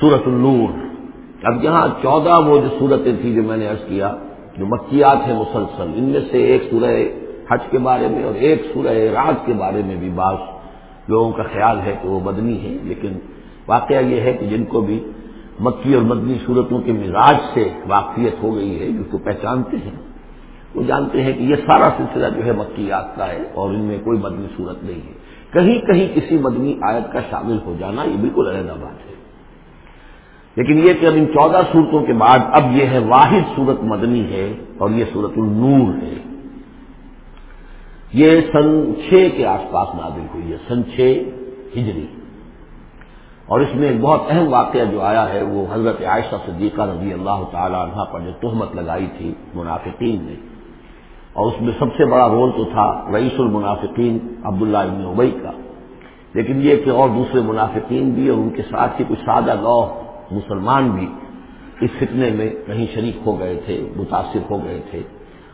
سورت النور۔ اب یہاں چودہ وہ جو صورتیں تھیں جو میں نے عرض کیا، جو مکیات ہیں مسلسل، ان میں سے ایک سورہ حج کے بارے میں اور ایک سورہ راج کے بارے میں بھی بعض لوگوں کا خیال ہے کہ وہ مدنی ہے لیکن واقعہ یہ ہے کہ جن کو بھی مکی اور مدنی صورتوں کے مزاج سے واقفیت ہو گئی ہے جس کو پہچانتے ہیں، وہ جانتے ہیں کہ یہ سارا سلسلہ جو ہے مکیات کا ہے اور ان میں کوئی مدنی صورت نہیں ہے۔ کہیں کہیں کسی مدنی آیت کا شامل ہو جانا یہ بالکل علیحدہ بات ہے۔ لیکن یہ کہ اب ان چودہ صورتوں کے بعد اب یہ ہے واحد صورت مدنی ہے اور یہ صورت النور ہے۔ یہ سن چھ کے آس پاس نازل ہوئی ہے، سن چھ ہجری۔ اور اس میں ایک بہت اہم واقعہ جو آیا ہے، وہ حضرت عائشہ صدیقہ رضی اللہ تعالی عنہ پر جو تہمت لگائی تھی منافقین نے۔ اور اس میں سب سے بڑا رول تو تھا رئیس المنافقین عبداللہ ابن ابئی کا۔ لیکن یہ کہ اور دوسرے منافقین بھی اور ان کے ساتھ ہی کچھ سادہ لو مسلمان بھی اس فتنے میں کہیں شریک ہو گئے تھے، متاثر ہو گئے تھے۔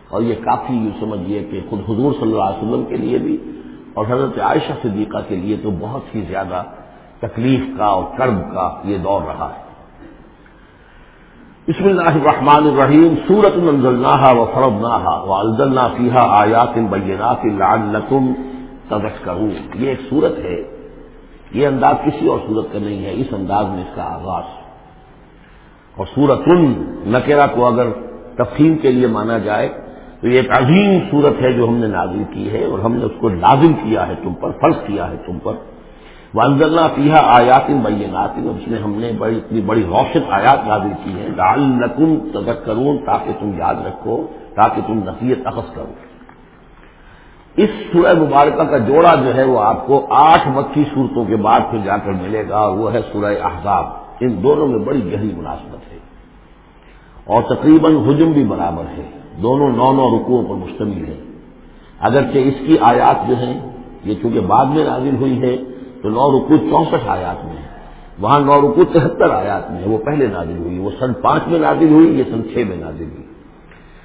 اور یہ کافی یوں سمجھیے کہ خود حضور صلی اللہ علیہ وسلم کے لیے بھی اور حضرت عائشہ صدیقہ کے لیے تو بہت ہی زیادہ تکلیف کا اور کرب کا یہ دور رہا ہے۔ بسم اللہ الرحمن الرحیم سورت منزلناہا و فرضناہا و الزلنا فیہا آیات بینات لعلکم تذکرون۔ یہ ایک صورت ہے، یہ انداز کسی اور صورت کا نہیں ہے، اس انداز میں اس کا آغاز۔ اور سورت نکیرا کو اگر تفہیم کے لیے مانا جائے، تو یہ ایک عظیم صورت ہے جو ہم نے نازل کی ہے اور ہم نے اس کو لازم کیا ہے تم پر، فرض کیا ہے تم پر۔ وانزلنا فیہا آیات بینات اور اس میں ہم نے بڑی، اتنی بڑی روشن آیات نازل کی ہے لعلکم تذکرون تاکہ تم یاد رکھو، تاکہ تم نصیحت اخذ کرو۔ اس سورہ مبارکہ کا جوڑا جو ہے، وہ آپ کو آٹھ مکھی صورتوں کے بعد پھر جا کر ملے گا وہ ہے سورہ احزاب۔ ان دونوں میں بڑی گہری مناسبت ہے۔ اور تقریباً حجم بھی برابر ہے۔ دونوں نو نو رکوعوں پر مشتمل ہے۔ اگرچہ اس کی آیات جو ہیں، یہ چونکہ بعد میں نازل ہوئی ہے تو نو رکو چونسٹھ آیات میں ہے وہاں نو رکو تہتر آیات میں ہے وہ پہلے نازل ہوئی، وہ سن پانچ میں نازل ہوئی، یہ سن چھ میں نازل ہوئی۔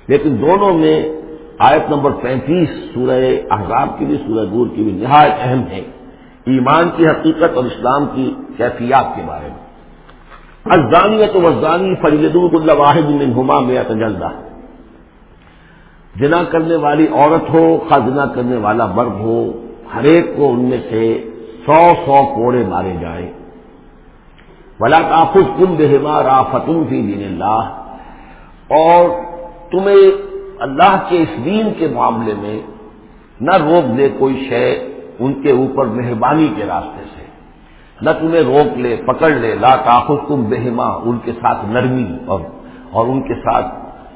لیکن دونوں میں آیت نمبر پینتیس، سورہ احزاب کی بھی، سورہ دور کی بھی نہایت اہم ہے۔ ایمان کی حقیقت اور اسلام کی کیفیات کے بارے میں۔ ازانی تو وزانی فریدوں اللہ واحد ہما میں تجلدہ جنا کرنے والی عورت ہو خا جنا کرنے والا مرد ہو، ہر ایک کو ان میں سے سو سو کوڑے مارے جائیں۔ ولا کافظ کم بہما را فتم فی دین اللہ اور تمہیں اللہ کے اس دین کے معاملے میں نہ روک دے کوئی شے ان کے اوپر مہربانی کے راستے سے۔ نہ تمہیں روک لے، پکڑ لے، لا کافظ تم بہما ان کے ساتھ نرمی اور اور ان کے ساتھ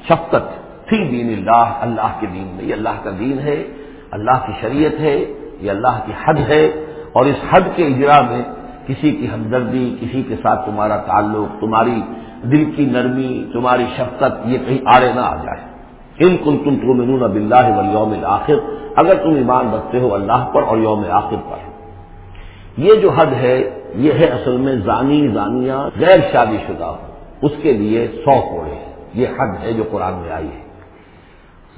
شفقت۔ فی دین اللہ اللہ کے دین میں، یہ اللہ کا دین ہے، اللہ کی شریعت ہے، یہ اللہ کی حد ہے۔ اور اس حد کے اجرا میں کسی کی ہمدردی، کسی کے ساتھ تمہارا تعلق، تمہاری دل کی نرمی، تمہاری شفقت، یہ کہیں آڑے نہ آ جائے۔ ان کن تم تم اب اللہ یوم آخر اگر تم ایمان رکھتے ہو اللہ پر اور یوم آخر پر۔ یہ جو حد ہے یہ ہے اصل میں زانی زانیہ غیر شادی شدہ ہو اس کے لیے سو کوڑے، یہ حد ہے جو قرآن میں آئی ہے۔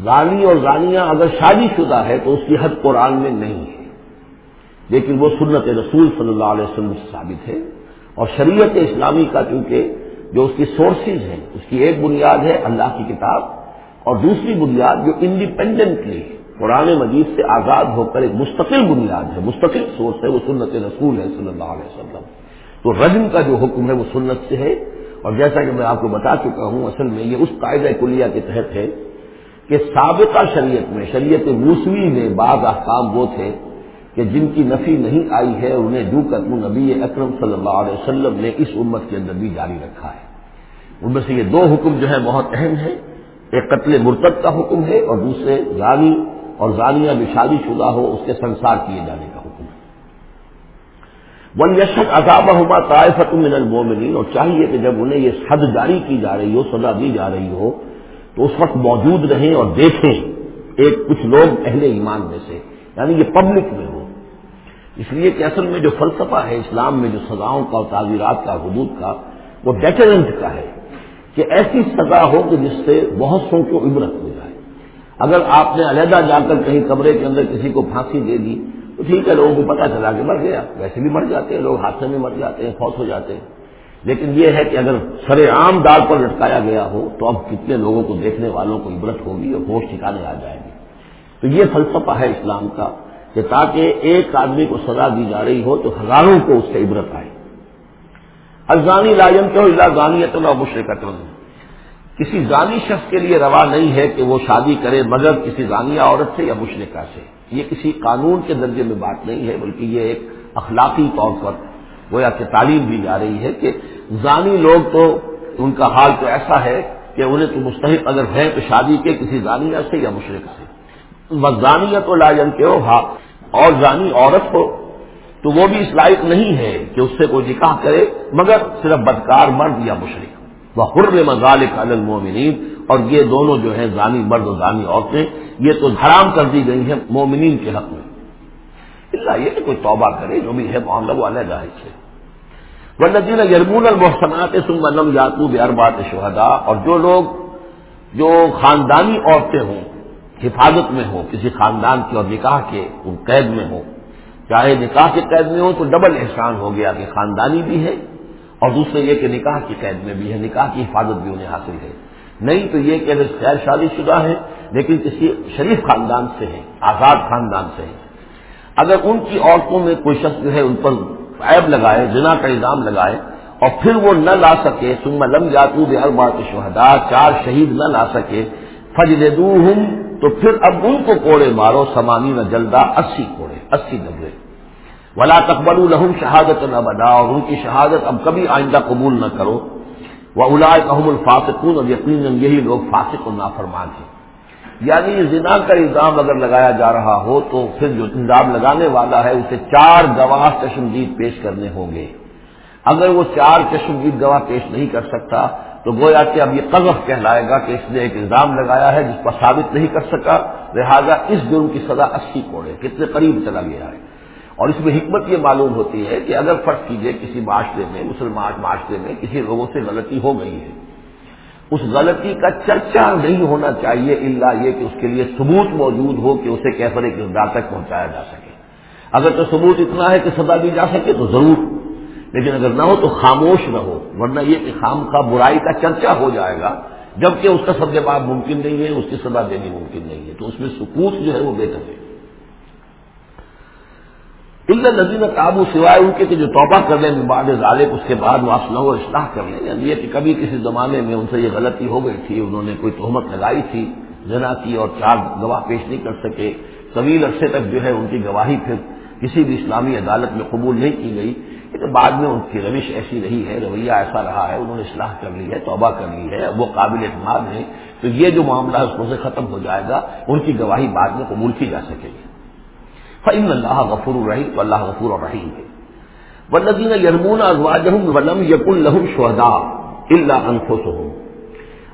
زانی اور زانیہ اگر شادی شدہ ہے تو اس کی حد قرآن میں نہیں ہے۔ لیکن وہ سنت رسول صلی اللہ علیہ وسلم سے ثابت ہے۔ اور شریعت اسلامی کا کیونکہ جو اس کی سورسز ہیں، اس کی ایک بنیاد ہے اللہ کی کتاب، اور دوسری بنیاد جو انڈیپینڈنٹلی قرآن مجید سے آزاد ہو کر ایک مستقل بنیاد ہے، مستقل سورس ہے، وہ سنت رسول ہے صلی اللہ علیہ وسلم۔ تو رجم کا جو حکم ہے وہ سنت سے ہے۔ اور جیسا کہ میں آپ کو بتا چکا ہوں، اصل میں یہ اس قاعدہ کلیہ کے تحت ہے کہ سابقہ شریعت میں، شریعت موسوی میں بعض احکام وہ تھے کہ جن کی نفی نہیں آئی ہے انہیں جو قتم نبی اکرم صلی اللہ علیہ وسلم نے اس امت کے اندر بھی جاری رکھا ہے۔ ان میں سے یہ دو حکم جو ہے بہت اہم ہے ایک قتل مرتب کا حکم ہے اور دوسرے رانی اور زانیہ بھی شادی شدہ ہو، اس کے سنسار کیے جانے کا حکم ہے۔ ون یشک عذاب ہما طائفت من المومنین اور چاہیے کہ جب انہیں یہ حد جاری کی جا رہی ہو، سزا دی جا رہی ہو، تو اس وقت موجود رہیں اور دیکھیں ایک کچھ لوگ اہل ایمان میں سے یعنی یہ پبلک میں ہو اس لیے کہ اصل میں جو فلسفہ ہے، اسلام میں جو سزاؤں کا تعزیرات کا، حدود کا، وہ ڈیٹرنٹ کا ہے کہ ایسی سزا ہو کہ جس سے بہت سو کو عبرت ہو جائے اگر آپ نے علیحدہ جا کر کہیں کمرے کے اندر کسی کو پھانسی دے دی، تو ٹھیک ہے، لوگوں کو پتا چلا کہ مر گیا۔ ویسے بھی مر جاتے ہیں، لوگ حادثے میں مر جاتے ہیں، فوت ہو جاتے ہیں۔ لیکن یہ ہے کہ اگر سر عام دار پر لٹکایا گیا ہو، تو اب کتنے لوگوں کو دیکھنے والوں کو عبرت ہوگی اور ہوش ٹھکانے آ جائے گی تو یہ فلسفہ ہے اسلام کا کہ تاکہ ایک آدمی کو سزا دی جا رہی ہو، تو ہزاروں کو اس سے عبرت آئے۔ ازانی لائن کے اللہ گانیت اللہ مشرقت کسی زانی شخص کے لیے روا نہیں ہے کہ وہ شادی کرے مگر کسی زانیہ عورت سے یا مشرقہ سے۔ یہ کسی قانون کے درجے میں بات نہیں ہے، بلکہ یہ ایک اخلاقی طور پر گویا کہ تعلیم دی جا رہی ہے کہ زانی لوگ تو ان کا حال تو ایسا ہے کہ انہیں تو مستحق اگر ہے تو شادی کے کسی زانیہ سے یا مشرق سے۔ زانیت تو لاجن کے ہو اور زانی عورت ہو تو وہ بھی اس لائق نہیں ہے کہ اس سے کوئی نکاح کرے مگر صرف بدکار مرد یا مشرق وہ حر مزال المومنین اور یہ دونوں جو ہیں زانی مرد و زانی عورتیں، یہ تو حرام کر دی گئی ہیں مومنین کے حق میں۔ اللہ، یہ کہ کوئی توبہ کرے جو بھی ہے معاملہ وہ الگ ظاہر ہے۔ ولدین یرمون المحسنات سم علم یاتوب اربات شہدا اور جو لوگ، جو خاندانی عورتیں ہوں، حفاظت میں ہوں، کسی خاندان کی اور نکاح کے ان قید میں ہوں، چاہے نکاح کے قید میں ہو تو ڈبل احسان ہو گیا کہ خاندانی بھی ہے اور دوسرے یہ کہ نکاح کی قید میں بھی ہے، نکاح کی حفاظت بھی انہیں حاصل ہے۔ نہیں تو یہ کہ اگر خیر شادی شدہ ہے، لیکن کسی شریف خاندان سے ہے، آزاد خاندان سے ہے۔ اگر ان کی عورتوں میں کوئی شخص جو ہے ان پر عیب لگائے جنا کا الزام لگائے، اور پھر وہ نہ لا سکے سما لم جاتو بے ہر بات شہدا چار شہید نہ لا سکے فج ہوں تو پھر اب ان کو کوڑے مارو سمانی نہ جلدا اسی کوڑے، اسی نبرے۔ ولا تقبل الحم شہادت نہ بنا اور ان کی شہادت اب کبھی آئندہ قبول نہ کرو۔ وہ الاائے احم الفاطقون اور یقیناً یہی لوگ فاسق و نافرمان ہیں۔ یعنی زنا کا الزام اگر لگایا جا رہا ہو، تو پھر جو الزام لگانے والا ہے، اسے چار گواہ چشمدید پیش کرنے ہوں گے۔ اگر وہ چار چشمدید گواہ پیش نہیں کر سکتا، تو گویا کہ اب یہ قذف کہلائے گا کہ اس نے ایک الزام لگایا ہے جس پر ثابت نہیں کر سکا۔ لہذا اس جرم کی سزا اسی کوڑے، کتنے قریب چلا گیا ہے۔ اور اس میں حکمت یہ معلوم ہوتی ہے کہ اگر فرض کیجیے کسی معاشرے میں، مسلمان معاشرے میں کسی لوگوں سے غلطی ہو گئی ہے، اس غلطی کا چرچا نہیں ہونا چاہیے اللہ یہ کہ اس کے لیے ثبوت موجود ہو کہ اسے کیسر کردار تک پہنچایا جا سکے۔ اگر تو ثبوت اتنا ہے کہ سزا دی جا سکے تو ضرور، لیکن اگر نہ ہو تو خاموش نہ ہو، ورنہ یہ کہ خام کا برائی کا چرچا ہو جائے گا، جبکہ اس کا سب جواب ممکن نہیں ہے، اس کی سزا دینی ممکن نہیں ہے۔ تو اس میں سکوت جو ہے وہ بہتر ہے۔ اللہ نظیم قابو سوائے ان کے کہ جو توبہ کر لیں بعد ظالب اس کے بعد واپس نہ ہو اصلاح کر لیں۔ یعنی یہ کہ کبھی کسی زمانے میں ان سے یہ غلطی ہو گئی تھی، انہوں نے کوئی تہمت لگائی تھی، جنا کی اور چار گواہ پیش نہیں کر سکے۔ طویل عرصے تک جو ہے ان کی گواہی پھر کسی بھی اسلامی عدالت میں قبول نہیں کی گئی۔ لیکن بعد میں ان کی روش ایسی رہی ہے، رویہ ایسا رہا ہے، انہوں نے اصلاح کر لی ہے، توبہ کر لی ہے، وہ قابل اعتماد ہے تو یہ جو معاملہ ہے، اس کو سے ختم ہو جائے گا، ان کی گواہی بعد میں قبول کی جا سکے گی۔ فعم اللہ غفور الرحیم تو اللہ غفور الرحیم ہے ولدین یرمون ازواج ولم یق الحم شہدا اللہ انفس ہوں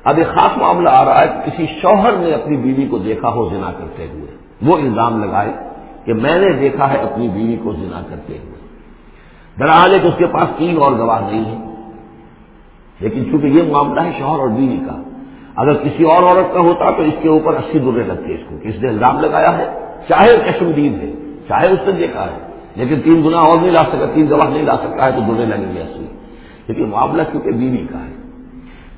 اب ایک خاص معاملہ آ رہا ہے کہ کسی شوہر نے اپنی بیوی کو دیکھا ہو زنا کرتے ہوئے، وہ الزام لگائے کہ میں نے دیکھا ہے اپنی بیوی کو زنا کرتے ہوئے۔ درحال ہے کہ اس کے پاس تین اور گواہ نہیں ہے لیکن چونکہ یہ معاملہ ہے شوہر اور بیوی کا، اگر کسی اور عورت کا ہوتا تو اس کے اوپر اسی درے لگتے اس کو کس نے الزام لگایا ہے، چاہے کشمدید ہے۔ چاہے اس نے دیکھا ہے، لیکن تین گنا اور نہیں لا سکتا تین گواہ نہیں لا سکتا ہے تو دورے لگیں گے اصلی۔ لیکن معاملہ کیونکہ بیوی کا ہے،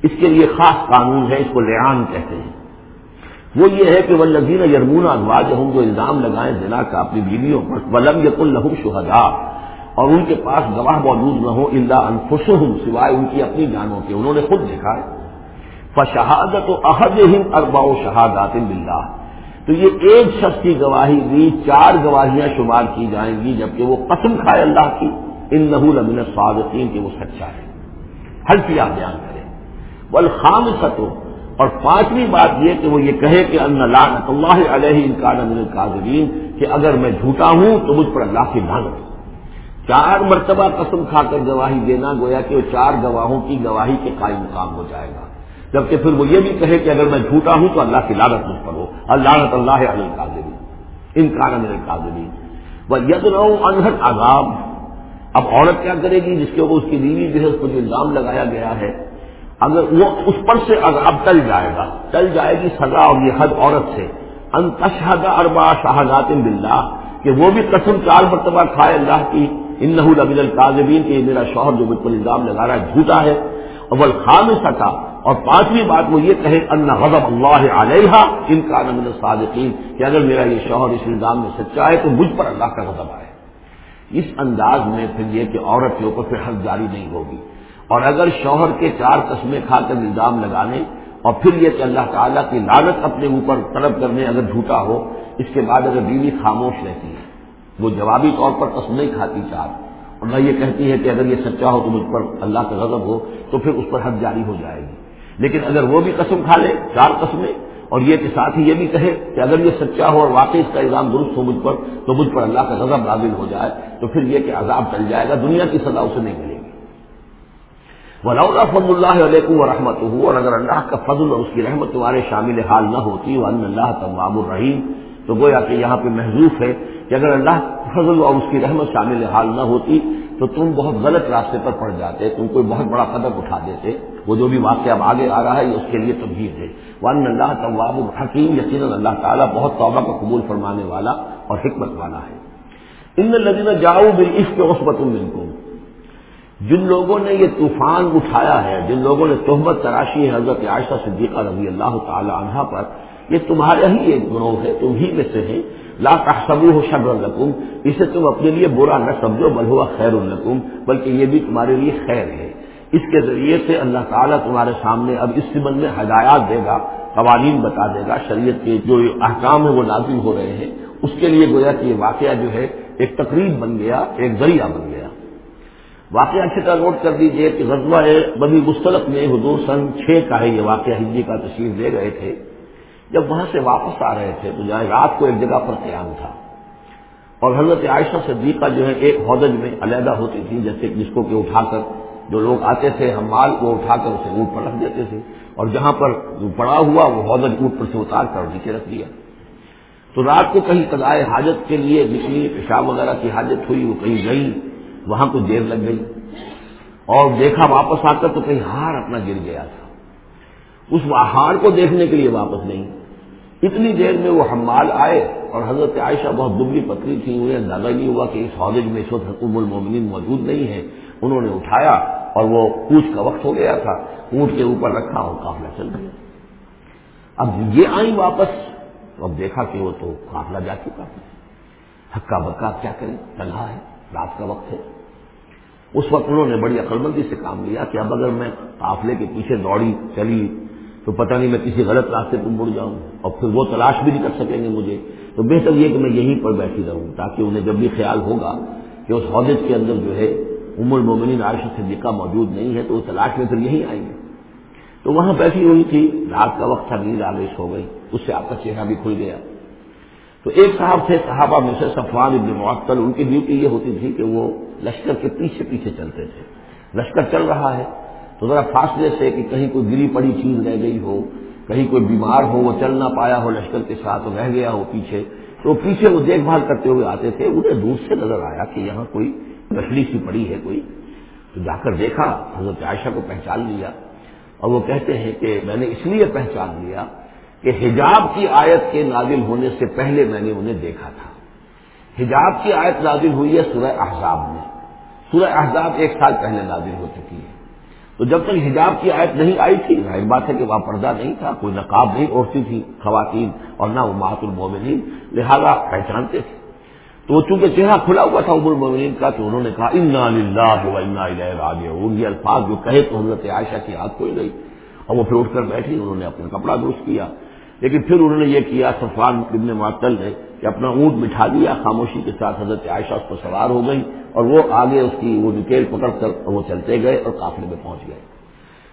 اس کے لیے خاص قانون ہے، اس کو لیان کہتے ہیں۔ وہ یہ ہے کہ وہ لذین یرمون ازواج ہوں جو الزام لگائیں ضلع کا اپنی بیویوں پر، ولم یق الحم شہدا اور ان کے پاس گواہ موجود نہ ہو اللہ انفس سوائے ان کی اپنی جانوں کے۔ انہوں نے خود دیکھا ہے فشہادت و عہد ہند اربا و شہادات بلّہ تو یہ ایک شخص کی گواہی بھی چار گواہیاں شمار کی جائیں گی، جبکہ وہ قسم کھائے اللہ کی ان نحول امین صادقین کہ وہ سچا ہے۔ حلفیہ بیان کرے۔ بل خام اور پانچویں بات یہ کہ وہ یہ کہے کہ ان لعنت اللہ علیہ انکان امن القاضرین کہ اگر میں جھوٹا ہوں تو مجھ پر اللہ کی لعنت چار مرتبہ قسم کھا کر گواہی دینا گویا کہ وہ چار گواہوں کی گواہی کے قائم مقام ہو جائے گا۔ جبکہ پھر وہ یہ بھی کہے کہ اگر میں جھوٹا ہوں تو اللہ کی لالت مجھ پر ہو۔ اللہ اللہ علیہ قادری میرے قادری وہ ید انہٹ عذاب اب عورت کیا کرے گی؟ جس کے اوپر اس کی بیوی جو ہے، اس پر جو الزام لگایا گیا ہے۔ اگر وہ اس پر سے عذاب ٹل جائے گا، ٹل جائے گی سزا اور یہ حد عورت سے۔ انتشہد اربا شہادات بلّہ کہ وہ بھی قسم چار مرتبہ کھائے اللہ کی۔ ان نبی القاظبین کہ میرا شوہر جو مجھ پر الزام لگا رہا ہے، جھوٹا ہے۔ اول خام سکا اور پانچویں بات وہ یہ کہے، ان غضب اللہ علیہ ان کا نمن صادقین کہ اگر میرا یہ شوہر اس الزام میں سچا ہے، تو مجھ پر اللہ کا غضب آئے۔ اس انداز میں پھر یہ کہ عورت کے اوپر پھر حد جاری نہیں ہوگی۔ اور اگر شوہر کے چار قسمیں کھا کر الزام لگانے، اور پھر یہ کہ اللہ تعالیٰ کی لالت اپنے اوپر طلب کرنے اگر جھوٹا ہو، اس کے بعد اگر بیوی خاموش رہتی ہے، وہ جوابی طور پر قسم نہیں کھاتی چار۔ اور نہ یہ کہتی ہے کہ اگر یہ سچا ہو تو مجھ پر اللہ کا غضب ہو، تو پھر اس پر حد جاری ہو جائے گی۔ لیکن اگر وہ بھی قسم کھا لے، چار قسمیں، اور یہ کہ ساتھ ہی یہ بھی کہے کہ اگر یہ سچا ہو اور واقعی اس کا الزام درست ہو مجھ پر، تو مجھ پر اللہ کا غضب نازل ہو جائے، تو پھر یہ کہ عذاب چل جائے گا، دنیا کی سزا اسے نہیں ملے گی۔ وہ فضل اللہ علیکم و رحمت ہو اور اگر اللہ کا فضل اور اس کی رحمت تمہارے شامل حال نہ ہوتی وہ اللہ تمام الرحیم تو گویا کہ یہاں پہ محضوف ہے کہ اگر اللہ فضل اور اس کی رحمت شامل حال نہ ہوتی تو تم بہت غلط راستے پر پڑ جاتے، تم کوئی بہت بڑا قدم اٹھا دیتے۔ وہ جو بھی واقعہ اب آگے آ رہا ہے اس کے لیے تبدیل ہے۔ ون اللہ طواب الحکیم یقیناً اللہ تعالیٰ بہت توبہ کا قبول فرمانے والا اور حکمت والا ہے۔ ان لدین جاؤ بل اس کے عصبت جن لوگوں نے یہ طوفان اٹھایا ہے، جن لوگوں نے تہمت تراشی ہے، حضرت عائشہ صدیقہ رضی اللہ تعالی عنہ پر، یہ تمہارا ہی ایک گروہ ہے، تم ہی میں سے ہیں۔ لا تحسبو ہو شبر القم اسے تم اپنے لیے برا نہ سمجھو، بل ہوا خیر القم بلکہ یہ بھی تمہارے لیے خیر ہے۔ اس کے ذریعے سے اللہ تعالیٰ تمہارے سامنے اب اس سبن میں ہدایات دے گا، قوانین بتا دے گا، شریعت کے جو احکام ہیں وہ لازم ہو رہے ہیں۔ اس کے لیے گویا کہ یہ واقعہ جو ہے، ایک تقریب بن گیا، ایک ذریعہ بن گیا۔ واقعہ اچھی طرح نوٹ کر دیجیے کہ غزوہ ببی مستلق میں حضور سن چھ کا ہے یہ واقعہ ہندی کا تشریف لے گئے تھے۔ جب وہاں سے واپس آ رہے تھے تو جائے رات کو ایک جگہ پر قیام تھا۔ اور حضرت عائشہ صدیقہ جو ہے ایک حوضج میں علیحدہ ہوتی تھی جیسے جس کو کہ اٹھا کر جو لوگ آتے تھے، ہم مال کو اٹھا کر اسے اونٹ پر رکھ دیتے تھے۔ اور جہاں پر پڑا ہوا، وہ حوضج اونٹ پر سے اتار کر نیچے رکھ دیا۔ تو رات کو کہیں قضائے حاجت کے لیے نکلی، پیشاب وغیرہ کی حاجت ہوئی، وہ کہیں گئی، وہاں کو دیر لگ گئی۔ اور دیکھا واپس آ کر تو کہیں ہار اپنا گر گیا تھا۔ اس ہار کو دیکھنے کے لیے واپس نہیں۔ اتنی دیر میں وہ حمال آئے اور حضرت عائشہ بہت دبلی پتلی تھی، انہیں اندازہ نہیں ہوا کہ اس حوض میں اس وقت حکوم المومنین موجود نہیں ہے انہوں نے اٹھایا اور وہ کوچ کا وقت ہو گیا تھا، اونٹ کے اوپر رکھا اور قافلہ چل گیا۔ اب یہ آئی واپس۔ اب دیکھا کہ وہ تو قافلہ جا چکا۔ تھا ہکا بکا کیا کرے تنہا ہے، رات کا وقت ہے۔ اس وقت انہوں نے بڑی عقل مندی سے کام لیا کہ اب اگر میں قافلے کے پیچھے دوڑی، چلی تو پتہ نہیں میں کسی غلط راستے پر مڑ جاؤں اور پھر وہ تلاش بھی نہیں کر سکیں گے مجھے۔ تو بہتر یہ کہ میں یہیں پر بیٹھی رہوں تاکہ انہیں جب بھی خیال ہوگا کہ اس حوض کے اندر جو ہے عمر مومنین عائشہ صدیقہ موجود نہیں ہے تو وہ تلاش میں پھر یہیں آئیں گے۔ تو وہاں بیٹھی ہوئی تھی، رات کا وقت تھا، نیند آلش ہو گئی۔ اس سے آپ کا چہرہ بھی کھل گیا۔ تو ایک صاحب تھے، صحابہ میں سے صفوان ابن معطل، ان کی ڈیوٹی یہ ہوتی تھی کہ وہ لشکر کے پیچھے پیچھے چلتے تھے۔ لشکر چل رہا ہے۔ تو ذرا فاصلے سے کہ کہیں کوئی گری پڑی چیز رہ گئی ہو، کہیں کوئی بیمار ہو، وہ چل نہ پایا ہو، لشکر کے ساتھ رہ گیا ہو پیچھے، تو پیچھے وہ دیکھ بھال کرتے ہوئے آتے تھے، انہیں دور سے نظر آیا کہ یہاں کوئی لکڑی سی پڑی ہے کوئی۔ تو جا کر دیکھا، حضرت عائشہ کو پہچان لیا اور وہ کہتے ہیں کہ میں نے اس لیے پہچان لیا کہ حجاب کی آیت کے نازل ہونے سے پہلے میں نے انہیں دیکھا تھا۔ حجاب کی آیت نازل ہوئی ہے سورہ احزاب میں۔ سورہ احزاب ایک سال پہلے نازل ہو چکی ہے۔ تو جب تک حجاب کی آیت نہیں آئی تھی، ظاہر بات ہے کہ وہاں پردہ نہیں تھا، کوئی نقاب نہیں اوڑھتی تھی خواتین اور نہ وہ ماہت المومنین، لہذا پہچانتے تھے۔ تو وہ چونکہ چہرہ کھلا ہوا تھا عمر المومنین کا، تو انہوں نے کہا، انا یہ الفاظ جو کہے تو حضرت عائشہ کی آگ کھل گئی اور وہ پھر اٹھ کر بیٹھی، انہوں نے اپنا کپڑا درست کیا۔ لیکن پھر انہوں نے یہ کیا صفان ابن معطل نے کہ اپنا اونٹ بٹھا دیا خاموشی کے ساتھ حضرت عائشہ اس پر سوار ہو گئی اور وہ آگے اس کی وہ نکیل پکڑ کر وہ چلتے گئے اور قافلے میں پہنچ گئے۔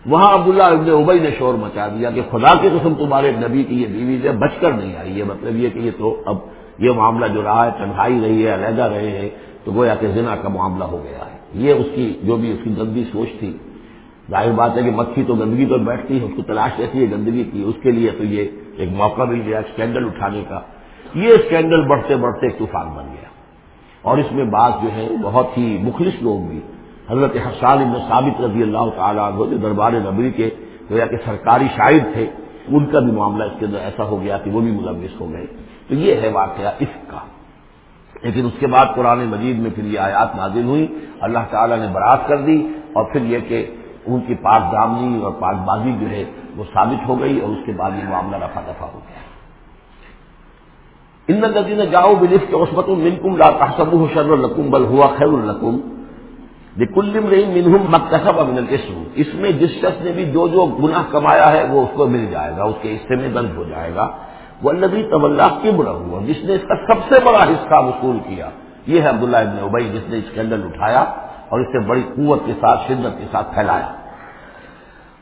وہاں عبداللہ ابن ابئی نے شور مچا دیا کہ خدا کی قسم تمہارے نبی کی یہ بیوی سے بچ کر نہیں آئی۔ ہے مطلب یہ کہ یہ تو اب یہ معاملہ جو رہا ہے، تنہائی رہی ہے، علیحدہ رہے ہیں، تو گویا کہ زنا کا معاملہ ہو گیا ہے۔ یہ اس کی جو بھی اس کی گندی سوچ تھی۔ ظاہر بات ہے کہ مکھی تو گندگی پر بیٹھتی ہے، اس کو تلاش رہتی ہے گندگی کی؟ اس کے لیے تو یہ ایک موقع مل گیا اسکینڈل اٹھانے کا۔ یہ اسکینڈل بڑھتے بڑھتے ایک طوفان بن گیا۔ اور اس میں بات جو ہے بہت ہی مخلص لوگ بھی۔ حضرت حسان ابن ثابت رضی اللہ تعالیٰ عنہ جو دربار نبری کے گویا کہ سرکاری شاعر تھے، ان کا بھی معاملہ اس کے اندر ایسا ہو گیا کہ وہ بھی ملوث ہو گئے۔ تو یہ ہے واقعہ اس کا۔ لیکن اس کے بعد قرآن مجید میں پھر یہ آیات نازل ہوئی اللہ تعالیٰ نے برات کر دی اور پھر یہ کہ ان کی پاک دامنی اور پاک بازی جو ہے وہ ثابت ہو گئی اور اس کے بعد یہ معاملہ رفا دفاع ہو گیا۔ ان ندی نے جاؤ بلف کے لا تحسب شر الرقم بل ہوا خیر الرقم کلم رہی منہم مکتسب امن الاسم اس میں جس شخص نے بھی جو جو گناہ کمایا ہے، وہ اس کو مل جائے گا، اس کے حصے میں درج ہو جائے گا. وہ النبی طول کبر ہوا جس نے اس کا سب سے بڑا حصہ وصول کیا. یہ ہے عبداللہ ابن ابئی جس نے اسکینڈل اٹھایا اور اسے بڑی قوت کے ساتھ، شدت کے ساتھ پھیلایا.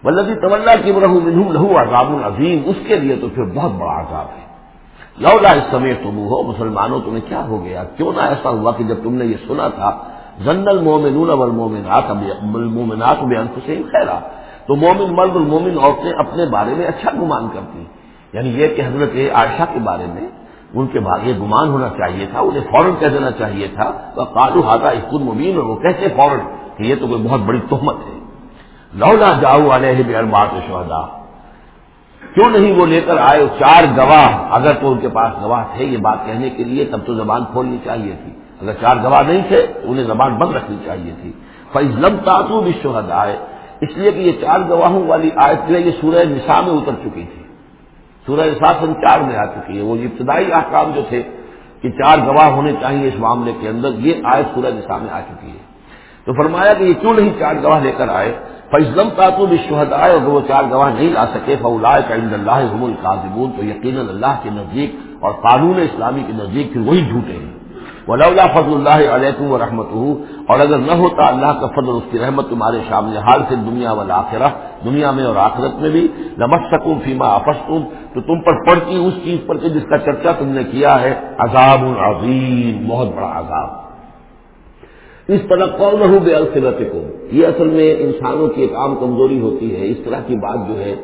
ولدی طول کی برہ لہو عذاب العظیم. اس کے لیے تو پھر بہت بڑا عذاب ہے. لولا اس سمے تم ہو مسلمانوں، تمہیں کیا ہو گیا؟ کیوں نہ ایسا ہوا کہ جب تم نے یہ سنا تھا زن المومنون والمومنات المومنات بانفسهم خیرا۔ تو مومن مرد المومن عورتیں اپنے بارے میں اچھا گمان کرتی یعنی یہ کہ حضرت عائشہ کے بارے میں ان کے بعد یہ گمان ہونا چاہیے تھا، انہیں فوراً کہہ دینا چاہیے تھا۔ وہ کالو ہاتھا اسکول مبین اور وہ کہتے فوراً کہ یہ تو کوئی بہت بڑی تہمت ہے۔ لولا جاؤ والے ہی بے بات شہدا کیوں نہیں وہ لے کر آئے؟ چار گواہ، اگر تو ان کے پاس گواہ تھے یہ بات کہنے کے لیے، تب تو زبان کھولنی چاہیے تھی۔ اگر چار گواہ نہیں تھے، انہیں زبان بند رکھنی چاہیے تھی۔ فیض لم بھی شہد آئے اس لیے کہ یہ چار گواہوں والی آیت یہ سورہ نساء میں اتر چکی تھی۔ سورہ نساء سن چار میں آ چکی ہے۔ وہ ابتدائی احکام جو تھے کہ چار گواہ ہونے چاہیے اس معاملے کے اندر، یہ آیت سورہ نساء میں آ چکی ہے۔ تو فرمایا کہ یہ کیوں نہیں چار گواہ لے کر آئے؟ فیضلم تاتو بھی شہد آئے اور وہ چار گواہ نہیں لا سکے فولا کا عند اللہ حم القاضبون تو یقیناً اللہ کے نزدیک اور قانون اسلامی کے نزدیک پھر وہی جھوٹے ہیں۔ ولولا فضل اللہ علیکم و رحمت اور اگر نہ ہوتا اللہ کا فضل اس کی رحمت تمہارے سامنے حال سے دنیا والا دنیا میں اور آخرت میں بھی نمک سکوں فیما آفستوں تو تم پر پڑتی اس چیز پر کہ جس کا چرچا تم نے کیا ہے، عذاب العظیم بہت بڑا عذاب۔ اس طرح کون رہو بے الفرت کو یہ اصل میں انسانوں کی ایک عام کمزوری ہوتی ہے۔ اس طرح کی بات جو ہے،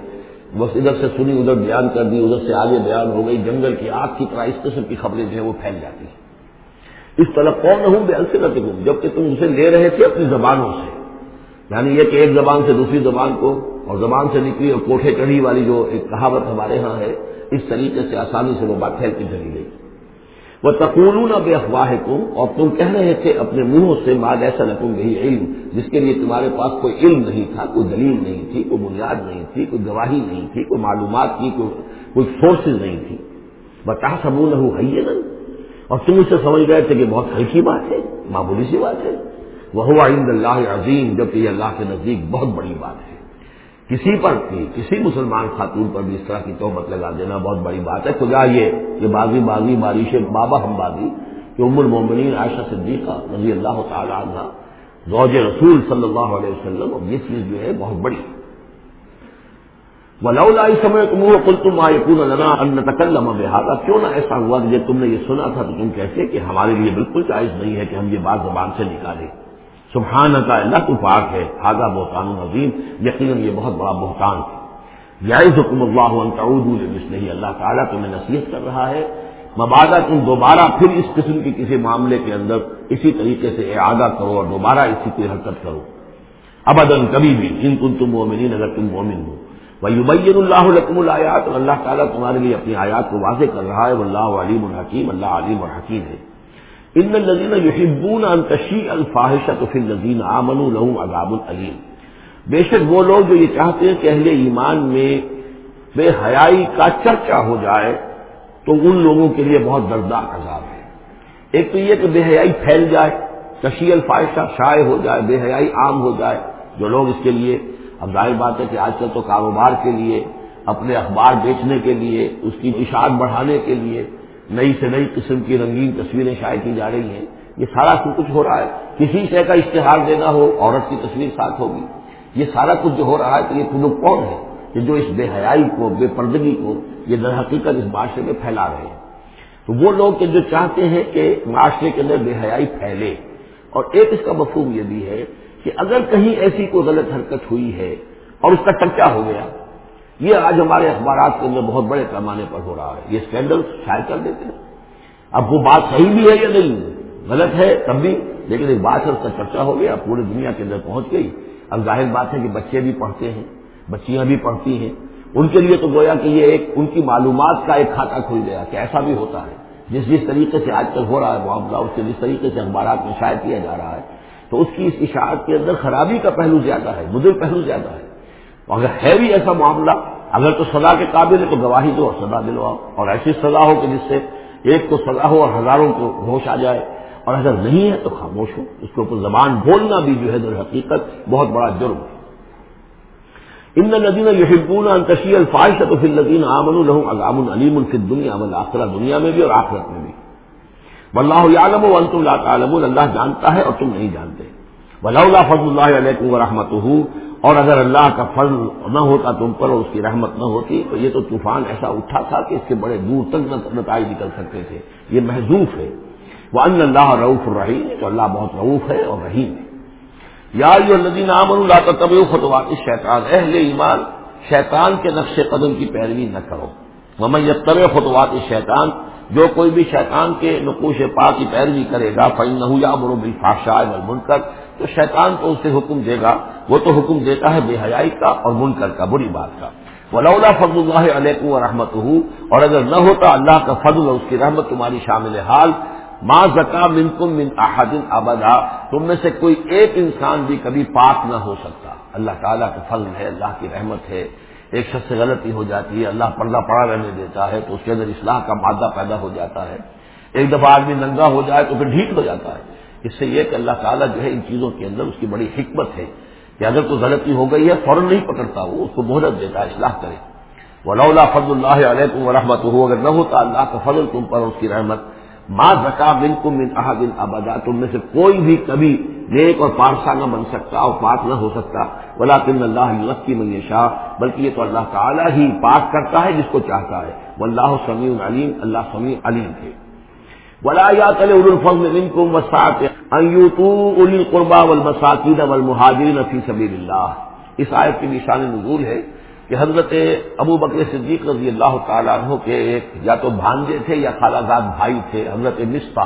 بس ادھر سے سنی، ادھر بیان کر دی، ادھر سے آگے بیان ہو گئی، جنگل کی آگ کی طرح اس قسم کی خبریں جو ہیں وہ پھیل جاتی ہیں۔ اس طرح کون ہوں بے الفرت کو جبکہ تم اسے لے رہے تھے اپنی زبانوں سے۔ یعنی یہ کہ ایک زبان سے دوسری زبان کو اور زبان سے نکلی اور کوٹھے چڑھی والی جو ایک کہاوت ہمارے ہاں ہے، اس طریقے سے آسانی سے وہ بات پھیل کے چلی گئی۔ وہ تقولون بے افواہ کم اور تم کہہ رہے تھے اپنے منہوں سے ماد ایسا نقم بھی علم، جس کے لیے تمہارے پاس کوئی علم نہیں تھا، کوئی دلیل نہیں تھی، کوئی بنیاد نہیں تھی، کوئی گواہی نہیں تھی، کوئی معلومات کی، کوئی کوئی سورسز نہیں تھی۔ بتا سبو نہ اور تم اسے سمجھ گئے تھے کہ بہت ہلکی بات ہے، معمولی سی بات ہے۔ وہ عند اللہ عظیم جبکہ یہ اللہ کے نزدیک بہت بڑی بات ہے۔ کسی پر بھی کسی مسلمان خاتون پر بھی اس طرح کی توبت لگا دینا بہت بڑی بات ہے۔ خدا یہ کہ بازی بازی، بارش بابا ہم بازی کہ ام المومنین عائشہ صدیقہ رضی اللہ تعالیٰ عنہ، زوج رسول صلی اللہ علیہ وسلم اور یہ چیز جو ہے بہت بڑی۔ ولولا سمے تم وہ کل تم آئے لنا ان تکلم کیوں نہ ایسا ہوا کہ جب تم نے یہ سنا تھا تو تم کہتے کہ ہمارے لیے بالکل چائز نہیں ہے کہ ہم یہ بات زبان سے نکالیں۔ سبحان کا اللہ تو پاک ہے خاگا بہتان عظیم، یقیناً یہ بہت بڑا بہتان ہے۔ یائز حکم اللہ نہیں یعنی اللہ تعالیٰ تمہیں نصیحت کر رہا ہے۔ مبادہ تم دوبارہ پھر اس قسم کی کسی معاملے کے اندر اسی طریقے سے اعادہ کرو اور دوبارہ اسی کی حرکت کرو۔ ابدن کبھی بھی جن کن تم مومنین، اگر تم مومن ہو۔ وہ اللہ رقم الآیات اور اللہ تعالیٰ تمہارے لیے اپنی آیات کو واضح کر رہا ہے۔ اللہ علیم الحکیم اللہ علیم الحکیم ہے۔ ان الذين يحبون ان تشيع الفاحشه في الذين امنوا لهم عذاب الیم بے شک وہ لوگ جو یہ چاہتے ہیں کہ اہل ایمان میں بے حیائی کا چرچا ہو جائے، تو ان لوگوں کے لیے بہت دردناک عذاب ہے۔ ایک تو یہ کہ بے حیائی پھیل جائے تشیع الفاحشہ شائع ہو جائے، بے حیائی عام ہو جائے، جو لوگ اس کے لیے، اب ظاہر بات ہے کہ آج کل تو کاروبار کے لیے، اپنے اخبار بیچنے کے لیے، اس کی اشاعت بڑھانے کے لیے نئی سے نئی قسم کی رنگین تصویریں شائع کی جا رہی ہیں۔ یہ سارا کچھ ہو رہا ہے؟ کسی شے کا اشتہار دینا ہو، عورت کی تصویر ساتھ ہوگی۔ یہ سارا کچھ جو ہو رہا ہے تو یہ لوگ کون ہے کہ جو اس بے حیائی کو، بے پردگی کو، یہ در حقیقت اس معاشرے میں پھیلا رہے ہیں۔ تو وہ لوگ جو چاہتے ہیں کہ معاشرے کے اندر بے حیائی پھیلے۔ اور ایک اس کا مفہوم یہ بھی ہے کہ اگر کہیں ایسی کوئی غلط حرکت ہوئی ہے اور اس کا چرچا ہو گیا یہ آج ہمارے اخبارات کے اندر بہت بڑے پیمانے پر ہو رہا ہے۔ یہ اسکینڈل شائع کر دیتے ہیں۔ اب وہ بات صحیح بھی ہے یا نہیں؟ غلط ہے تب بھی۔ لیکن ایک بات ہے، اس کا چرچا ہو گیا، پوری دنیا کے اندر پہنچ گئی۔ اب ظاہر بات ہے کہ بچے بھی پڑھتے ہیں، بچیاں بھی پڑھتی ہیں۔ ان کے لیے تو گویا کہ یہ ایک، ان کی معلومات کا ایک کھاتا کھل گیا کہ ایسا بھی ہوتا ہے۔ جس جس طریقے سے آج کل ہو رہا ہے معاملہ، اس کے جس طریقے سے اخبارات میں شائع کیا جا رہا ہے۔ تو اس کی اس اشاعت کے اندر خرابی کا پہلو زیادہ ہے مدر پہلو زیادہ ہے۔ اگر ہے بھی ایسا معاملہ، اگر تو سزا کے قابل ہے تو گواہی دو اور سزا دلواؤ۔ اور ایسی سزا ہو کہ جس سے ایک کو سزا ہو اور ہزاروں کو ہوش آ جائے۔ اور اگر نہیں ہے تو خاموش ہو۔ اس کے اوپر زبان بولنا بھی جو ہے در حقیقت بہت بڑا جرم ہے۔ ان ندین یحبون ان تشیع الفاحش تو پھر ندین آمن الحم علام العلیم الف دنیا امن آخرہ دنیا میں بھی اور آخرت میں بھی۔ واللہ یعلم وانتم لا تعلمون، اللہ جانتا ہے اور تم نہیں جانتے۔ ولولا فضل اللہ علیکم ورحمتہ۔ اور اگر اللہ کا فضل نہ ہوتا تم پر اور اس کی رحمت نہ ہوتی، تو یہ تو طوفان ایسا اٹھا تھا کہ اس کے بڑے دور تک نتائج نکل سکتے تھے۔ یہ محضوف ہے۔ وہ ان اللہ رعوف الرحیم تو اللہ بہت رعوف ہے اور رحیم ہے۔ یا جو الدین عامن اللہ طب خطوات شیطان اہل ایمان، شیطان کے نقش قدم کی پیروی نہ کرو۔ ممن یہ طب خطوات شیطان جو کوئی بھی شیطان کے نقوش پاک کی پیروی کرے گا فن نہ یا برو فاشا کر تو شیطان تو اسے حکم دے گا۔ وہ تو حکم دیتا ہے بے حیائی کا اور منکر کا، بری بات کا۔ ولولا فضل اللہ علیکم و رحمت اور اگر نہ ہوتا اللہ کا فضل اور اس کی رحمت تمہاری شامل حال ماں زکا منکم من احدن ابدا تم میں سے کوئی ایک انسان بھی کبھی پاک نہ ہو سکتا۔ اللہ تعالیٰ کا فضل ہے، اللہ کی رحمت ہے۔ ایک شخص سے غلطی ہو جاتی ہے، اللہ پردہ پڑا رہنے دیتا ہے، تو اس کے اندر اصلاح کا مادہ پیدا ہو جاتا ہے۔ ایک دفعہ آدمی ننگا ہو جائے تو پھر ڈھیٹ ہو جاتا ہے۔ اس سے یہ کہ اللہ تعالیٰ جو ہے ان چیزوں کے اندر اس کی بڑی حکمت ہے کہ اگر کوئی غلطی ہو گئی ہے، فوراً نہیں پکڑتا، وہ اس کو مہرت دیتا ہے، اصلاح کرے۔ ولولا فضل اللہ علیہ و رحمت ہو اگر نہ ہوتا اللہ کا فضل تم پر اس کی رحمت۔ ماں زکا بن کو من احدن ابدا تم میں سے کوئی بھی کبھی نیک اور پارسا نہ بن سکتا اور پاک نہ ہو سکتا۔ ولا کن اللہ کی من شاہ بلکہ یہ تو اللہ تعالیٰ ہی پاک کرتا ہے جس کو چاہتا ہے۔ وہ اللہ سمیع علیم اللہ سمیع علیم تھے۔ ولا یا تل الفضل منکم وسعت ان یوتو اول القربى والمساکین والمهاجرین فی سبیل اللہ اس آیت کی نشان نزول ہے کہ حضرت ابو بکر صدیق رضی اللہ تعالیٰ عنہ کے ایک یا تو بھانجے تھے یا خالہ زاد بھائی تھے، حضرت مصطا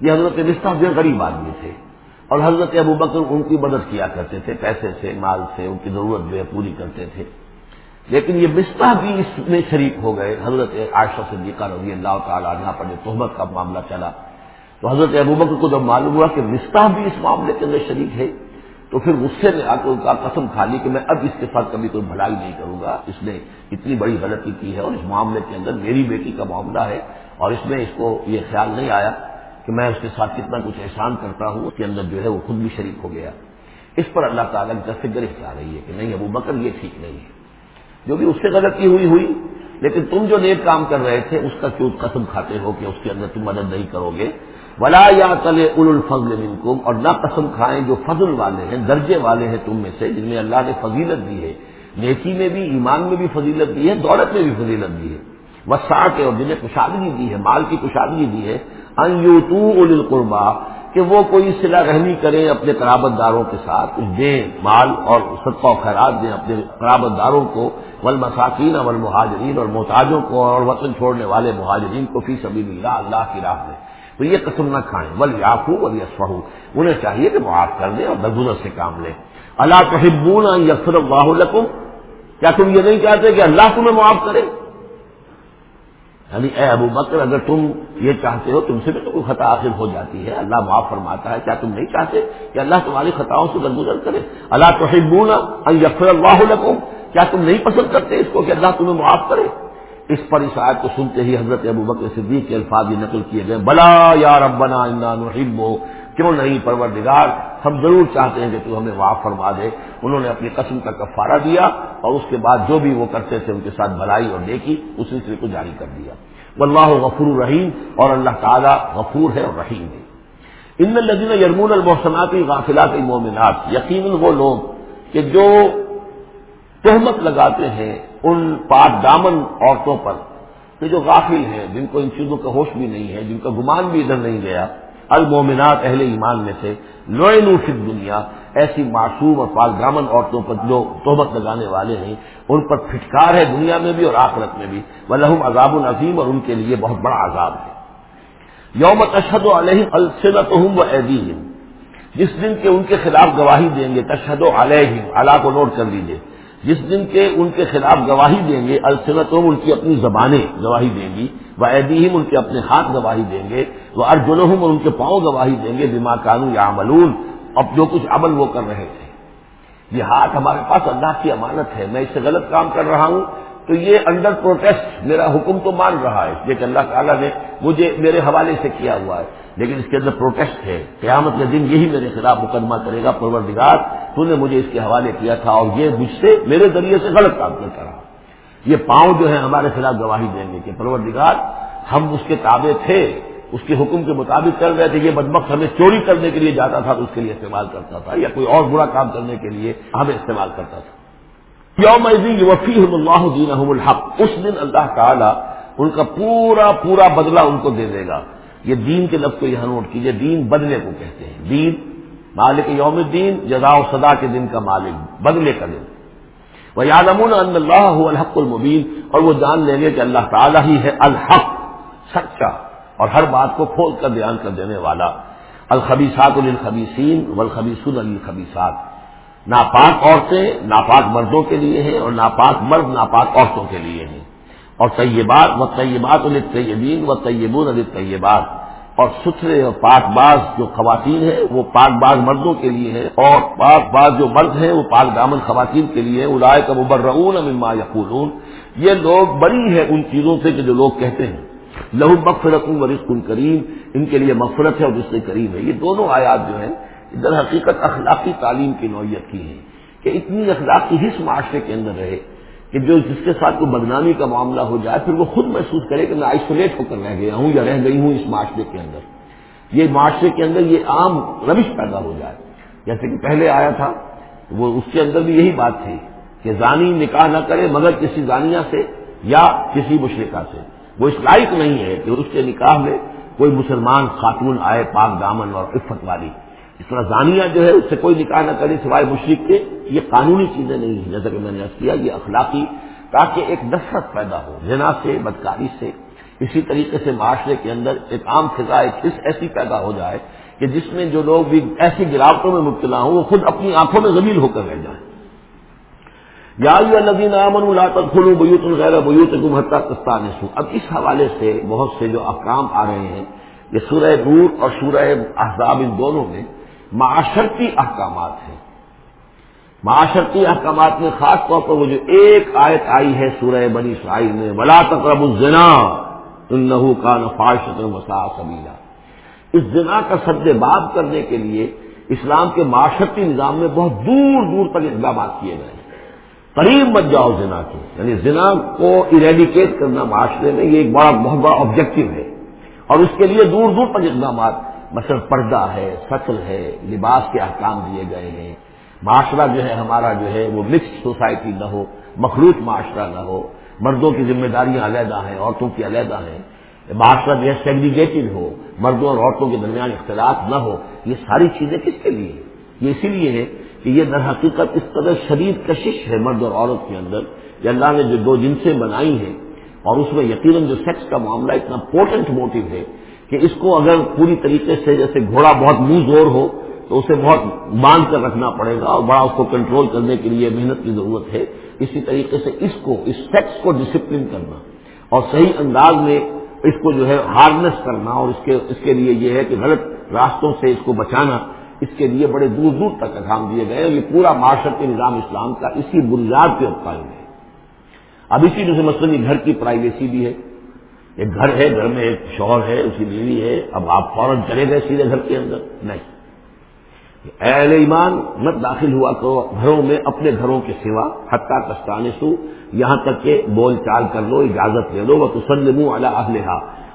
یہ حضرت مصطا جو غریب آدمی تھے۔ اور حضرت ابو بکر ان کی مدد کیا کرتے تھے، پیسے سے، مال سے، ان کی ضرورت جو ہے پوری کرتے تھے۔ لیکن یہ مصطح بھی اس میں شریک ہو گئے۔ حضرت عائشہ صدیقہ رضی اللہ تعالیٰ عنہ پر جو تہمت کا معاملہ چلا، تو حضرت ابو بکر کو جب معلوم ہوا کہ مصطح بھی اس معاملے کے اندر شریک ہے، تو پھر غصے میں آ کے ان کا قسم کھا لی کہ میں اب اس کے ساتھ کبھی کوئی بھلائی نہیں کروں گا۔ اس نے اتنی بڑی غلطی کی ہے اور اس معاملے کے اندر میری بیٹی کا معاملہ ہے اور اس میں اس کو یہ خیال نہیں آیا۔ کہ میں اس کے ساتھ کتنا کچھ احسان کرتا ہوں، اس کے اندر جو ہے وہ خود بھی شریک ہو گیا۔ اس پر اللہ تعالیٰ کی طرف سے گرفت آ رہی ہے کہ نہیں، ابو بکر یہ ٹھیک نہیں ہے۔ جو بھی اس سے غلطی ہوئی ہوئی۔ لیکن تم جو نیک کام کر رہے تھے، اس کا کیوں قسم کھاتے ہو کہ اس کے اندر تم مدد نہیں کرو گے۔ ولا یا تلے ال الفضل منکم اور نہ قسم کھائیں جو فضل والے ہیں، درجے والے ہیں تم میں سے، جن میں اللہ نے فضیلت دی ہے۔ نیکی میں بھی، ایمان میں بھی فضیلت دی ہے، دولت میں بھی فضیلت دی ہے۔ وسعت ہے اور جنہیں کشادگی دی ہے، مال کی کشادگی دی ہے۔ ان یو تو القربا کہ وہ کوئی سلا رحمی کریں اپنے قرابت داروں کے ساتھ کچھ دیں مال اور صدقہ و خیرات دیں اپنے قرابت داروں کو ول مساکین اول مہاجرین اور محتاجوں کو اور وطن چھوڑنے والے مہاجرین کو فی سبھی اللہ اللہ کی راہ میں۔ تو یہ قسم نہ کھائیں۔ ول یافو ول یسفہو انہیں چاہیے کہ معاف کر دیں اور درگزر سے کام لیں۔ اللہ تحبون یسر اللہ لکم؟ کیا تم یہ نہیں چاہتے کہ اللہ تمہیں معاف کرے؟ یعنی اے ابو بکر، اگر تم یہ چاہتے ہو، تم سے بھی تو کوئی خطا حاصل ہو جاتی ہے۔ اللہ معاف فرماتا ہے، کیا تم نہیں چاہتے کہ اللہ تمہاری خطاؤں سے درگزر کرے؟ اللہ تحبون یسر اللہ لکم۔ کیا تم نہیں پسند کرتے اس کو کہ اللہ تمہیں معاف کرے؟ اس پر اس آیت کو سنتے ہی حضرت ابو بکر صدیق کے الفاظ نقل کیے گئے۔ بلا یا ربنا انا نحب کیوں نہیں پروردگار؟ ہم ضرور چاہتے ہیں کہ تو ہمیں معاف فرما دے۔ انہوں نے اپنی قسم کا کفارہ دیا اور اس کے بعد جو بھی وہ کرتے تھے ان کے ساتھ بلائی اور دیکھی اس سلسلے کو جاری کر دیا۔ واللہ غفور الرحیم اور اللہ تعالیٰ غفور ہے اور رحیم ہے۔ ان الدین یرمون المحسنات غافلات المومنات یقیناً وہ لوگ کہ جو تہمت لگاتے ہیں ان پاک دامن عورتوں پر، کہ جو غافل ہیں، جن کو ان چیزوں کا ہوش بھی نہیں ہے، جن کا گمان بھی ادھر نہیں گیا المومنات اہل ایمان میں سے لوئے نوفت دنیا ایسی معصوم اور پاک دامن عورتوں پر جو تہمت لگانے والے ہیں، ان پر پھٹکار ہے دنیا میں بھی اور آخرت میں بھی۔ وہ لہم عذاب العظیم اور ان کے لیے بہت بڑا عذاب ہے۔ یوم تشہد علیہ السلط ہوں وہ جس دن کے ان کے خلاف گواہی دیں گے تشہد علیہ اللہ کو نوٹ کر لیجیے جس دن کے ان کے خلاف گواہی دیں گے السنتوں ان کی اپنی زبانیں گواہی دیں گی وہ عیدیم ان کے اپنے ہاتھ گواہی دیں گے وہ ارجنہم ان کے پاؤں گواہی دیں گے دماغ کانو یا عملون اب جو کچھ عمل وہ کر رہے تھے۔ یہ ہاتھ ہمارے پاس اللہ کی امانت ہے، میں اس سے غلط کام کر رہا ہوں۔ تو یہ انڈر پروٹیسٹ میرا حکم تو مان رہا ہے کہ اللہ تعالیٰ نے مجھے میرے حوالے سے کیا ہوا ہے۔ لیکن اس کے اندر پروٹیسٹ ہے۔ قیامت کے دن یہی میرے خلاف مقدمہ کرے گا، پروردگار، تو نے مجھے اس کے حوالے کیا تھا اور یہ مجھ سے میرے ذریعے سے غلط کام کر رہا یہ پاؤں جو ہے ہمارے خلاف گواہی دیں گے کہ پروردگار، ہم اس کے تابع تھے، اس کے حکم کے مطابق چل رہے تھے، یہ بدمخ ہمیں چوری کرنے کے لیے جاتا تھا، تو اس کے لیے استعمال کرتا تھا، یا کوئی اور برا کام کرنے کے لیے ہمیں استعمال کرتا تھا۔ یوم وفی اللہ دین الحق۔ اس دن اللہ تعالیٰ ان کا پورا پورا بدلہ ان کو دے دے گا۔ یہ دین کے لفظ کو یہاں نوٹ کیجیے، دین بدلے کو کہتے ہیں۔ دین، مالک یوم الدین جزا و صدا کے دن کا مالک، بدلے کا دن۔ وہ یادمون اللہ الحق المبین اور وہ جان لیں گے کہ اللہ تعالیٰ ہی ہے الحق، سچا، اور ہر بات کو کھول کر بیان کر دینے والا۔ الخبیسات الخبیسین والخبیسون الخبیسات ناپاک عورتیں ناپاک مردوں کے لیے ہیں اور ناپاک مرد ناپاک عورتوں کے لیے ہیں۔ اور طیبات و طیبات الطیبین و طیبون الطیبات اور ستھرے اور پاک باز جو خواتین ہیں، وہ پاک باز مردوں کے لیے ہیں۔ اور پاک باز جو مرد ہیں، وہ پاک دامن خواتین کے لیے الائے کا مبرعون مما یقولون۔ یہ لوگ بڑی ہے ان چیزوں سے کہ جو لوگ کہتے ہیں۔ لہو مغفرت و رزق کریم۔ ان کے لیے مغفرت ہے اور رزق کریم ہے۔ یہ دونوں آیات جو ہیں، در حقیقت اخلاقی تعلیم کی نوعیت کی ہے کہ اتنی اخلاقی حص معاشرے کے اندر رہے۔ کہ جو جس کے ساتھ کوئی بدنامی کا معاملہ ہو جائے، پھر وہ خود محسوس کرے کہ میں آئسولیٹ ہو کر رہ گیا ہوں یا رہ گئی ہوں اس معاشرے کے اندر۔ یہ معاشرے کے اندر یہ عام روش پیدا ہو جائے۔ جیسے کہ پہلے آیا تھا، وہ اس کے اندر بھی یہی بات تھی کہ زانی نکاح نہ کرے مگر کسی زانیہ سے یا کسی مشرقہ سے۔ وہ اس لائق نہیں ہے کہ اس کے نکاح میں کوئی مسلمان خاتون آئے، پاک دامن اور عفت والی۔ اس طرح زانیہ جو ہے، اس سے کوئی نکاح نہ کرے سوائے مشرق کے، یہ قانونی چیزیں نہیں ہیں۔ جیسا کہ میں نے کیا، یہ اخلاقی تاکہ ایک نفرت پیدا ہو، جنا سے، بدکاری سے۔ اسی طریقے سے معاشرے کے اندر ایک عام فضا، ایک حص ایسی پیدا ہو جائے کہ جس میں جو لوگ بھی ایسی گراوٹوں میں مبتلا ہوں، وہ خود اپنی آنکھوں میں زمین ہو کر رہ جائیں۔ یا الدین امن اللہ تخلو بیوت الغیر بیوت گمہتا کستان اب اس حوالے سے بہت سے جو احکام آ رہے ہیں، یہ سورہ نور اور سورہ احزاب، ان دونوں میں معاشرتی احکامات ہیں۔ معاشرتی احکامات میں خاص طور پر وہ جو ایک آیت آئی ہے سورہ بنی اسرائیل میں، ولا تقرب الزنا انہو کا نفاشت مسا سبیلا اس زنا کا سد باب کرنے کے لیے اسلام کے معاشرتی نظام میں بہت دور دور تک اقدامات کیے گئے قریب مت جاؤ زنا کے۔ یعنی زنا کو اریڈیکیٹ کرنا معاشرے میں یہ ایک بڑا بہت بڑا آبجیکٹو ہے۔ اور اس کے لیے دور دور تک اقدامات مثلا پردہ ہے سطل ہے، لباس کے احکام دیے گئے ہیں۔ معاشرہ جو ہے، ہمارا جو ہے، وہ مکس سوسائٹی نہ ہو، مخلوط معاشرہ نہ ہو۔ مردوں کی ذمہ داریاں علیحدہ ہیں، عورتوں کی علیحدہ ہیں۔ معاشرہ جو ہے سیگریگیٹڈ ہو۔ مردوں اور عورتوں کے درمیان اختلاط نہ ہو۔ یہ ساری چیزیں کس کے لیے یہ اسی لیے ہے کہ یہ در حقیقت اس قدر شدید کشش ہے مرد اور عورت کے اندر کہ اللہ نے جو دو جنسیں بنائی ہیں اور اس میں یقیناً جو سیکس کا معاملہ اتنا پورٹنٹ موٹو ہے کہ اس کو اگر پوری طریقے سے جیسے گھوڑا بہت منہ زور ہو، تو اسے بہت باندھ کر رکھنا پڑے گا اور بڑا اس کو کنٹرول کرنے کے لیے محنت کی ضرورت ہے۔ اسی طریقے سے اس کو، اس سیکس کو ڈسپلن کرنا اور صحیح انداز میں اس کو جو ہے ہارنس کرنا اور اس کے اس کے لیے یہ ہے کہ غلط راستوں سے اس کو بچانا، اس کے لیے بڑے دور دور تک کام دیے گئے اور یہ پورا معاشرتی نظام اسلام کا اسی بنیاد کے قائم ہے۔ اب اسی میں سے مثلاً گھر کی پرائیویسی بھی ہے۔ ایک گھر ہے، گھر میں ایک شوہر ہے اس کی بیوی ہے، اب آپ فوراً چلے گئے سیدھے گھر کے اندر۔ نہیں۔ اہل ایمان مت داخل ہوا کرو گھروں میں، اپنے گھروں کے سوا۔ حتہ کستانے سو یہاں تک کہ بول چال کر لو، اجازت لے لو۔ وہ تسلم اعلیٰ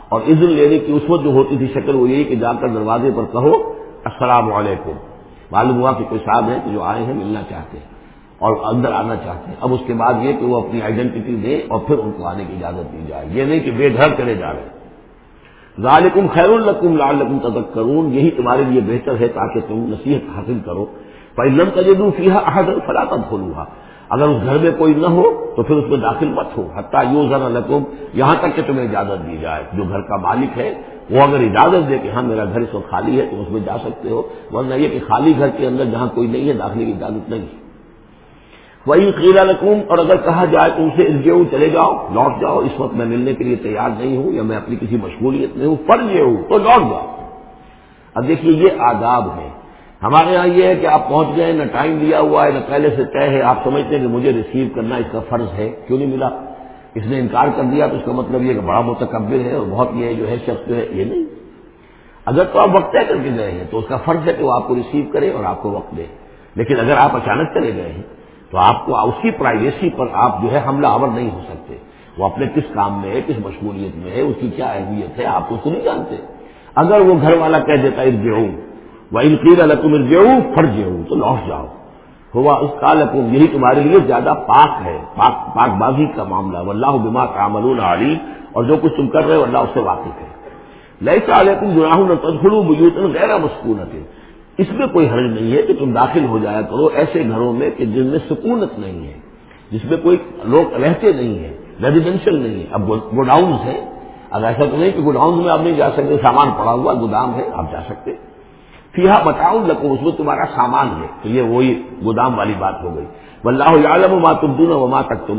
اور عزل لینے کی اس وقت جو ہوتی تھی، شکل وہ یہی کہ جا کر دروازے پر کہو، السلام علیکم۔ معلوم ہوا کہ کوئی صاحب ہے کہ جو آئے ہیں، ملنا چاہتے ہیں۔ اور اندر آنا چاہتے ہیں۔ اب اس کے بعد یہ کہ وہ اپنی آئیڈینٹی دے اور پھر ان کو آنے کی اجازت دی جائے۔ یہ نہیں کہ بے گھر چلے جا رہے ذالکم خیر القم لال لکم کرون یہی تمہارے لیے بہتر ہے تاکہ تم نصیحت حاصل کرو۔ پہلم تجدو فیحا احد فلاطت کھولوں اگر اس گھر میں کوئی نہ ہو تو پھر اس میں داخل مت ہو۔ حتیٰ یوں ذرا لکم یہاں تک کہ تمہیں اجازت دی جائے۔ جو گھر کا مالک ہے، وہ اگر اجازت دے کہ ہاں میرا گھر اس وقت خالی ہے تم اس میں جا سکتے ہو۔ ورنہ یہ کہ خالی گھر کے اندر جہاں کوئی نہیں ہے، داخلے کی اجازت نہیں۔ وہی قیلا رقوم اور اگر کہا جائے تو اسے الجو چلے جاؤ، لوٹ جاؤ، اس وقت میں ملنے کے لیے تیار نہیں ہوں، یا میں اپنی کسی مشغولیت میں ہوں، پر یہ ہوں، تو لوٹ جاؤ۔ اب دیکھیے، یہ آداب ہے ہمارے یہاں یہ ہے کہ آپ پہنچ گئے، نہ ٹائم دیا ہوا ہے، نہ پہلے سے طے ہے، آپ سمجھتے ہیں کہ مجھے ریسیو کرنا اس کا فرض ہے، کیوں نہیں ملا؟ اس نے انکار کر دیا، تو اس کا مطلب یہ کہ بڑا متکبر ہے، اور بہت یہ جو ہے، شخص جو ہے، یہ نہیں۔ اگر تو آپ وقت طے کر کے گئے ہیں، تو اس کا فرض ہے کہ وہ آپ کو ریسیو کرے اور آپ کو وقت دے۔ لیکن اگر آپ اچانک چلے گئے ہیں تو آپ کو اس کی پرائیویسی پر آپ جو ہے حملہ آور نہیں ہو سکتے۔ وہ اپنے کس کام میں ہے، کس مشغولیت میں ہے، اس کی کیا اہمیت ہے، آپ اس کو نہیں جانتے۔ اگر وہ گھر والا کہہ دیتا ارجعو وہ انقیر الکم ارجعو فرجعو تو لوٹ جاؤ۔ ہوا اس کا لکم، یہی تمہارے لیے زیادہ پاک ہے۔ پاک پاک بازی کا معاملہ۔ واللہ بما تعملون علی اور جو کچھ تم کر رہے ہو، اللہ اس سے واقف ہے۔ لیسا علیکم گناہ نہ تدخلوا غیر مسکونت اس میں کوئی حرج نہیں ہے کہ تم داخل ہو جایا کرو ایسے گھروں میں کہ جن میں سکونت نہیں ہے، جس میں کوئی لوگ رہتے نہیں ہیں ریزیڈینشل نہیں ہے اب گوڈاؤنز ہیں۔ اب ایسا تو نہیں کہ گوڈاؤن میں آپ نہیں جا سکتے، سامان پڑا ہوا گودام ہے، آپ جا سکتے۔ فیحا بتاؤ لکو اس میں تمہارا سامان ہے۔ تو یہ وہی گودام والی بات ہو گئی۔ واللہ عالم و مات تبدون و ماں تک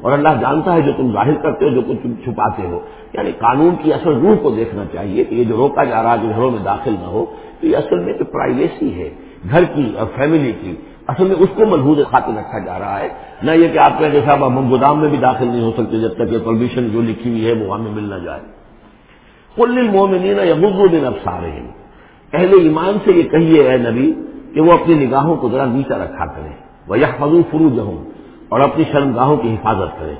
اور اللہ جانتا ہے جو تم ظاہر کرتے ہو، جو کچھ تم چھپاتے ہو۔ یعنی قانون کی اصل روح کو دیکھنا چاہیے کہ یہ جو روکا جا رہا ہے، جو گھروں میں داخل نہ ہو تو یہ اصل میں ایک پرائیویسی ہے، گھر کی اور فیملی کی۔ اصل میں اس کو ملحوظ خاطر رکھا جا رہا ہے۔ نہ یہ کہ آپ کہیں صاحب ہم گودام میں بھی داخل نہیں ہو سکتے جب تک یہ پرمیشن جو لکھی ہوئی ہے وہ ہمیں مل نہ جائے۔ کل مومنین یا مزو دن اب سارے ہیں پہلے ایمان سے یہ کہیے ہے نبی کہ وہ اپنی نگاہوں کو ذرا نیچا رکھا کریں۔ وہ یہ فضو فروج ہوں اور اپنی شرمگاہوں کی حفاظت کریں۔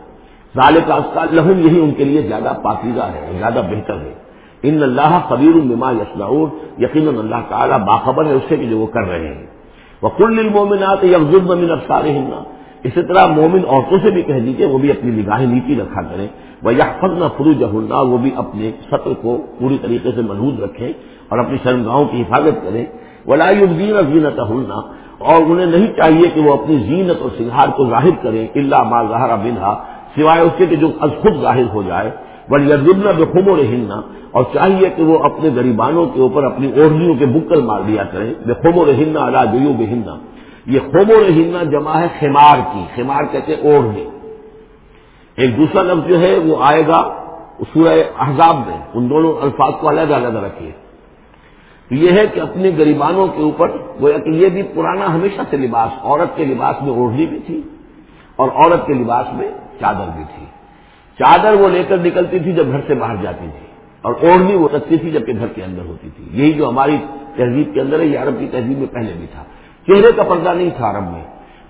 ظال کا لہم یہی ان کے لیے زیادہ پاکیزہ ہے زیادہ بہتر ہے۔ ان اللہ قبیر الما یسنعور یقیناً اللہ تعالیٰ باخبر ہے اس سے کہ جو وہ کر رہے ہیں۔ وہ کل المومنات یکزب من افسار ہننا اسی طرح مومن عورتوں سے بھی کہہ دیجیے وہ بھی اپنی نگاہیں نیچی رکھا کریں۔ وہ یکفت نہ فروج وہ بھی اپنے سطر کو پوری طریقے سے محدود رکھیں اور اپنی شرمگاہوں کی حفاظت کریں۔ ولا الدین زینت ہننا اور انہیں نہیں چاہیے کہ وہ اپنی زینت اور سنگھار کو ظاہر کریں اللہ مال ظاہر بنہا سوائے اس کے کہ جو از خود ظاہر ہو جائے۔ بل یزبنا بے و رہنا اور چاہیے کہ وہ اپنے غریبانوں کے اوپر اپنی اوڑھنیوں کے بکل مار دیا کریں بے خوب و رہنا اللہ جو بہننا یہ خوب و رہنا جمع ہے خمار کی۔ خمار کہتے اوڑھنے ایک دوسرا لفظ جو ہے وہ آئے گا سورہ احزاب میں۔ ان دونوں الفاظ کو الگ الگ رکھیے۔ یہ ہے کہ اپنے غریبانوں کے اوپر گویا کہ یہ بھی پرانا ہمیشہ سے لباس، عورت کے لباس میں اوڑھنی بھی تھی اور عورت کے لباس میں چادر بھی تھی۔ چادر وہ لے کر نکلتی تھی جب گھر سے باہر جاتی تھی اور اوڑھنی وہ رکھتی تھی جبکہ گھر کے اندر ہوتی تھی۔ یہی جو ہماری تہذیب کے اندر ہے، یہ عرب کی تہذیب میں پہلے بھی تھا۔ چہرے کا پردہ نہیں تھا عرب میں۔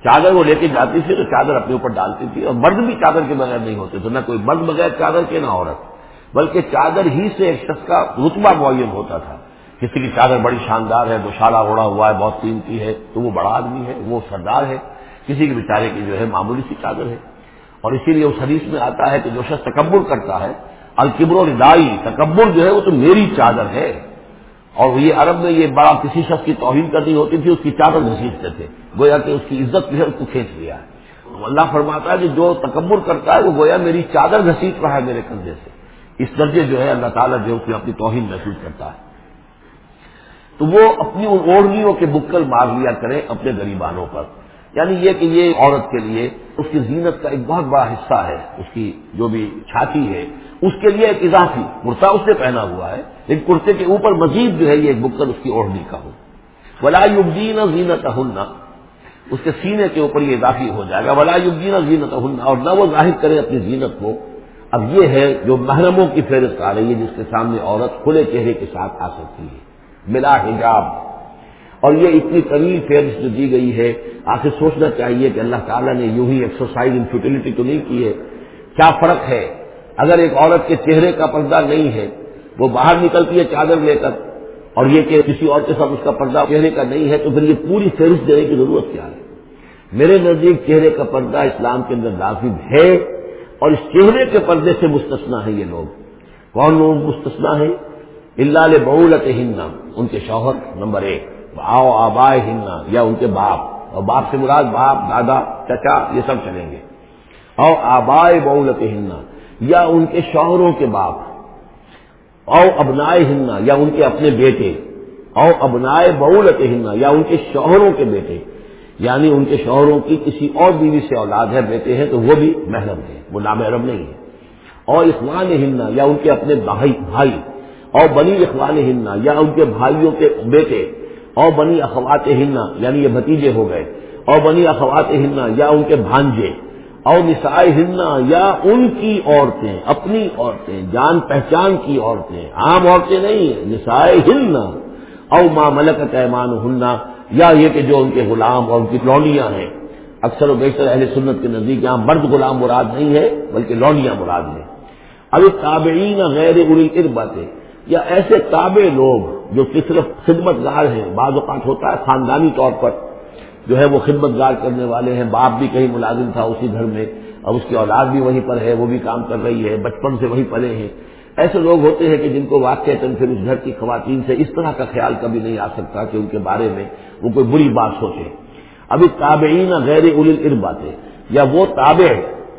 چادر وہ لے کے جاتی تھی تو چادر اپنے اوپر ڈالتی تھی اور مرد بھی چادر کے بغیر نہیں ہوتے تو نہ کوئی مرد بغیر چادر کے، نہ عورت۔ بلکہ چادر ہی سے ایک شخص کا رتبہ معین ہوتا تھا۔ کسی کی چادر بڑی شاندار ہے دوشالہ اوڑا ہوا ہے، بہت قیمتی ہے، تو وہ بڑا آدمی ہے، وہ سردار ہے۔ کسی کے بیچارے کی جو ہے معمولی سی چادر ہے۔ اور اسی لیے اس حدیث میں آتا ہے کہ جو شخص تکبر کرتا ہے القبر و ردائی، تکبر جو ہے وہ تو میری چادر ہے۔ اور یہ عرب میں یہ بڑا کسی شخص کی توہین کرنی ہوتی تھی، اس کی چادر گھسیٹتے تھے۔ گویا کہ اس کی عزت جو ہے اس کو کھینچ لیا ہے۔ اللہ فرماتا ہے کہ جو تکبر کرتا ہے، وہ گویا میری چادر گھسیٹ رہا ہے میرے کندھے سے۔ اس درجے جو ہے اللہ تعالیٰ جو اس میں اپنی توہین محسوس کرتا ہے۔ تو وہ اپنی اوڑھنیوں کے بکل مار لیا کریں اپنے غریبانوں پر۔ یعنی یہ کہ یہ عورت کے لیے اس کی زینت کا ایک بہت بڑا حصہ ہے، اس کی جو بھی چھاتی ہے، اس کے لیے ایک اضافی کرتا اس نے پہنا ہوا ہے، لیکن کرتے کے اوپر مزید جو ہے یہ ایک بکر اس کی اوڑھنی کا ہو۔ ولا یبدین زینت ہننا اس کے سینے کے اوپر یہ اضافی ہو جائے گا۔ ولا یبدین زینت ہننا اور نہ وہ ظاہر کرے اپنی زینت کو۔ اب یہ ہے جو محرموں کی فہرست آ رہی ہے، جس کے سامنے عورت کھلے چہرے کے ساتھ آ سکتی ہے۔ بلا حجاب۔ اور یہ اتنی طویل فہرست جو دی گئی ہے، آخر سوچنا چاہیے کہ اللہ تعالیٰ نے یوں ہی ایکسرسائز ان فیوٹیلٹی تو نہیں کی ہے۔ کیا فرق ہے؟ اگر ایک عورت کے چہرے کا پردہ نہیں ہے، وہ باہر نکلتی ہے چادر لے کر، اور یہ کہ کسی اور کے ساتھ اس کا پردہ چہرے کا نہیں ہے، تو پھر یہ پوری فہرست دینے کی ضرورت کیا ہے؟ میرے نزدیک چہرے کا پردہ اسلام کے اندر لازم ہے، اور اس چہرے کے پردے سے مستثنا ہے یہ لوگ۔ کون لوگ مستثنا ہے اللہ بہولت ہند ان کے شوہر نمبر ایک۔ آؤ آبائے ہننا یا ان کے باپ۔ اور باپ سے مراد باپ، دادا، چچا، یہ سب چلیں گے۔ او آبائے بولت ہننا یا ان کے شوہروں کے باپ۔ او ابنائے ہننا یا ان کے اپنے بیٹے۔ او ابنائے بولت ہننا یا ان کے شوہروں کے بیٹے۔ یعنی ان کے شوہروں کی کسی اور بیوی سے اولاد ہے، بیٹے ہیں، تو وہ بھی محرم ہے وہ نامحرم نہیں ہے اور اخوان ہننا یا ان کے اپنے بھائی بھائی۔ اور بنی اخوان ہننا یا ان کے بھائیوں کے بیٹے۔ اور بنی اخوات ہننا یعنی یہ بھتیجے ہو گئے۔ اور بنی اخوات ہننا یا ان کے بھانجے۔ اور نسائے ہننا یا ان کی عورتیں، اپنی عورتیں، جان پہچان کی عورتیں۔ عام عورتیں نہیں ہیں نسائے ہننا او ماں ملکت ایمان ہننا یا یہ کہ جو ان کے غلام اور ان کی لونیاں ہیں۔ اکثر و بیشتر اہل سنت کے نزدیک یہاں مرد غلام مراد نہیں ہے، بلکہ لونیاں مراد ہیں۔ اب تابعین غیر اری اربت یا ایسے تابع لوگ جو کہ صرف خدمت گار ہیں، بعض اوقات ہوتا ہے خاندانی طور پر جو ہے وہ خدمت گار کرنے والے ہیں، باپ بھی کہیں ملازم تھا اسی گھر میں، اور اس کی اولاد بھی وہیں پر ہے، وہ بھی کام کر رہی ہے، بچپن سے وہیں پلے ہیں۔ ایسے لوگ ہوتے ہیں کہ جن کو واقع پھر اس گھر کی خواتین سے اس طرح کا خیال کبھی نہیں آ سکتا کہ ان کے بارے میں وہ کوئی بری بات سوچے۔ ابھی تابعین غیر ال باتیں، یا وہ تابع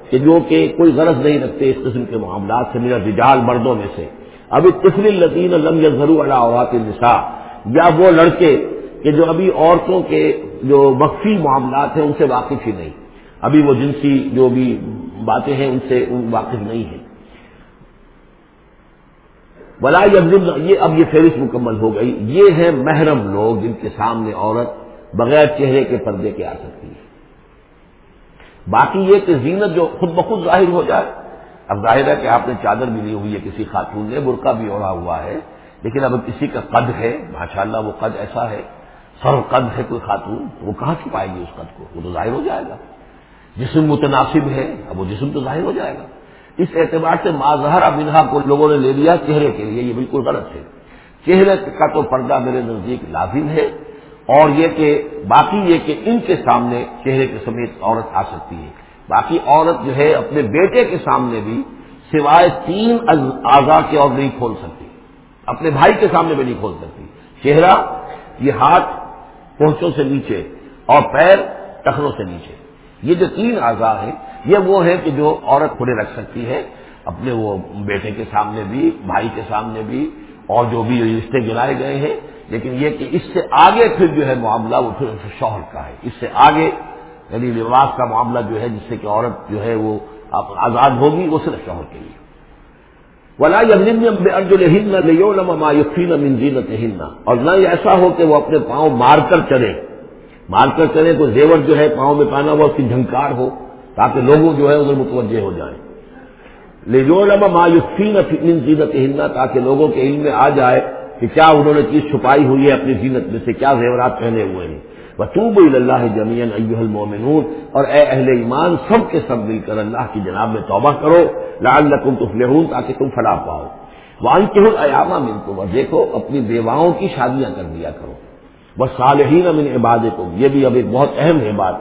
کہ جو کہ کوئی غرض نہیں رکھتے اس قسم کے معاملات سے، میرا رجال مردوں میں سے۔ ابھی طفل لطین لم یا ضرور اللہ نسا یا وہ لڑکے کہ جو ابھی عورتوں کے جو وقفی معاملات ہیں ان سے واقف ہی نہیں۔ ابھی وہ جنسی جو بھی باتیں ہیں ان سے واقف نہیں ہیں۔ بلا یہ اب یہ فہرست مکمل ہو گئی۔ یہ ہے محرم لوگ جن کے سامنے عورت بغیر چہرے کے پردے کے آ سکتی ہے۔ باقی یہ کہ زینت جو خود بخود ظاہر ہو جائے۔ اب ظاہر ہے کہ آپ نے چادر بھی لی ہوئی ہے، کسی خاتون نے، برقع بھی اوڑا ہوا ہے، لیکن اب کسی کا قد ہے ماشاء اللہ وہ قد ایسا ہے، سر قد ہے کوئی خاتون وہ کہاں چھپائے گی اس قد کو؟ وہ تو ظاہر ہو جائے گا۔ جسم متناسب ہے، اب وہ جسم تو ظاہر ہو جائے گا۔ اس اعتبار سے ماظہر منہا کو لوگوں نے لے لیا چہرے کے لیے، یہ بالکل غلط ہے۔ چہرے کا تو پردہ میرے نزدیک لازم ہے، اور یہ کہ باقی یہ کہ ان کے سامنے چہرے کے سمیت عورت آ سکتی ہے۔ باقی عورت جو ہے اپنے بیٹے کے سامنے بھی سوائے تین اعضا کے اور نہیں کھول سکتی۔ اپنے بھائی کے سامنے بھی نہیں کھول سکتی۔ چہرہ، یہ ہاتھ پہنچوں سے نیچے اور پیر ٹخنوں سے نیچے۔ یہ جو تین اعضا ہیں، یہ وہ ہے کہ جو عورت کھلے رکھ سکتی ہے اپنے وہ بیٹے کے سامنے بھی، بھائی کے سامنے بھی اور جو بھی رشتے گرائے گئے ہیں۔ لیکن یہ کہ اس سے آگے پھر جو ہے معاملہ وہ پھر شوہر کا ہے۔ اس سے آگے یعنی لباس کا معاملہ جو ہے جس سے کہ عورت جو ہے وہ آزاد ہوگی، وہ صرف شوہر کے لیے۔ ولا یقین اور نہ ایسا ہو کہ وہ اپنے پاؤں مار کر چلے مار کر چلے تو زیور جو ہے پاؤں میں پانا ہوا، اس کی جھنکار ہو تاکہ لوگوں جو ہے ادھر متوجہ ہو جائیں۔ لے لما مایوسین زینت ہننا تاکہ لوگوں کے علم میں آ جائے کہ کیا انہوں نے چیز چھپائی ہوئی ہے اپنی زینت میں سے، کیا زیورات پہنے ہوئے ہیں۔ بطوب اللہ جمین ایوہ المومنون اور اے اہل ایمان، سب کے سب مل کر اللہ کی جناب میں توبہ کرو۔ لعلکم تفلحون، تاکہ تم فلاح پاؤ۔ وان کے ایامہ ملکم اور دیکھو، اپنی بیواؤں کی شادیاں کر دیا کرو۔ بس صالحین من عبادکم، یہ بھی اب ایک بہت اہم ہے بات۔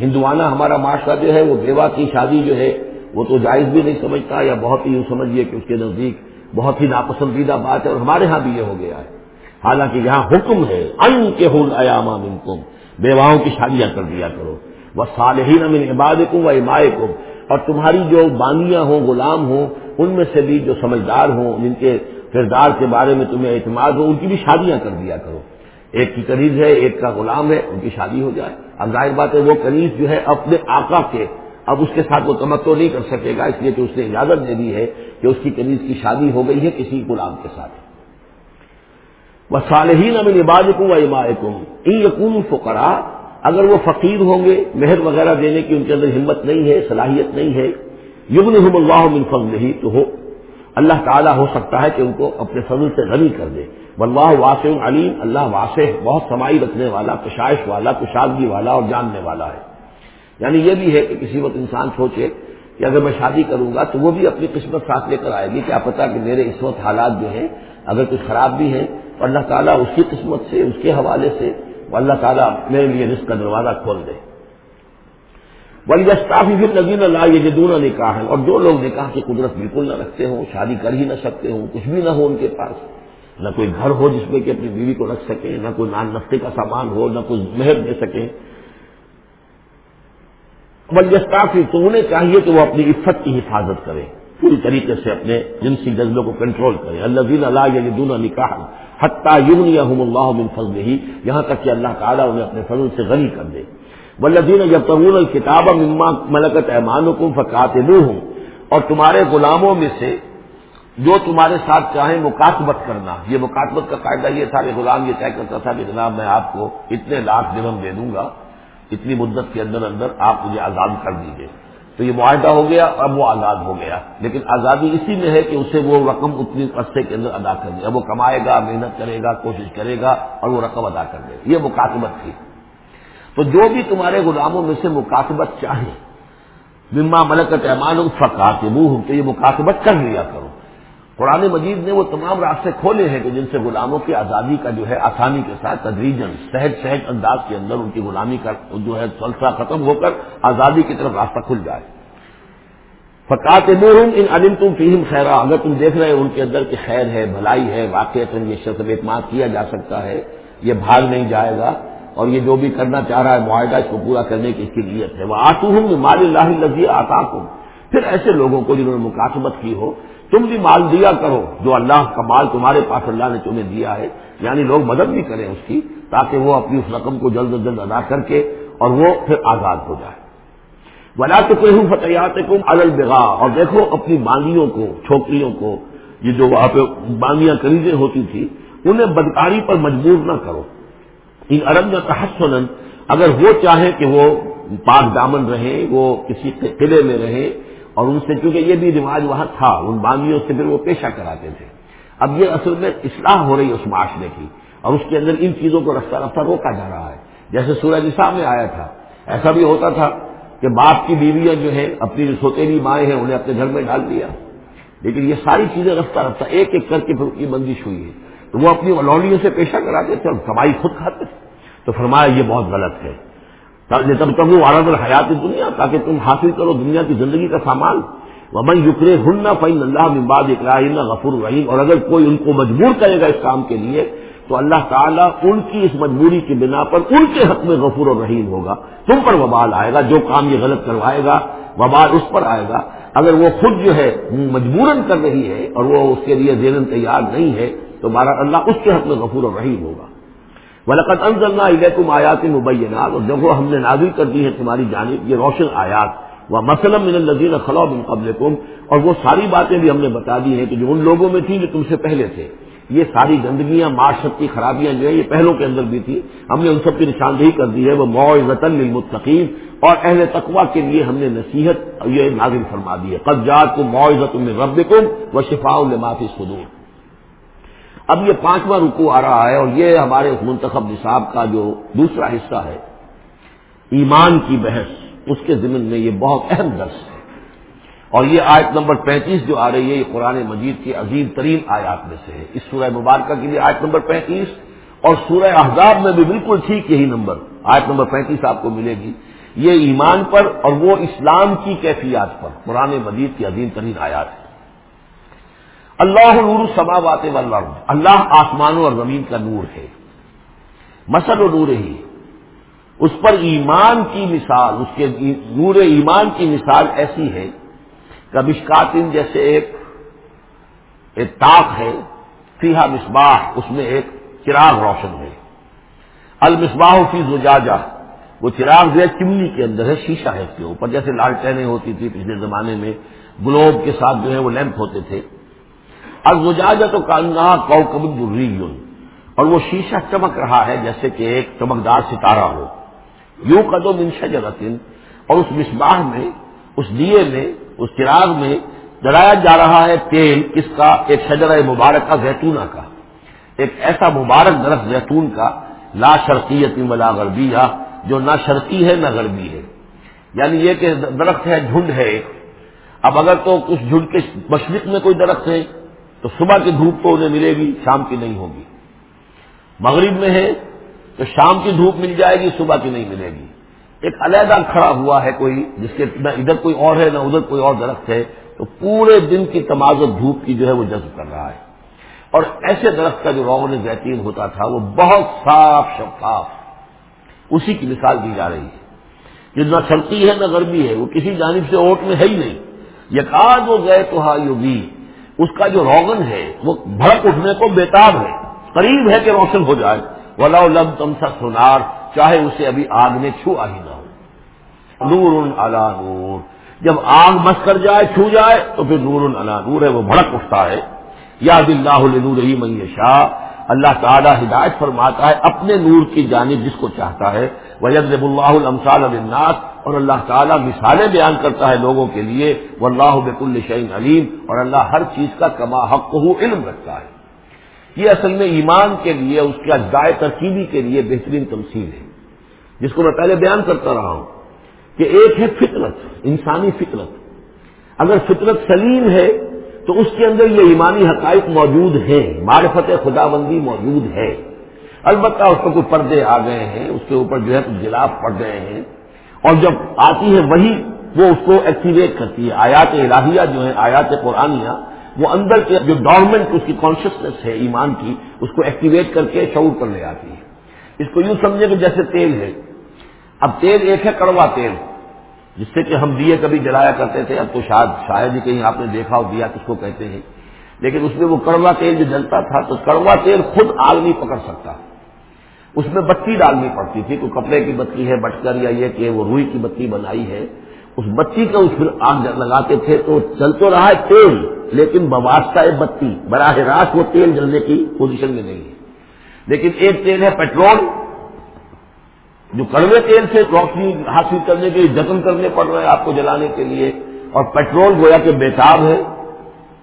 ہندوانہ ہمارا معاشرہ جو ہے، وہ بیوہ کی شادی جو ہے، وہ تو جائز بھی نہیں سمجھتا، یا بہت ہی یوں سمجھیے کہ اس کے نزدیک بہت ہی ناپسندیدہ بات ہے، اور ہمارے ہاں بھی یہ ہو گیا ہے۔ حالانکہ یہاں حکم ہے ان کے ہل ایاما منکم، بیواؤں کی شادیاں کر دیا کرو۔ وہ صالحین من عبادکم و امائکم اور تمہاری جو باندیاں ہوں، غلام ہوں، ان میں سے بھی جو سمجھدار ہوں، جن کے کردار کے بارے میں تمہیں اعتماد ہو، ان کی بھی شادیاں کر دیا کرو۔ ایک کی کنیز ہے، ایک کا غلام ہے، ان کی شادی ہو جائے۔ اب ظاہر بات ہے، وہ کنیز جو ہے، اپنے آقا کے، اب اس کے ساتھ وہ تمتو نہیں کر سکے گا، اس لیے کہ اس نے اجازت دے دی ہے کہ اس کی کنیز کی شادی ہو گئی ہے کسی غلام کے ساتھ۔ وہ صالحین اب عباد کو اماکم ان یقون فقرا اگر وہ فقیر ہوں گے، مہر وغیرہ دینے کی ان کے اندر ہمت نہیں ہے، صلاحیت نہیں ہے یبن اللہ من فضل ہی تو ہو، اللہ تعالیٰ ہو سکتا ہے کہ ان کو اپنے فضل سے غنی کر دے۔ واللہ واسع علیم، اللہ واسع، بہت سمائی رکھنے والا کشائش والا، کشادگی والا اور جاننے والا ہے۔ یعنی یہ بھی ہے کہ کسی وقت انسان سوچے کہ اگر میں شادی کروں گا تو وہ بھی اپنی قسمت ساتھ لے کر آئے گی کیا پتا کہ میرے اس وقت حالات جو ہیں، اگر کچھ خراب بھی ہیں اللہ تعالیٰ اس کی قسمت سے، اس کے حوالے سے اللہ تعالیٰ میرے لیے رزق کا دروازہ کھول دے۔ بلی کافی پھر نگین اللہ یہ جدون نکاح ہے اور جو لوگ نکاح کی قدرت بالکل نہ رکھتے ہوں، شادی کر ہی نہ سکتے ہوں، کچھ بھی نہ ہو ان کے پاس، نہ کوئی گھر ہو جس میں کہ اپنی بیوی کو رکھ سکے نہ کوئی نان نفتے کا سامان ہو، نہ کوئی مہر دے سکے بلجستافی تو انہیں چاہیے کہ وہ اپنی عفت کی حفاظت کرے پوری طریقے سے اپنے جنسی جذبے کو کنٹرول کرے اللہ دین اللہ یہ دونوں نکاح حتیٰ یون اللہ من فضل ہی یہاں تک کہ اللہ تعالیٰ انہیں اپنے فضل سے غنی کر دے. ولدین جب تمون الکتاب مما ملکت ایمان کو ہوں اور تمہارے غلاموں میں سے جو تمہارے ساتھ چاہیں مکاتبت کرنا. یہ مکاتبت کا قاعدہ یہ تھا کہ غلام یہ طے کرتا تھا کہ جناب میں آپ کو اتنے لاکھ درم دے دوں گا. اتنی مدت کے اندر اندر آپ مجھے آزاد کر دیجیے تو یہ معاہدہ ہو گیا اب وہ آزاد ہو گیا۔ لیکن آزادی اسی میں ہے کہ اسے وہ رقم اتنی عرصے کے اندر ادا کر دے۔ اب وہ کمائے گا، محنت کرے گا، کوشش کرے گا اور وہ رقم ادا کر دے۔ یہ مکاتبت تھی۔ تو جو بھی تمہارے غلاموں میں سے مکاتبت چاہے، مما ملکت امان فکات منہ تو یہ مکاتبت کر لیا کرو۔ قرآن مجید نے وہ تمام راستے کھولے ہیں کہ جن سے غلاموں کی آزادی کا جو ہے آسانی کے ساتھ تدریجن سہج سہج انداز کے اندر ان کی غلامی کا جو ہے سلسلہ ختم ہو کر آزادی کی طرف راستہ کھل جائے۔ فکات ان علم تم فیم خیرا اگر تم دیکھ رہے ان کے اندر کی خیر ہے، بھلائی ہے واقع یہ شخص اعتماد کیا جا سکتا ہے، یہ بھاگ نہیں جائے گا اور یہ جو بھی کرنا چاہ رہا ہے، معاہدہ اس کو پورا کرنے کی اس کی نیت ہے۔ وہ آتو ہوں مال اللہ لذیذ آتا پھر ایسے لوگوں کو جنہوں نے مکاسمت کی ہو تم بھی مال دیا کرو جو اللہ کا مال تمہارے پاس اللہ نے تمہیں دیا ہے۔ یعنی لوگ مدد بھی کریں اس کی تاکہ وہ اپنی اس رقم کو جلد از جلد ادا کر کے اور وہ پھر آزاد ہو جائے۔ بنا تو کوئی ہوں فتحیات البغا اور دیکھو اپنی بانگیوں کو، چھوکریوں کو، یہ جو وہاں پہ بانگیاں خریدیں ہوتی تھی، انہیں بدکاری پر مجبور نہ کرو۔ ان ارب تحسن اگر وہ چاہیں کہ وہ پاک دامن رہیں، وہ کسی قلعے میں رہیں اور ان سے چونکہ یہ بھی رواج وہاں تھا، ان بانگیوں سے پھر وہ پیشہ کراتے تھے۔ اب یہ اصل میں اصلاح ہو رہی ہے اس معاشرے کی اور اس کے اندر ان چیزوں کو رفتہ رفتہ روکا جا رہا ہے۔ جیسے سورج نساء میں آیا تھا، ایسا بھی ہوتا تھا کہ باپ کی بیویاں جو ہیں، اپنی جو سوتےلی مائیں ہیں، انہیں اپنے گھر میں ڈال دیا۔ لیکن یہ ساری چیزیں رفتہ رفتہ ایک ایک کر کے پھر کی بندش ہوئی ہے۔ تو وہ اپنی ولولیوں سے پیشہ کراتے تھے اور کمائی خود کھاتے تھے۔ تو فرمایا یہ بہت غلط ہے۔ تب تک وہ عرب الحیات دنیا، تاکہ تم حاصل کرو دنیا کی زندگی کا سامان۔ ومن یقرے ہن فعین اللہ مباد اقرائن غفور الرحیم اور اگر کوئی ان کو مجبور کرے گا اس کام کے لیے، تو اللہ تعالیٰ ان کی اس مجبوری کی بنا پر ان کے حق میں غفور الرحیم ہوگا۔ تم پر وبال آئے گا، جو کام یہ غلط کروائے گا، وبال اس پر آئے گا۔ اگر وہ خود جو ہے مجبوراً کر رہی ہے اور وہ اس کے لیے زیرن تیار نہیں ہے، تو بارہ اللہ اس کے حق میں غفور الرحیم ہوگا۔ ولقت انزلنا الیکم آیات مبینات اور جب وہ ہم نے نازل کر دی ہے تمہاری جانب یہ روشن آیات۔ وہ مسلم من الزین خلو من قبل اور وہ ساری باتیں بھی ہم نے بتا دی ہیں کہ جو ان لوگوں میں تھی جو تم سے پہلے تھے۔ یہ ساری گندگیاں، معاشرت کی خرابیاں جو ہیں، یہ پہلوں کے اندر بھی تھی۔ ہم نے ان سب کی نشاندہی کر دی ہے۔ وہ معذن للمتقین اور اہل تقوا کے لیے ہم نے نصیحت یہ نازل فرما دی ہے۔ قبضات کو معذت میں رب و شفا المافی صدور۔ اب یہ پانچواں رکو آ رہا ہے اور یہ ہمارے منتخب نصاب کا جو دوسرا حصہ ہے، ایمان کی بحث، اس کے ضمن میں یہ بہت اہم درس ہے۔ اور یہ آیت نمبر پینتیس جو آ رہی ہے، یہ قرآن مجید کی عظیم ترین آیات میں سے ہے۔ اس سورہ مبارکہ کے لیے آیت نمبر پینتیس اور سورہ احزاب میں بھی بالکل ٹھیک یہی نمبر۔ آیت نمبر پینتیس آپ کو ملے گی۔ یہ ایمان پر اور وہ اسلام کی کیفیات پر، قرآن مجید کی عظیم ترین آیات ہے۔ اللہ نور سماوات والارض، اللہ آسمانوں اور زمین کا نور ہے۔ مسل و نور ہی۔ اس پر ایمان کی مثال، اس کے نور ایمان کی مثال ایسی ہے کبشکاتن جیسے ایک ایک تاک ہے فیحا مصباح، اس میں ایک چراغ روشن ہے۔ المصباح فی زجاجہ، وہ چراغ جو ہے چمنی کے اندر ہے، شیشہ ہے اس کے اوپر، جیسے لالٹینیں ہوتی تھی پچھلے زمانے میں، گلوب کے ساتھ جو ہے وہ لیمپ ہوتے تھے۔ الزجاجہ تو کانگا کو کبھی اور وہ شیشہ چمک رہا ہے جیسے کہ ایک چمکدار ستارہ ہو۔ یوں قدم ان شجرتن۔ اور اس مصباح میں، اس دیے میں، اس چراغ میں جلایا جا رہا ہے تیل کس کا؟ ایک شجر مبارک کا زیتونہ کا۔ ایک ایسا مبارک درخت زیتون کا۔ لا شرقیت ولا غربیہ۔ جو نہ شرقی ہے، نہ غربی ہے۔ یعنی یہ کہ درخت ہے، جھنڈ ہے اب اگر تو اس جھنڈ کے مشرق میں کوئی درخت ہے تو صبح کی دھوپ تو انہیں ملے گی، شام کی نہیں ہوگی۔ مغرب میں ہے تو شام کی دھوپ مل جائے گی، صبح کی نہیں ملے گی۔ ایک علیحدہ کھڑا ہوا ہے کوئی، جس کے نہ ادھر کوئی اور ہے، نہ ادھر کوئی اور درخت ہے، تو پورے دن کی تمازت دھوپ کی جو ہے وہ جذب کر رہا ہے۔ اور ایسے درخت کا جو روغن زیتین ہوتا تھا، وہ بہت صاف شفاف۔ اسی کی مثال دی جا رہی ہے۔ جو نہ سڑتی ہے، نہ گرمی ہے، وہ کسی جانب سے اوٹ میں ہے ہی نہیں۔ یقاد وہ گئے تو ہا یوگی اس کا جو روغن ہے، وہ بھڑک اٹھنے کو بےتاب ہے۔ قریب ہے کہ روشن ہو جائے۔ ولا لم تم سا سنار چاہے اسے ابھی آگ نے چھوا ہی نہ ہو۔ نور علا نور۔ جب آگ مس کر جائے، چھو جائے، تو پھر نور علا نور ہے، وہ بھڑک اٹھتا ہے۔ یاد اللہ نور ہی میشا اللہ تعالیٰ ہدایت فرماتا ہے اپنے نور کی جانب جس کو چاہتا ہے۔ وجد اللہ الامثال الناس اور اللہ تعالیٰ مثالیں بیان کرتا ہے لوگوں کے لیے۔ وہ اللہ بک الشعین علیم اور اللہ ہر چیز کا کما حق ہو علم رکھتا ہے۔ یہ اصل میں ایمان کے لیے، اس کے اجزائے ترکیبی کے لیے بہترین تمثیل ہے۔ جس کو میں پہلے بیان کرتا رہا ہوں کہ ایک ہے فطرت، انسانی فطرت۔ اگر فطرت سلیم ہے تو اس کے اندر یہ ایمانی حقائق موجود ہیں، معرفت خدا بندی موجود ہے۔ البتہ اس پر کوئی پردے آ گئے ہیں، اس کے اوپر جو ہے کچھ گلاف پڑ گئے ہیں۔ اور جب آتی ہے وہی، وہ اس کو ایکٹیویٹ کرتی ہے۔ آیات الہیہ جو ہے آیات قرآنیہ، وہ اندر کے جو ڈاؤنمنٹ اس کی کانشیسنیس ہے، ایمان کی، اس کو ایکٹیویٹ کر کے شعور پر لے آتی ہے۔ اس کو یوں سمجھے کہ جیسے تیل ہے۔ اب تیل ایک ہے، کڑوا تیل۔ جس سے کہ ہم دیے کبھی جلایا کرتے تھے، اب تو شاید شاید ہی کہیں آپ نے دیکھا ہو، دیا کس کو کہتے ہیں۔ لیکن اس میں وہ کڑوا تیل جو جلتا تھا، تو کڑوا تیل خود آگ نہیں پکڑ سکتا۔ اس میں بتی ڈالنی پڑتی تھی، کوئی کپڑے کی بتی ہے بٹکر یا یہ کہ وہ روئی کی بتی بنائی ہے۔ اس بتی کا اس آگ لگاتے تھے تو چل تو رہا ہے تیل، لیکن بواسطہ ہے بتی، براہ راست وہ تیل جلنے کی پوزیشن میں نہیں ہے۔ لیکن ایک تیل ہے پیٹرول جو کڑوے تیل سے روشنی حاصل کرنے کے لیے، جتن کرنے پڑ رہے ہیں آپ کو جلانے کے لیے، اور پیٹرول گویا کہ بیتاب ہے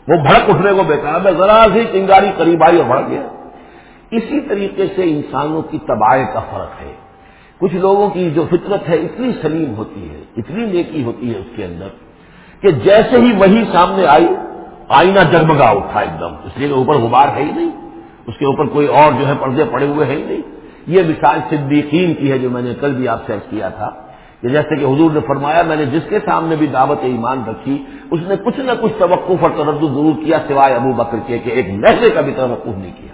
وہ بھڑک اٹھنے کو بیتاب ہے ذرا سی چنگاری قریب آئی اور بڑھ گیا۔ اسی طریقے سے انسانوں کی تباہ کا فرق ہے۔ کچھ لوگوں کی جو فطرت ہے اتنی سلیم ہوتی ہے، اتنی نیکی ہوتی ہے اس کے اندر کہ جیسے ہی وہی سامنے آئی، آئینہ جگمگا اٹھا ایک دم۔ اس لیے اوپر غبار ہے ہی نہیں۔ اس کے اوپر کوئی اور جو ہے پردے پڑے ہوئے ہیں ہی نہیں۔ یہ مثال صدیقین کی ہے جو میں نے کل بھی آپ سے کیا تھا کہ جیسے کہ حضور نے فرمایا، میں نے جس کے سامنے بھی دعوت ایمان رکھی، اس نے کچھ نہ کچھ توقف اور تردد ضرور کیا سوائے ابو بکر کے کہ ایک لہجے کا بھی توقف نہیں کیا۔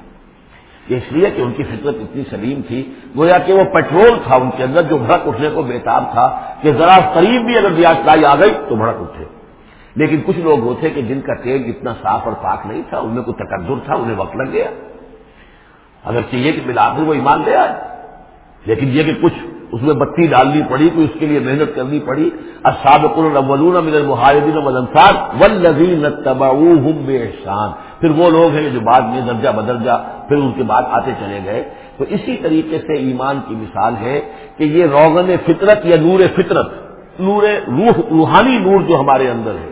اس لیے کہ ان کی فطرت اتنی سلیم تھی، گویا کہ وہ پیٹرول تھا ان کے اندر جو بھڑک اٹھنے کو بےتاب تھا کہ ذرا قریب بھی اگر ریاض لائی آ گئی تو بھڑک اٹھے۔ لیکن کچھ لوگ وہ تھے کہ جن کا تیل اتنا صاف اور پاک نہیں تھا، ان میں کوئی تقدر تھا، انہیں وقت لگ گیا۔ اگر چاہیے کہ بلا وہ ایمان لے آئے، لیکن یہ کہ کچھ اس میں بتی ڈالنی پڑی، کوئی اس کے لیے محنت کرنی پڑی۔ اب الاولون من المہاجرین والانصار والذین اتبعوهم باحسان پھر وہ لوگ ہیں جو بعد میں درجہ بدرجہ پھر ان کے بعد آتے چلے گئے۔ تو اسی طریقے سے ایمان کی مثال ہے کہ یہ روغن فطرت یا نور فطرت، نور روح، روحانی نور جو ہمارے اندر ہے۔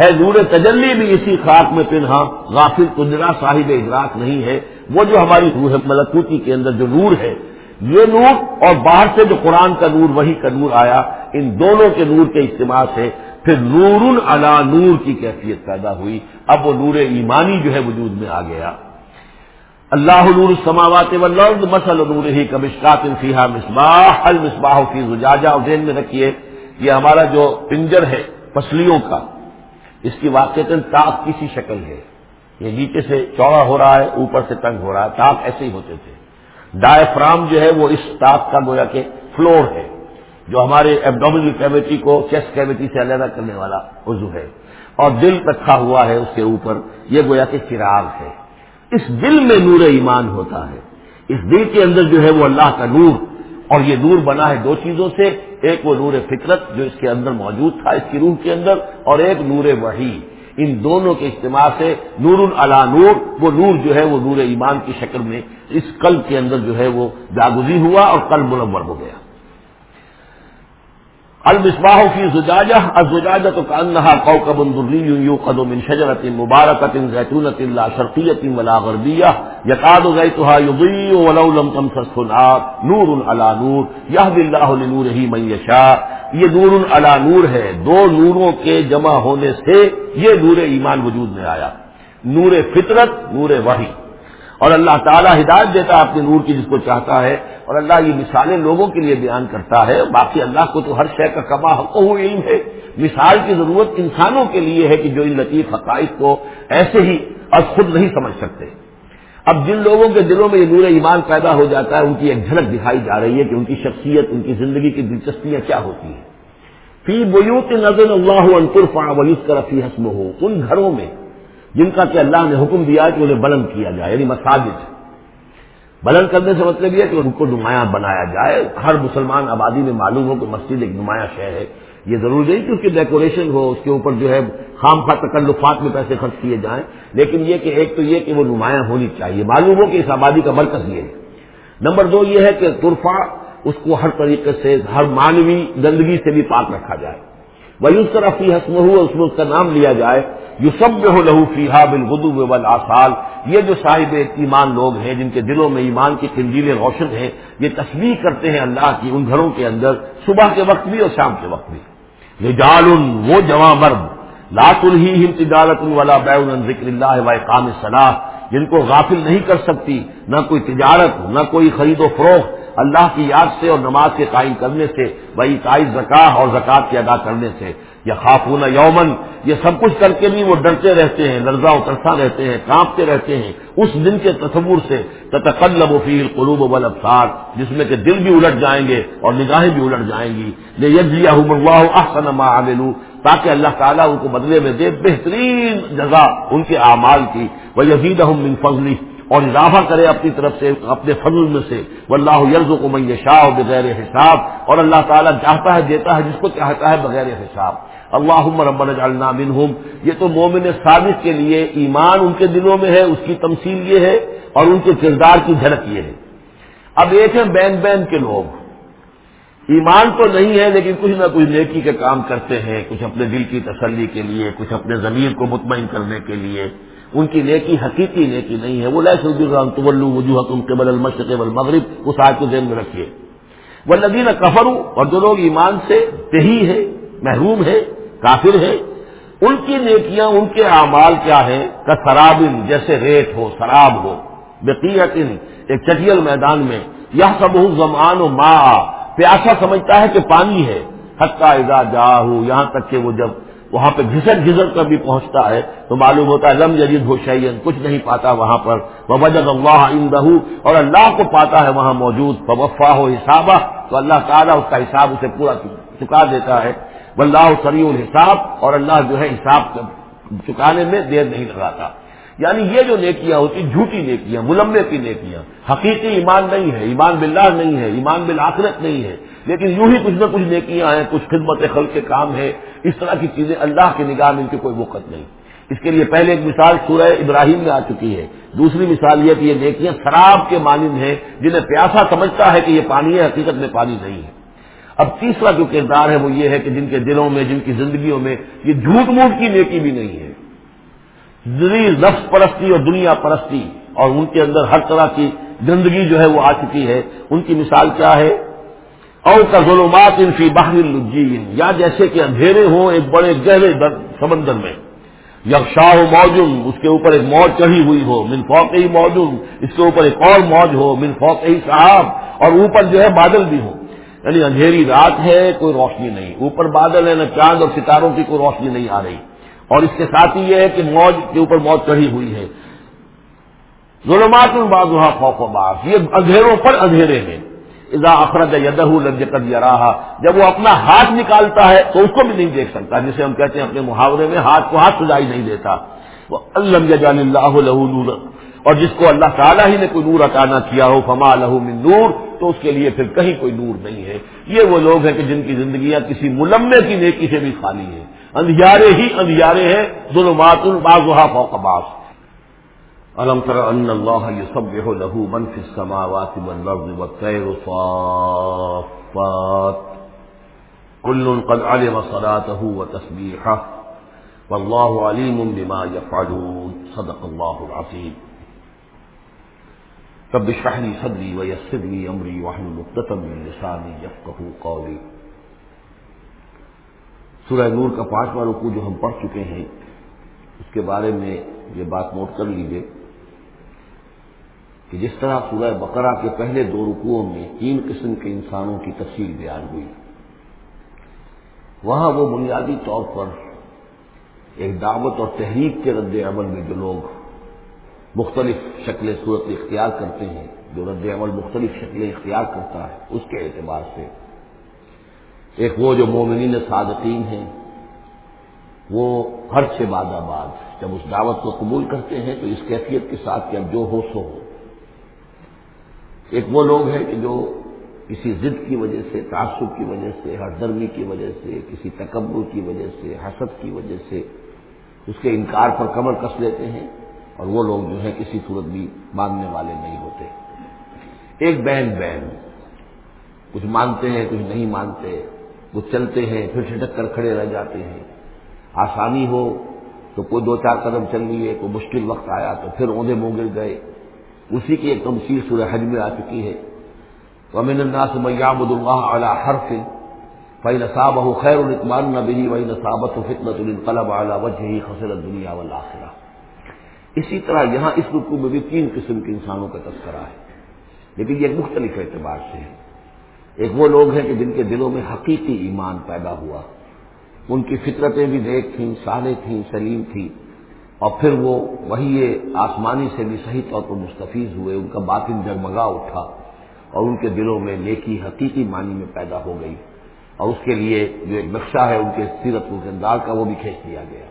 ہے نور تجلی بھی اسی خاک میں پنہا غافل قدرا صاحب ادراک نہیں ہے۔ وہ جو ہماری روح ملکوتی کے اندر جو نور ہے، یہ نور اور باہر سے جو قرآن کا نور، وہی کا نور آیا، ان دونوں کے نور کے اجتماع سے پھر نور علا نور کی کیفیت پیدا ہوئی۔ اب وہ نور ایمانی جو ہے وجود میں آ گیا۔ اللہ نور سماوات والارض مسل نور ہی کمشکات فیحا مصباح المصباح فی زجاجہ، اور ذہن میں رکھیے، یہ ہمارا جو پنجر ہے، پسلیوں کا، اس کی واقع تاک کسی شکل ہے۔ یہ نیچے سے چوڑا ہو رہا ہے، اوپر سے تنگ ہو رہا ہے۔ تاک ایسے ہی ہوتے تھے۔ ڈائفرام جو ہے وہ اس تاک کا گویا کہ فلور ہے، جو ہمارے ایبڈومنل کیوٹی کو چیسٹ کیوٹی سے علیحدہ کرنے والا عضو ہے۔ اور دل رکھا ہوا ہے اس کے اوپر، یہ گویا کہ چراغ ہے۔ اس دل میں نور ایمان ہوتا ہے۔ اس دل کے اندر جو ہے وہ اللہ کا نور، اور یہ نور بنا ہے دو چیزوں سے۔ ایک وہ نور فطرت جو اس کے اندر موجود تھا، اس کی روح کے اندر، اور ایک نور وحی۔ ان دونوں کے اجتماع سے نور العلا نور، وہ نور جو ہے وہ نور ایمان کی شکل میں اس قلب کے اندر جو ہے وہ جاگزی ہوا اور قلب منور ہو گیا۔ المصباح کی زجاجہ، الزجاجہ تو کانہا کوكب دری يوقد من شجرة مباركة زيتونة لا شرقية ولا غربية يكاد زيتها يضيء ولو لم تمسسه نار نور على نور يهدي الله لنوره من يشاء یہ نور علی نور ہے، دو نوروں کے جمع ہونے سے یہ نور ایمان وجود میں آیا۔ نور فطرت، نور وحی۔ اور اللہ تعالیٰ ہدایت دیتا ہے اپنے نور کی جس کو چاہتا ہے اور اللہ یہ مثالیں لوگوں کے لیے بیان کرتا ہے باقی اللہ کو تو ہر شے کا کما حق علم ہے مثال کی ضرورت انسانوں کے لیے ہے کہ جو ان لطیف حقائق کو ایسے ہی اور خود نہیں سمجھ سکتے۔ اب جن لوگوں کے دلوں میں یہ نور ایمان پیدا ہو جاتا ہے ان کی ایک جھلک دکھائی جا رہی ہے کہ ان کی شخصیت، ان کی زندگی کی دلچسپیاں کیا ہوتی ہیں۔ فی بیوت نظر اللہ انترفا ویس کرفی حسم ہو ان گھروں میں جن کا کہ اللہ نے حکم دیا کہ انہیں بلند کیا جائے یعنی مساجد۔ بلند کرنے سے مطلب یہ کہ ان کو نمایاں بنایا جائے۔ ہر مسلمان آبادی میں معلوم ہو کہ مسجد ایک نمایاں شہر ہے۔ یہ ضروری نہیں کہ اس کی ڈیکوریشن ہو، اس کے اوپر جو ہے خام خواہ تکلفات میں پیسے خرچ کیے جائیں۔ لیکن یہ کہ ایک تو یہ کہ وہ نمایاں ہونی چاہیے۔ معلوم ہو کہ اس آبادی کا مرکز یہ ہے۔ نمبر دو یہ ہے کہ طرفہ اس کو ہر طریقے سے، ہر مانوی گندگی سے بھی پاک رکھا جائے۔ وہی اس طرح فی حسم ہو اس میں اس کا نام لیا جائے۔ یو سب ہو لہو فی ہا بل آسال یہ جو صاحب ایمان لوگ ہیں، جن کے دلوں میں ایمان کی کنجیلیں روشن ہیں، یہ تصویر کرتے ہیں اللہ کی ان گھروں کے اندر، صبح کے وقت بھی اور شام کے وقت بھی۔ رجال، وہ جواں مرد۔ لات الہی تجارت والا بیون ذکر اللہ و کام صلاح جن کو غافل نہیں کر سکتی، نہ کوئی تجارت، نہ کوئی خرید و فروخت اللہ کی یاد سے اور نماز کے قائم کرنے سے، وہی تائز زکاہ اور زکوٰۃ کے ادا کرنے سے۔ یا خافون یومن یہ سب کچھ کر کے بھی وہ ڈرتے رہتے ہیں لرزا اترسا رہتے ہیں، کانپتے رہتے ہیں۔ اس دن کے تصور سے تتقلب فی القلوب والابصار، جس میں کہ دل بھی الٹ جائیں گے اور نگاہیں بھی الٹ جائیں گی۔ لیجزیہم اللہ احسن ما عملوا تاکہ اللہ تعالیٰ ان کو بدلے میں دے بہترین جگہ ان کے اعمال کی۔ وہ یزیدہم من فضلی اور اضافہ کرے اپنی طرف سے، اپنے فضل میں سے۔ وہ اللہ یرز کو میں شاہ بغیر حساب۔ اور اللہ تعالیٰ چاہتا ہے، دیتا ہے جس کو چاہتا ہے بغیر حساب۔ اللہ رب الجالنا منہم۔ یہ تو مومن ثابت کے لیے ایمان ان کے دلوں میں ہے، اس کی تمثیل یہ ہے اور ان کے کردار کی جھلک یہ ہے۔ اب ایک ہے بین بین کے لوگ۔ ایمان تو نہیں ہے، لیکن کچھ نہ کچھ نیکی کے کام کرتے ہیں، کچھ اپنے دل کی تسلی کے لیے، کچھ اپنے ضمیر کو مطمئن کرنے کے لیے۔ ان کی نیکی حقیقی نیکی نہیں ہے۔ وہ طلو وجوہ تم کے مغرب اس آج کو ذہن میں رکھیے۔ وہ ندین کفر اور جو لوگ ایمان سے دہی ہے محروم ہے کافر ہے ان کی نیکیاں، ان کے اعمال کیا ہیں؟ کا سرابن جیسے ریت ہو شراب ہو۔ بقیت ایک چٹیل میدان میں۔ یہ سب زمان و ماں پیاسا سمجھتا ہے کہ پانی ہے۔ حقہ ادا جا یہاں تک کہ وہ جب وہاں پہ گھسٹ گھسٹ کر بھی پہنچتا ہے، تو معلوم ہوتا ہے لم جدید ہو شعین کچھ نہیں پاتا وہاں پر۔ وجد اللہ اندہ اور اللہ کو پاتا ہے وہاں موجود۔ وفا ہو حسابہ، تو اللہ تعالیٰ اس کا حساب اسے پورا چکا دیتا ہے۔ واللہ سریع الحساب، اور اللہ جو ہے حساب چکانے میں دیر نہیں لگاتا۔ یعنی یہ جو نیکیاں ہوتی جھوٹی نیکیاں ملمے کی نیکیاں۔ حقیقی ایمان نہیں ہے، ایمان باللہ نہیں ہے، ایمان بالآخرت نہیں ہے۔ لیکن یوں ہی کچھ نہ کچھ نیکیاں ہیں، کچھ خدمت خل کے کام ہے اس طرح کی چیزیں اللہ کی نگاہ میں ان کی کوئی وقت نہیں۔ اس کے لیے پہلے ایک مثال سورہ ابراہیم میں آ چکی ہے۔ دوسری مثال یہ کہ یہ نیکیاں شراب کے مانند ہیں، جنہیں پیاسا سمجھتا ہے کہ یہ پانی ہے، حقیقت میں پانی نہیں ہے۔ اب تیسرا جو کردار ہے وہ یہ ہے کہ جن کے دلوں میں، جن کی زندگیوں میں یہ جھوٹ موٹ کی نیکی بھی نہیں ہے۔ نفس پرستی اور دنیا پرستی اور ان کے اندر ہر طرح کی گندگی جو ہے وہ آ چکی ہے۔ ان کی مثال کیا ہے؟ اور کا ظلمات انفی باہر الجین یا جیسے کہ اندھیرے ہوں ایک بڑے گہرے سمندر میں۔ یکشاہ موجود اس کے اوپر ایک موج چڑھی ہوئی ہو۔ من فوق ہی موجود اس کے اوپر ایک اور موج ہو۔ من فوق ہی صاحب اور اوپر جو ہے بادل بھی ہو۔ یعنی اندھیری رات ہے، کوئی روشنی نہیں۔ اوپر بادل ہے، نہ چاند اور ستاروں کی کوئی روشنی نہیں آ رہی۔ اور اس کے ساتھ ہی یہ ہے کہ موج کے اوپر موج چڑھی ہوئی ہے۔ ظلمات الباز خوف و باز یہ اندھیروں پر اندھیرے ہیں۔ اذا اخرج یدہ لج کر جب وہ اپنا ہاتھ نکالتا ہے تو اس کو بھی نہیں دیکھ سکتا، جسے ہم کہتے ہیں اپنے محاورے میں ہاتھ کو ہاتھ سجائی نہیں دیتا۔ وہ اللہ اللہ نور اور جس کو اللہ تعالیٰ ہی نے کوئی نور عطا نہ کیا ہو، فما لہو من نور، تو اس کے لیے پھر کہیں کوئی نور نہیں ہے۔ یہ وہ لوگ ہیں کہ جن کی زندگیاں کسی ملمے کی نیکی سے بھی خالی ہیں۔ اندھیارے ہی اندھیارے ہیں، ظلمات الباز فوق باس الم تر ان اللہ يسبح له من في السماوات والارض والطير صافات۔ كل قد علم صلاته وتسبيحه والله عليم بما يفعلون صدق الله العظيم رب اشرح لي صدري ويسر لي امري واحلل عقدة من لساني يفقهوا قولي سورہ نور کا پانچواں رکو جو ہم پڑھ چکے ہیں، اس کے بارے میں یہ بات نوٹ کر لیجیے کہ جس طرح سورہ بقرہ کے پہلے دو رکوعوں میں تین قسم کے انسانوں کی تفصیل بیان ہوئی۔ وہاں وہ بنیادی طور پر ایک دعوت اور تحریک کے رد عمل میں جو لوگ مختلف شکلیں صورت اختیار کرتے ہیں، جو رد عمل مختلف شکلیں اختیار کرتا ہے، اس کے اعتبار سے ایک وہ جو مومنین صادقین ہیں، وہ ہر سے بعد آباد جب اس دعوت کو قبول کرتے ہیں تو اس کیفیت کے ساتھ کہ اب جو ہو سو ہو۔ ایک وہ لوگ ہیں کہ جو کسی ضد کی وجہ سے، تعصب کی وجہ سے، ہر درمی کی وجہ سے، کسی تکبر کی وجہ سے، حسد کی وجہ سے اس کے انکار پر کمر کس لیتے ہیں۔ اور وہ لوگ جو ہے کسی صورت بھی ماننے والے نہیں ہوتے۔ ایک بہن بہن، کچھ مانتے ہیں، کچھ نہیں مانتے۔ کچھ چلتے ہیں، پھر چھٹک کر کھڑے رہ جاتے ہیں۔ آسانی ہو تو کوئی دو چار قدم چل لیے، کوئی مشکل وقت آیا تو پھر اونھے منہ گئے۔ اسی کی ایک تمثیل سورہ حج میں آ چکی ہے۔ ومن الناس من يعبد الله على حرف فإن أصابه خير اطمأن به وإن أصابته فتنة انقلب على وجهه خسر الدنيا والآخرة۔ اسی طرح یہاں اس رکو میں بھی تین قسم کے انسانوں کا تذکرہ ہے۔ لیکن یہ مختلف اعتبار سے ہے۔ ایک وہ لوگ ہیں کہ جن کے دلوں میں حقیقی ایمان پیدا ہوا۔ ان کی فطرتیں بھی نیک تھیں، صالح تھیں، سلیم تھیں۔ اور پھر وہ وہی آسمانی سے بھی صحیح طور پر مستفیض ہوئے، ان کا باطن جگمگا اٹھا اور ان کے دلوں میں نیکی، حقیقی معنی میں پیدا ہو گئی۔ اور اس کے لیے جو ایک نقشہ ہے، ان کے سیرت و کردار کا وہ بھی کھینچ دیا گیا۔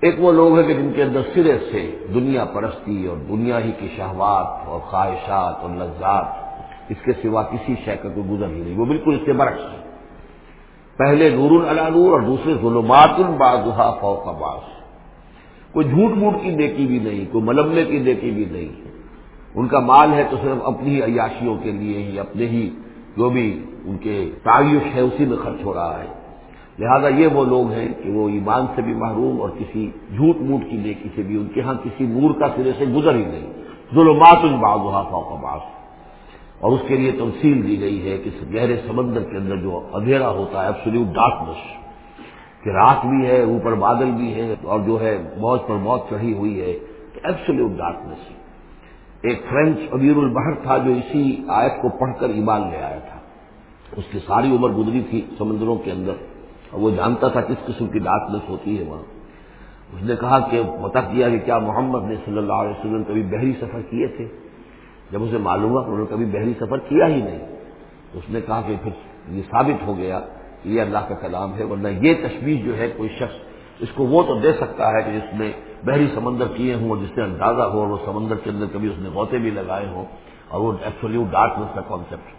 ایک وہ لوگ ہیں کہ جن کے اندر سرے سے دنیا پرستی اور دنیا ہی کی شہوات اور خواہشات اور لذات اس کے سوا کسی شے کا کوئی گزر ہی نہیں، وہ بالکل اس کے برعکس ہے۔ پہلے نور العلا نور اور دوسرے ظلمات البادہ فوق باس کوئی جھوٹ موٹ کی نیکی بھی نہیں، کوئی ملمے کی نیکی بھی نہیں۔ ان کا مال ہے تو صرف اپنی ہی عیاشیوں کے لیے ہی، اپنے ہی جو بھی ان کے تعیش ہے، اسی میں خرچ ہو رہا ہے۔ لہذا یہ وہ لوگ ہیں کہ وہ ایمان سے بھی محروم اور کسی جھوٹ موٹ کی نیکی سے بھی ان کے ہاں کسی نور کا سرے سے گزر ہی نہیں۔ ظلمات الباغ فوق باس اور اس کے لیے تمثیل دی گئی ہے کہ گہرے سمندر کے اندر جو اندھیرا ہوتا ہے ایبسلیوٹ ڈارکنس کہ رات بھی ہے، اوپر بادل بھی ہے اور جو ہے موت پر موت چڑھی ہوئی ہے ایبسلیوٹ ڈارکنس ایک فرینچ ابیر البحر تھا جو اسی آیت کو پڑھ کر ایمان لے آیا تھا۔ اس کی ساری عمر گزری تھی سمندروں کے اندر، اور وہ جانتا تھا کس قسم کی ڈارکنس ہوتی ہے وہاں۔ اس نے کہا کہ متق کیا کہ کیا محمد نے صلی اللہ علیہ وسلم کبھی بحری سفر کیے تھے؟ جب اسے معلوم ہوا کہ انہوں نے کبھی بحری سفر کیا ہی نہیں تو اس نے کہا کہ پھر یہ ثابت ہو گیا کہ یہ اللہ کا کلام ہے، ورنہ یہ تشویش جو ہے کوئی شخص اس کو وہ تو دے سکتا ہے کہ جس میں بحری سمندر کیے ہوں اور جس سے اندازہ ہو اور وہ سمندر کے اندر کبھی اس نے غوطے بھی لگائے ہوں، اور وہ ایکچولی ڈارکنس کا کانسیپٹ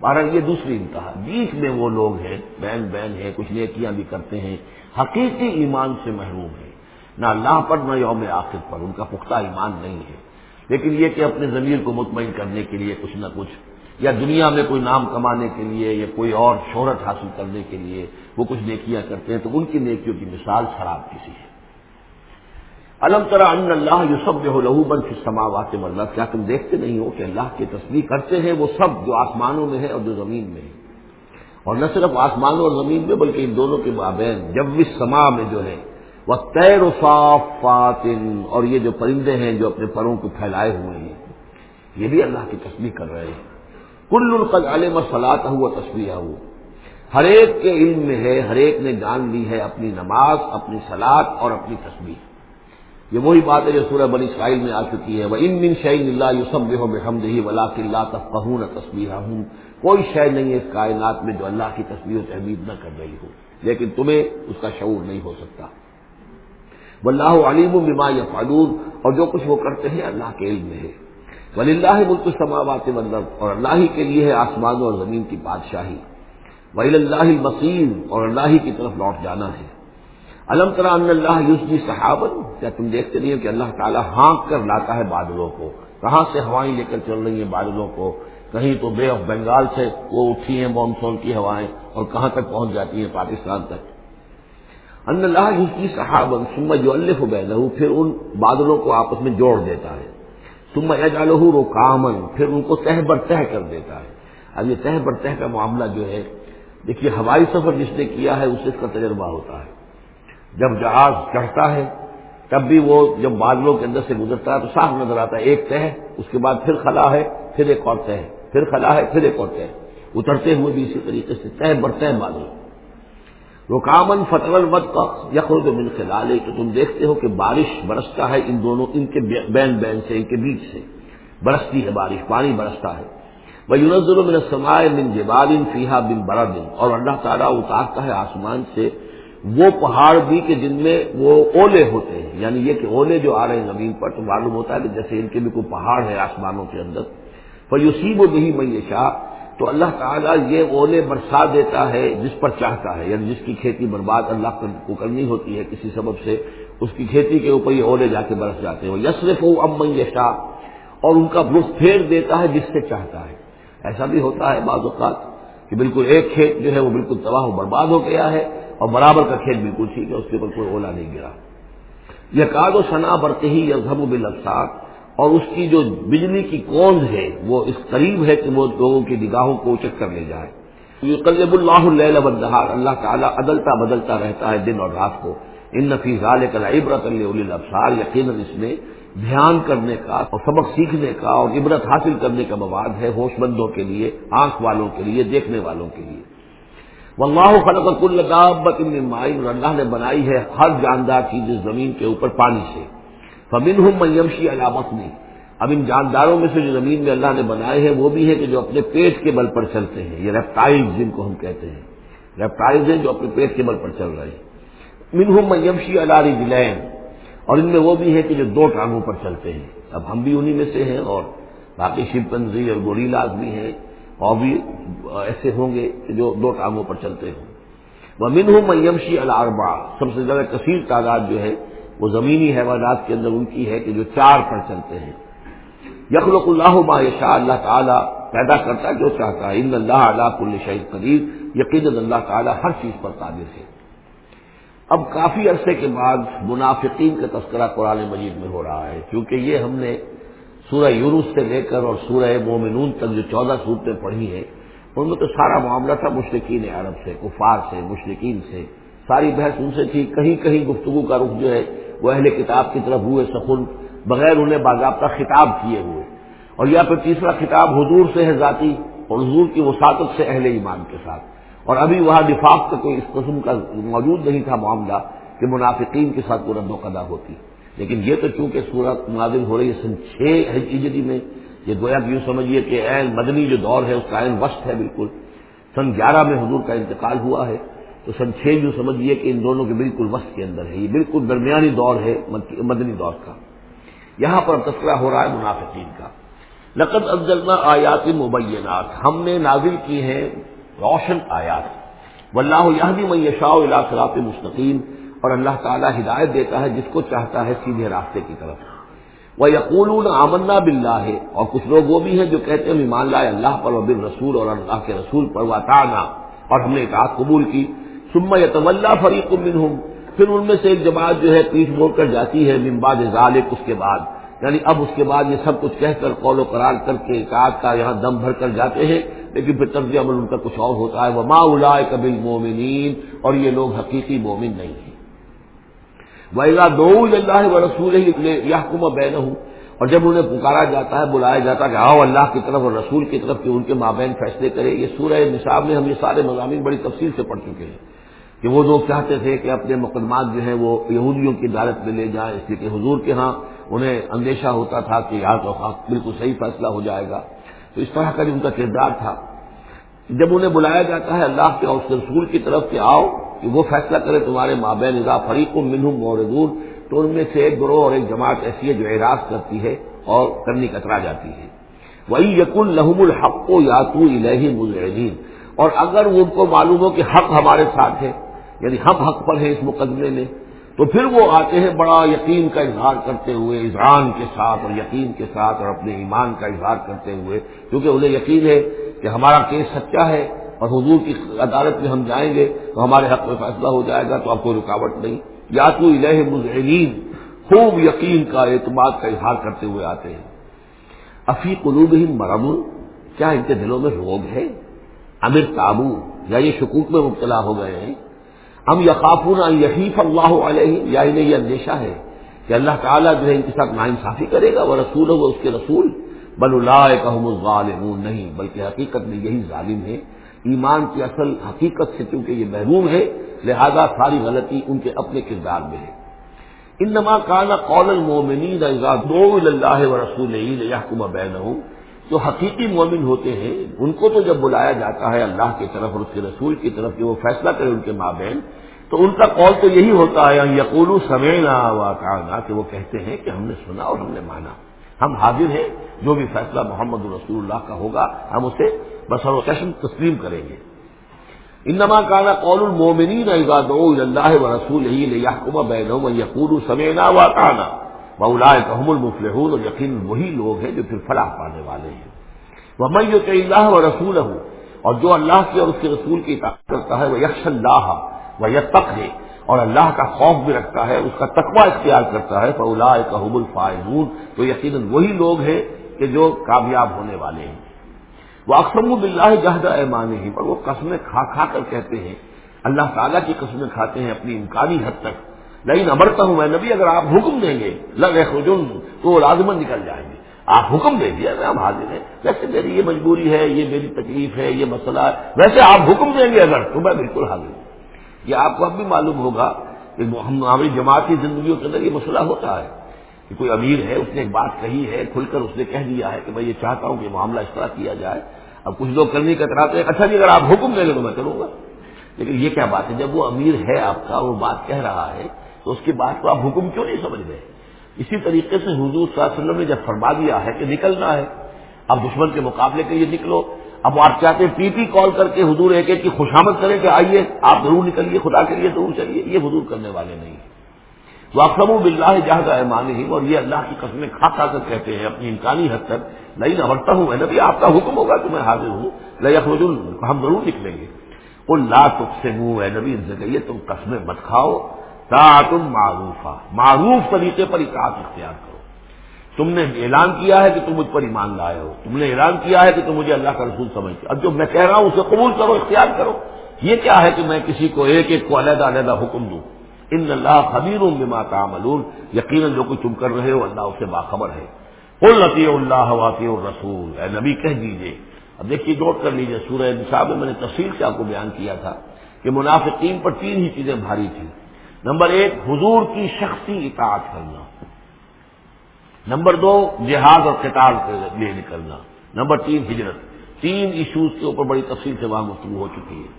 بہرحال یہ دوسری انتہا۔ بیچ میں وہ لوگ ہیں، بین بین ہیں، کچھ نیکیاں بھی کرتے ہیں، حقیقی ایمان سے محروم ہے نہ اللہ پر نہ یوم آخر پر، ان کا پختہ ایمان نہیں ہے۔ لیکن یہ کہ اپنے ضمیر کو مطمئن کرنے کے لیے کچھ نہ کچھ، یا دنیا میں کوئی نام کمانے کے لیے یا کوئی اور شہرت حاصل کرنے کے لیے وہ کچھ نیکیاں کرتے ہیں، تو ان کی نیکیوں کی مثال خراب کسی ہے۔ الم طرح ان اللہ جو سب جو لہو بن سے سماوات مطلب کیا تم دیکھتے نہیں ہو کہ اللہ کی تصویر کرتے ہیں وہ سب جو آسمانوں میں ہے اور جو زمین میں ہے؟ اور نہ صرف آسمانوں اور زمین میں، بلکہ ان دونوں کے مابین، جب اس سما میں جو ہے وہ تیر فاتن اور یہ جو پرندے ہیں جو اپنے پروں کو پھیلائے ہوئے ہیں، یہ بھی اللہ کی تصویر کر رہے ہیں۔ کل القد علم سلاط ہوا تصویر ہو ہر ایک کے علم میں ہے، ہر ایک نے جان لی ہے اپنی نماز، اپنی سلاد اور اپنی تصویر یہ وہی بات ہے جو سورہ بنی اسرائیل میں آ چکی ہے۔ وہ ان من شعین اللہ یوسف ہو بے ہم ولا اللہ تفہون تصویر ہوں کوئی شے نہیں ہے اس کائنات میں جو اللہ کی تصویر و تحمید نہ کر رہی ہو۔ لیکن تمہیں اس کا شعور نہیں ہو سکتا۔ وہ اللہ علیم بما یا اور جو کچھ وہ کرتے ہیں اللہ کے علم میں ہے۔ ولی اللہ ملک سماوات مطلب اور اللہ ہی کے لیے ہے آسمان اور زمین کی بادشاہی۔ ولی اللہ مسیم اور اللہ ہی کی طرف لوٹ جانا ہے۔ علم کرا اللہ یوسنی صحابت کیا تم دیکھتے نہیں ہو کہ اللہ تعالیٰ ہانک کر لاتا ہے بادلوں کو؟ کہاں سے ہوائیں لے کر چل رہی ہیں بادلوں کو؟ کہیں تو بے آف بنگال سے وہ اٹھی ہیں مانسون کی ہوائیں اور کہاں تک پہنچ جاتی ہیں پاکستان تک؟ ان اللہ یوسنی صحابت سما جو اللہ بہ پھر ان بادلوں کو آپس میں جوڑ دیتا ہے۔ سما اجالہ رو کامن پھر ان کو تہ بر تہ کر دیتا ہے۔ اب یہ تہ بر تہ کا معاملہ جو ہے، دیکھیے ہوائی سفر جس نے کیا ہے اسے اس کا تجربہ ہوتا ہے۔ جب جہاز چڑھتا ہے، تب بھی وہ جب بادلوں کے اندر سے گزرتا ہے، تو صاف نظر آتا ہے، ایک تہ، اس کے بعد پھر خلا ہے، پھر ایک اور تہ، پھر خلا ہے، پھر ایک اور تہ۔ اترتے ہوئے بھی اسی طریقے سے تہ بڑھتے ہیں بادل۔ رکامن فتح المد کا یخر جو من خلال تو تم دیکھتے ہو کہ بارش برستا ہے ان دونوں، ان کے بین بین سے، ان کے بیچ سے۔ برستی ہے بارش، پانی برستا ہے۔ وہ یونزل من سمائے من جبال فیحا بن بڑا دن اور اللہ تعالیٰ اتارتا ہے آسمان سے وہ پہاڑ بھی کہ جن میں وہ اولے ہوتے ہیں۔ یعنی یہ کہ اولے جو آ رہے ہیں زمین پر، تو معلوم ہوتا ہے کہ جیسے ان کے بھی کوئی پہاڑ ہے آسمانوں کے اندر۔ فیوسیب و نہیں میشا تو اللہ تعالیٰ یہ اولے برسا دیتا ہے جس پر چاہتا ہے یعنی جس کی کھیتی برباد اللہ کو کرنی ہوتی ہے کسی سبب سے، اس کی کھیتی کے اوپر یہ اولے جا کے برس جاتے ہیں۔ یسرف و ام یشا اور ان کا رخ پھیر دیتا ہے جس سے چاہتا ہے۔ ایسا بھی ہوتا ہے بعض اوقات کہ بالکل ایک کھیت جو ہے وہ بالکل تباہ و برباد ہو گیا ہے اور برابر کا کھیت بالکل ٹھیک ہے، اس کے اوپر کوئی اولا نہیں گرا۔ یہ کاد و ثنا برتے ہی یزم و اور اس کی جو بجلی کی کونز ہے، وہ اس قریب ہے کہ وہ لوگوں کی نگاہوں کو اچک کر لے جائے۔ یہ قلب اللہ اللہ اللہ تعالیٰ عدلتا بدلتا رہتا ہے دن اور رات کو۔ ان نفیز عبرت الفسار یقیناً اس میں دھیان کرنے کا اور سبق سیکھنے کا اور عبرت حاصل کرنے کا مواد ہے ہوش مندوں کے لیے، آنکھ والوں کے لیے، دیکھنے والوں کے لیے۔ واللہ خلق کل دابت من اور اللہ نے بنائی ہے ہر جاندار چیز زمین کے اوپر پانی سے۔ فمن ہوں میمشی علامت میں اب ان جانداروں میں سے جو زمین میں اللہ نے بنائے ہیں، وہ بھی ہے کہ جو اپنے پیٹ کے بل پر چلتے ہیں۔ یہ ریپٹائل جن کو ہم کہتے ہیں۔ ریپٹائل ہیں جو اپنے پیٹ کے بل پر چل رہے ہیں۔ منہم میمشی علاری جلین اور ان میں وہ بھی ہے کہ جو دو ٹانگوں پر چلتے ہیں۔ اب ہم بھی انہی میں سے ہیں اور باقی شمپنزی اور گوریلاز بھی ہیں۔ اور بھی ایسے ہوں گے کہ جو دو ٹانگوں پر چلتے ہوں۔ وہ من ہوں میمشی الاربا سب سے زیادہ کثیر تعداد جو ہے وہ زمینی حیوانات کے اندر ان کی ہے کہ جو چار پر چلتے ہیں۔ یخلق اللہ ما شاہ اللہ تعالیٰ پیدا کرتا جو چاہتا ہے۔ ان اللہ علیہ کل شہید قریب یقین اللہ تعالیٰ ہر چیز پر قابل ہے۔ اب کافی عرصے کے بعد منافقین کا تذکرہ قرآن مجید میں ہو رہا ہے، کیونکہ یہ ہم نے سورہ یونس سے لے کر اور سورہ مومنون تک جو چودہ صورتیں پڑھی ہیں، ان میں تو سارا معاملہ تھا مشرقین عرب سے، کفار سے مشرقین سے۔ ساری بحث ان سے تھی، کہیں کہیں گفتگو کا رخ جو ہے وہ اہل کتاب کی طرف ہوئے سخن، بغیر انہیں باضابطہ خطاب کیے ہوئے۔ اور یا پھر تیسرا خطاب حضور سے ہے ذاتی اور حضور کی وساطت سے اہل ایمان کے ساتھ۔ اور ابھی وہاں نفاق کا کوئی اس قسم کا موجود نہیں تھا معاملہ کہ منافقین کے ساتھ رد و قدا ہوتی۔ لیکن یہ تو چونکہ صورت نازل ہو رہی ہے سن چھ ہجری میں، یہ گویا کہ یوں سمجھیے کہ عین مدنی جو دور ہے، اس کا عین وسط ہے بالکل۔ سن گیارہ میں حضور کا انتقال ہوا ہے۔ تو سن چھ یوں سمجھیے کہ ان دونوں کے بالکل وسط کے اندر ہے۔ یہ بالکل درمیانی دور ہے مدنی دور کا۔ یہاں پر تذکرہ ہو رہا ہے منافقین کا۔ لقد افضل آیات مبینات۔ ہم نے نازل کی ہیں روشن آیات۔ واللہ یہ بھی میں یشاء صراط مستقیم۔ اور اللہ تعالیٰ ہدایت دیتا ہے جس کو چاہتا ہے سیدھے راستے کی طرف۔ وہ یقول آمنا بلّہ ہے اور کچھ لوگ وہ بھی ہیں جو کہتے ہیں ایمان لائے اللہ پر و بال رسول اور اللہ کے رسول پر وطانہ اور ہم نے اطاعت قبول کی۔ سما یتم فریق منہم پھر ان میں سے ایک جماعت جو ہے پیٹ موڑ کر جاتی ہے ممباد ذالک اس کے بعد. یعنی اب اس کے بعد یہ سب کچھ کہہ کر قول و قرار کر کے اطاعت کا یہاں دم بھر کر جاتے ہیں، لیکن پھر طرز عمل ان کا کچھ اور ہوتا ہے. وہ ما الا کبل مومنین اور یہ لوگ حقیقی مومن نہیں ہیں۔ وہ دو اللہ و رسول یا حکومت بین ہوں اور جب انہیں پکارا جاتا ہے، بلایا جاتا ہے کہ آؤ اللہ کی طرف اور رسول کی طرف کہ ان کے مابین فیصلے کرے یہ سورہ نصاب میں ہم یہ سارے مضامین بڑی تفصیل سے پڑھ چکے ہیں۔ کہ وہ لوگ چاہتے تھے کہ اپنے مقدمات جو ہیں وہ یہودیوں کی عدالت میں لے جائیں اس لیے کہ حضور کے ہاں انہیں اندیشہ ہوتا تھا کہ یہاں تو بالکل صحیح فیصلہ ہو جائے گا۔ تو اس طرح کا جو ان کا کردار تھا، جب انہیں بلایا جاتا ہے اللہ کے اور اس رسول کی طرف کہ آؤ، کہ وہ فیصلہ کرے تمہارے مابین نظا فریق و منہم موردور تو ان میں سے ایک گروہ اور ایک جماعت ایسی ہے جو اعراض کرتی ہے اور کرنی کترا جاتی ہے۔ وہی یق الحم الحق و یاتو الہی مزین اور اگر ان کو معلوم ہو کہ حق ہمارے ساتھ ہے یعنی ہم حق پر ہیں اس مقدمے میں، تو پھر وہ آتے ہیں بڑا یقین کا اظہار کرتے ہوئے اذعان کے ساتھ اور یقین کے ساتھ اور اپنے ایمان کا اظہار کرتے ہوئے، کیونکہ انہیں یقین ہے کہ ہمارا کیس سچا ہے اور حضور کی عدالت میں ہم جائیں گے تو ہمارے حق میں فیصلہ ہو جائے گا، تو اب کوئی رکاوٹ نہیں۔ یا تو الہ مظہرین خوب یقین کا، اعتماد کا اظہار کرتے ہوئے آتے ہیں۔ افی قلوب ہی مرم کیا ان کے دلوں میں روگ ہے؟ امر تابو، یا یہ شکوک میں مبتلا ہو گئے ہیں؟ ہم یقافون یقیف اللہ علیہ یا یعنی انہیں یہ اندیشہ ہے کہ اللہ تعالیٰ جو ہے ان کے ساتھ ناانصافی کرے گا وہ رسول ہو اس کے رسول۔ بل الظالمون، نہیں، بلکہ حقیقت میں یہی ظالم ہے ایمان کی اصل حقیقت سے کیونکہ یہ محروم ہے، لہذا ساری غلطی ان کے اپنے کردار میں ہے۔ ان نما کانا قول المومنین اللہ و رسول یحکم بینہم۔ جو حقیقی مومن ہوتے ہیں، ان کو تو جب بلایا جاتا ہے اللہ کی طرف اور اس کے رسول کی طرف کہ وہ فیصلہ کرے ان کے مابین تو ان کا قول تو یہی ہوتا ہے یقول سمینا و کہ وہ کہتے ہیں کہ ہم نے سنا اور ہم نے مانا۔ ہم حاضر ہیں، جو بھی فیصلہ محمد رسول اللہ کا ہوگا، ہم اسے بسر و کشم تسلیم کریں گے۔ انما کانا قول المومنین اللہ و رسول ہی بینہم یقول سمینا و کانا کہم المفلحون، اور یقین وہی لوگ ہیں جو پھر فلاح پانے والے ہیں۔ وہ میں جو کہ اللہ و رسول ہوں اور جو اللہ کے اور اس کے رسول کی اطاعت کرتا ہے وہ یکش اللہ وہ یتق ہے اور اللہ کا خوف بھی رکھتا ہے، اس کا تقوی اختیار کرتا ہے فولا کہب الفائزون تو یقیناً وہی لوگ ہیں کہ جو کامیاب ہونے والے ہیں۔ وہ اقسم بلّہ جہد ایمان ہی پر وہ قسمیں کھا کھا کر کہتے ہیں۔ اللہ تعالیٰ کی قسمیں کھاتے ہیں اپنی امکانی حد تک۔ لیکن امرتا ہوں میں نبی، اگر آپ حکم دیں گے لگ خجن تو وہ لازمن نکل جائیں گے۔ آپ حکم دے دیا ہم حاضر ہیں، ویسے میری یہ مجبوری ہے، یہ میری تکلیف ہے، یہ مسئلہ ہے۔ ویسے آپ حکم دیں گے اگر، تو میں بالکل حاضر ہوں۔ یہ آپ کو اب بھی معلوم ہوگا کہ ہماری جماعتی زندگیوں کے اندر یہ مسئلہ ہوتا ہے کہ کوئی امیر ہے، اس نے ایک بات کہی ہے، کھل کر اس نے کہہ دیا ہے کہ میں یہ چاہتا ہوں کہ معاملہ اس طرح کیا جائے۔ اب کچھ لوگ کرنے کا کراتے ہیں اچھا جی اگر آپ حکم دیں گے تو میں کروں گا۔ لیکن یہ کیا بات ہے؟ جب وہ امیر ہے آپ کا، وہ بات کہہ رہا ہے، تو اس کی بات کو آپ حکم کیوں نہیں سمجھ رہے؟ اسی طریقے سے حضور صلی اللہ علیہ وسلم نے جب فرما دیا ہے کہ نکلنا ہے اب دشمن کے مقابلے کے لیے نکلو۔ اب آپ چاہتے ہیں پی پی کال کر کے حضور ایک ایک کی خوشامد کریں کہ آئیے، آپ ضرور نکلیے، خدا کے لیے ضرور چلیے، یہ حضور کرنے والے نہیں وہ اکرم بلّہ جہاں کا ہی اور یہ اللہ کی قسمیں کھا کھا کر کہتے ہیں اپنی امکانی حد تک نہیں نمرتا ہوں میں نبی، آپ کا حکم ہوگا کہ میں حاضر ہوں لخرج ہم ضرور نکلیں گے۔ وہ لا تک سے منہ ہے نبی، ان سے کہیے تم قسمیں مت کھاؤ تم معروف معروف طریقے پر اطاعت اختیار کرو۔ تم نے اعلان کیا ہے کہ تم مجھ پر ایمان لائے ہو۔ تم نے اعلان کیا ہے کہ تم مجھے اللہ کا رسول سمجھتے اب جو میں کہہ رہا ہوں اسے قبول کرو، اختیار کرو۔ یہ کیا ہے کہ میں کسی کو ایک ایک کو علیحدہ علیحدہ حکم دوں؟ ان اللہ خبیر بما تعملون۔ یقیناً جو کچھ تم کر رہے ہو اللہ اسے باخبر ہے۔ قل لطی اللہ واطی الرسول۔ اے نبی کہہ دیجیے اب دیکھیے، نوٹ کر لیجیے سورہ نصاب میں میں نے تفصیل سے آپ کو بیان کیا تھا کہ منافقین پر تین ہی چیزیں بھاری تھیں۔ نمبر ایک، حضور کی شخصی اطاعت کرنا۔ نمبر دو، جہاد اور قتال کے لیے نکلنا. نمبر تین، ہجرت. تین ایشوز کے اوپر بڑی تفصیل سے وہاں گفتگو ہو چکی ہے.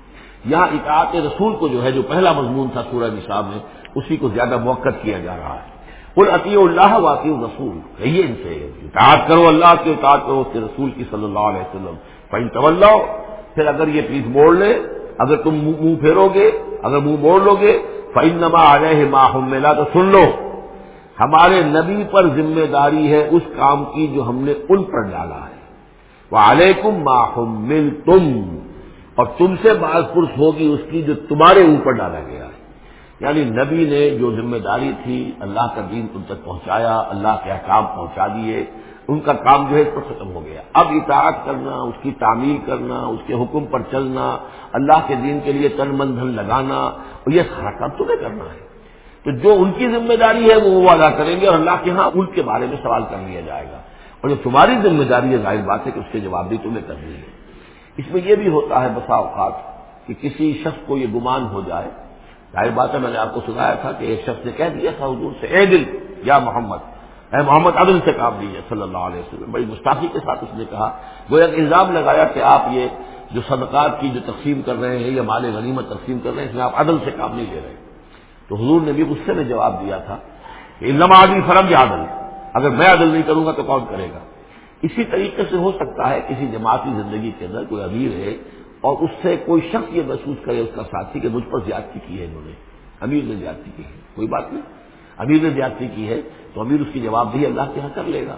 یہاں اطاعت رسول کو جو ہے، جو پہلا مضمون تھا سورہ نصاب میں، اسی کو زیادہ موقع کیا جا رہا ہے. کل عطی اللہ واقعی رسول کہیے ان سے، اطاعت کرو اللہ کی، اطاعت کرو اس کے رسول کی صلی اللہ علیہ وسلم. پہن طول پھر اگر یہ پیس موڑ لے، اگر تم منہ پھیرو گے، اگر منہ موڑ لو گے فن نما علیہ ماہم ملا تو سن لو. ہمارے نبی پر ذمہ داری ہے اس کام کی جو ہم نے ان پر ڈالا ہے۔ وہ علیکم مل تم اور تم سے باز پرس ہوگی اس کی جو تمہارے اوپر ڈالا گیا ہے۔ یعنی نبی نے جو ذمہ داری تھی، اللہ کا دین تم تک پہنچایا، اللہ کے احکام پہنچا دیے، ان کا کام جو ہے تو ختم ہو گیا۔ اب اطاعت کرنا، اس کی تعمیل کرنا، اس کے حکم پر چلنا، اللہ کے دین کے لیے تن من دھن لگانا، اور یہ سارا کام تمہیں کرنا ہے۔ تو جو ان کی ذمہ داری ہے وہ وہ ادا کریں گے اور اللہ کے ہاں ان کے بارے میں سوال کر لیا جائے گا اور جو تمہاری ذمہ داری ہے، ظاہر بات ہے کہ اس کے جواب بھی تمہیں کرنی ہے اس میں یہ بھی ہوتا ہے بسا اوقات کہ کسی شخص کو یہ گمان ہو جائے۔ ظاہر بات ہے، میں نے آپ کو سنایا تھا کہ ایک شخص نے کہہ دیا تھا، حضور سے، اے دل، یا محمد، اے محمد، عدل سے کام لیجیے صلی اللہ علیہ وسلم بڑی مستعفی کے ساتھ اس نے کہا۔ وہ ایک الزام لگایا کہ آپ یہ جو صدقات کی جو تقسیم کر رہے ہیں یا مال غنیمت تقسیم کر رہے ہیں، اس میں آپ عدل سے کام نہیں لے رہے۔ ہیں تو حضور نے بھی غصے میں جواب دیا تھا کہ علم آدمی فرم یا عدل، اگر میں عدل نہیں کروں گا تو کون کرے گا؟ اسی طریقے سے ہو سکتا ہے کسی جماعتی زندگی کے اندر کوئی امیر ہے اور اس سے کوئی شخص یہ محسوس کرے، اس کا ساتھی کہ مجھ پر زیادتی کی ہے انہوں نے، امیر نے زیادتی کی ہے۔ کوئی بات نہیں۔ امیر نے زیادتی کی ہے تو امیر اس کی جواب دہی اللہ کے یہاں کر لے گا۔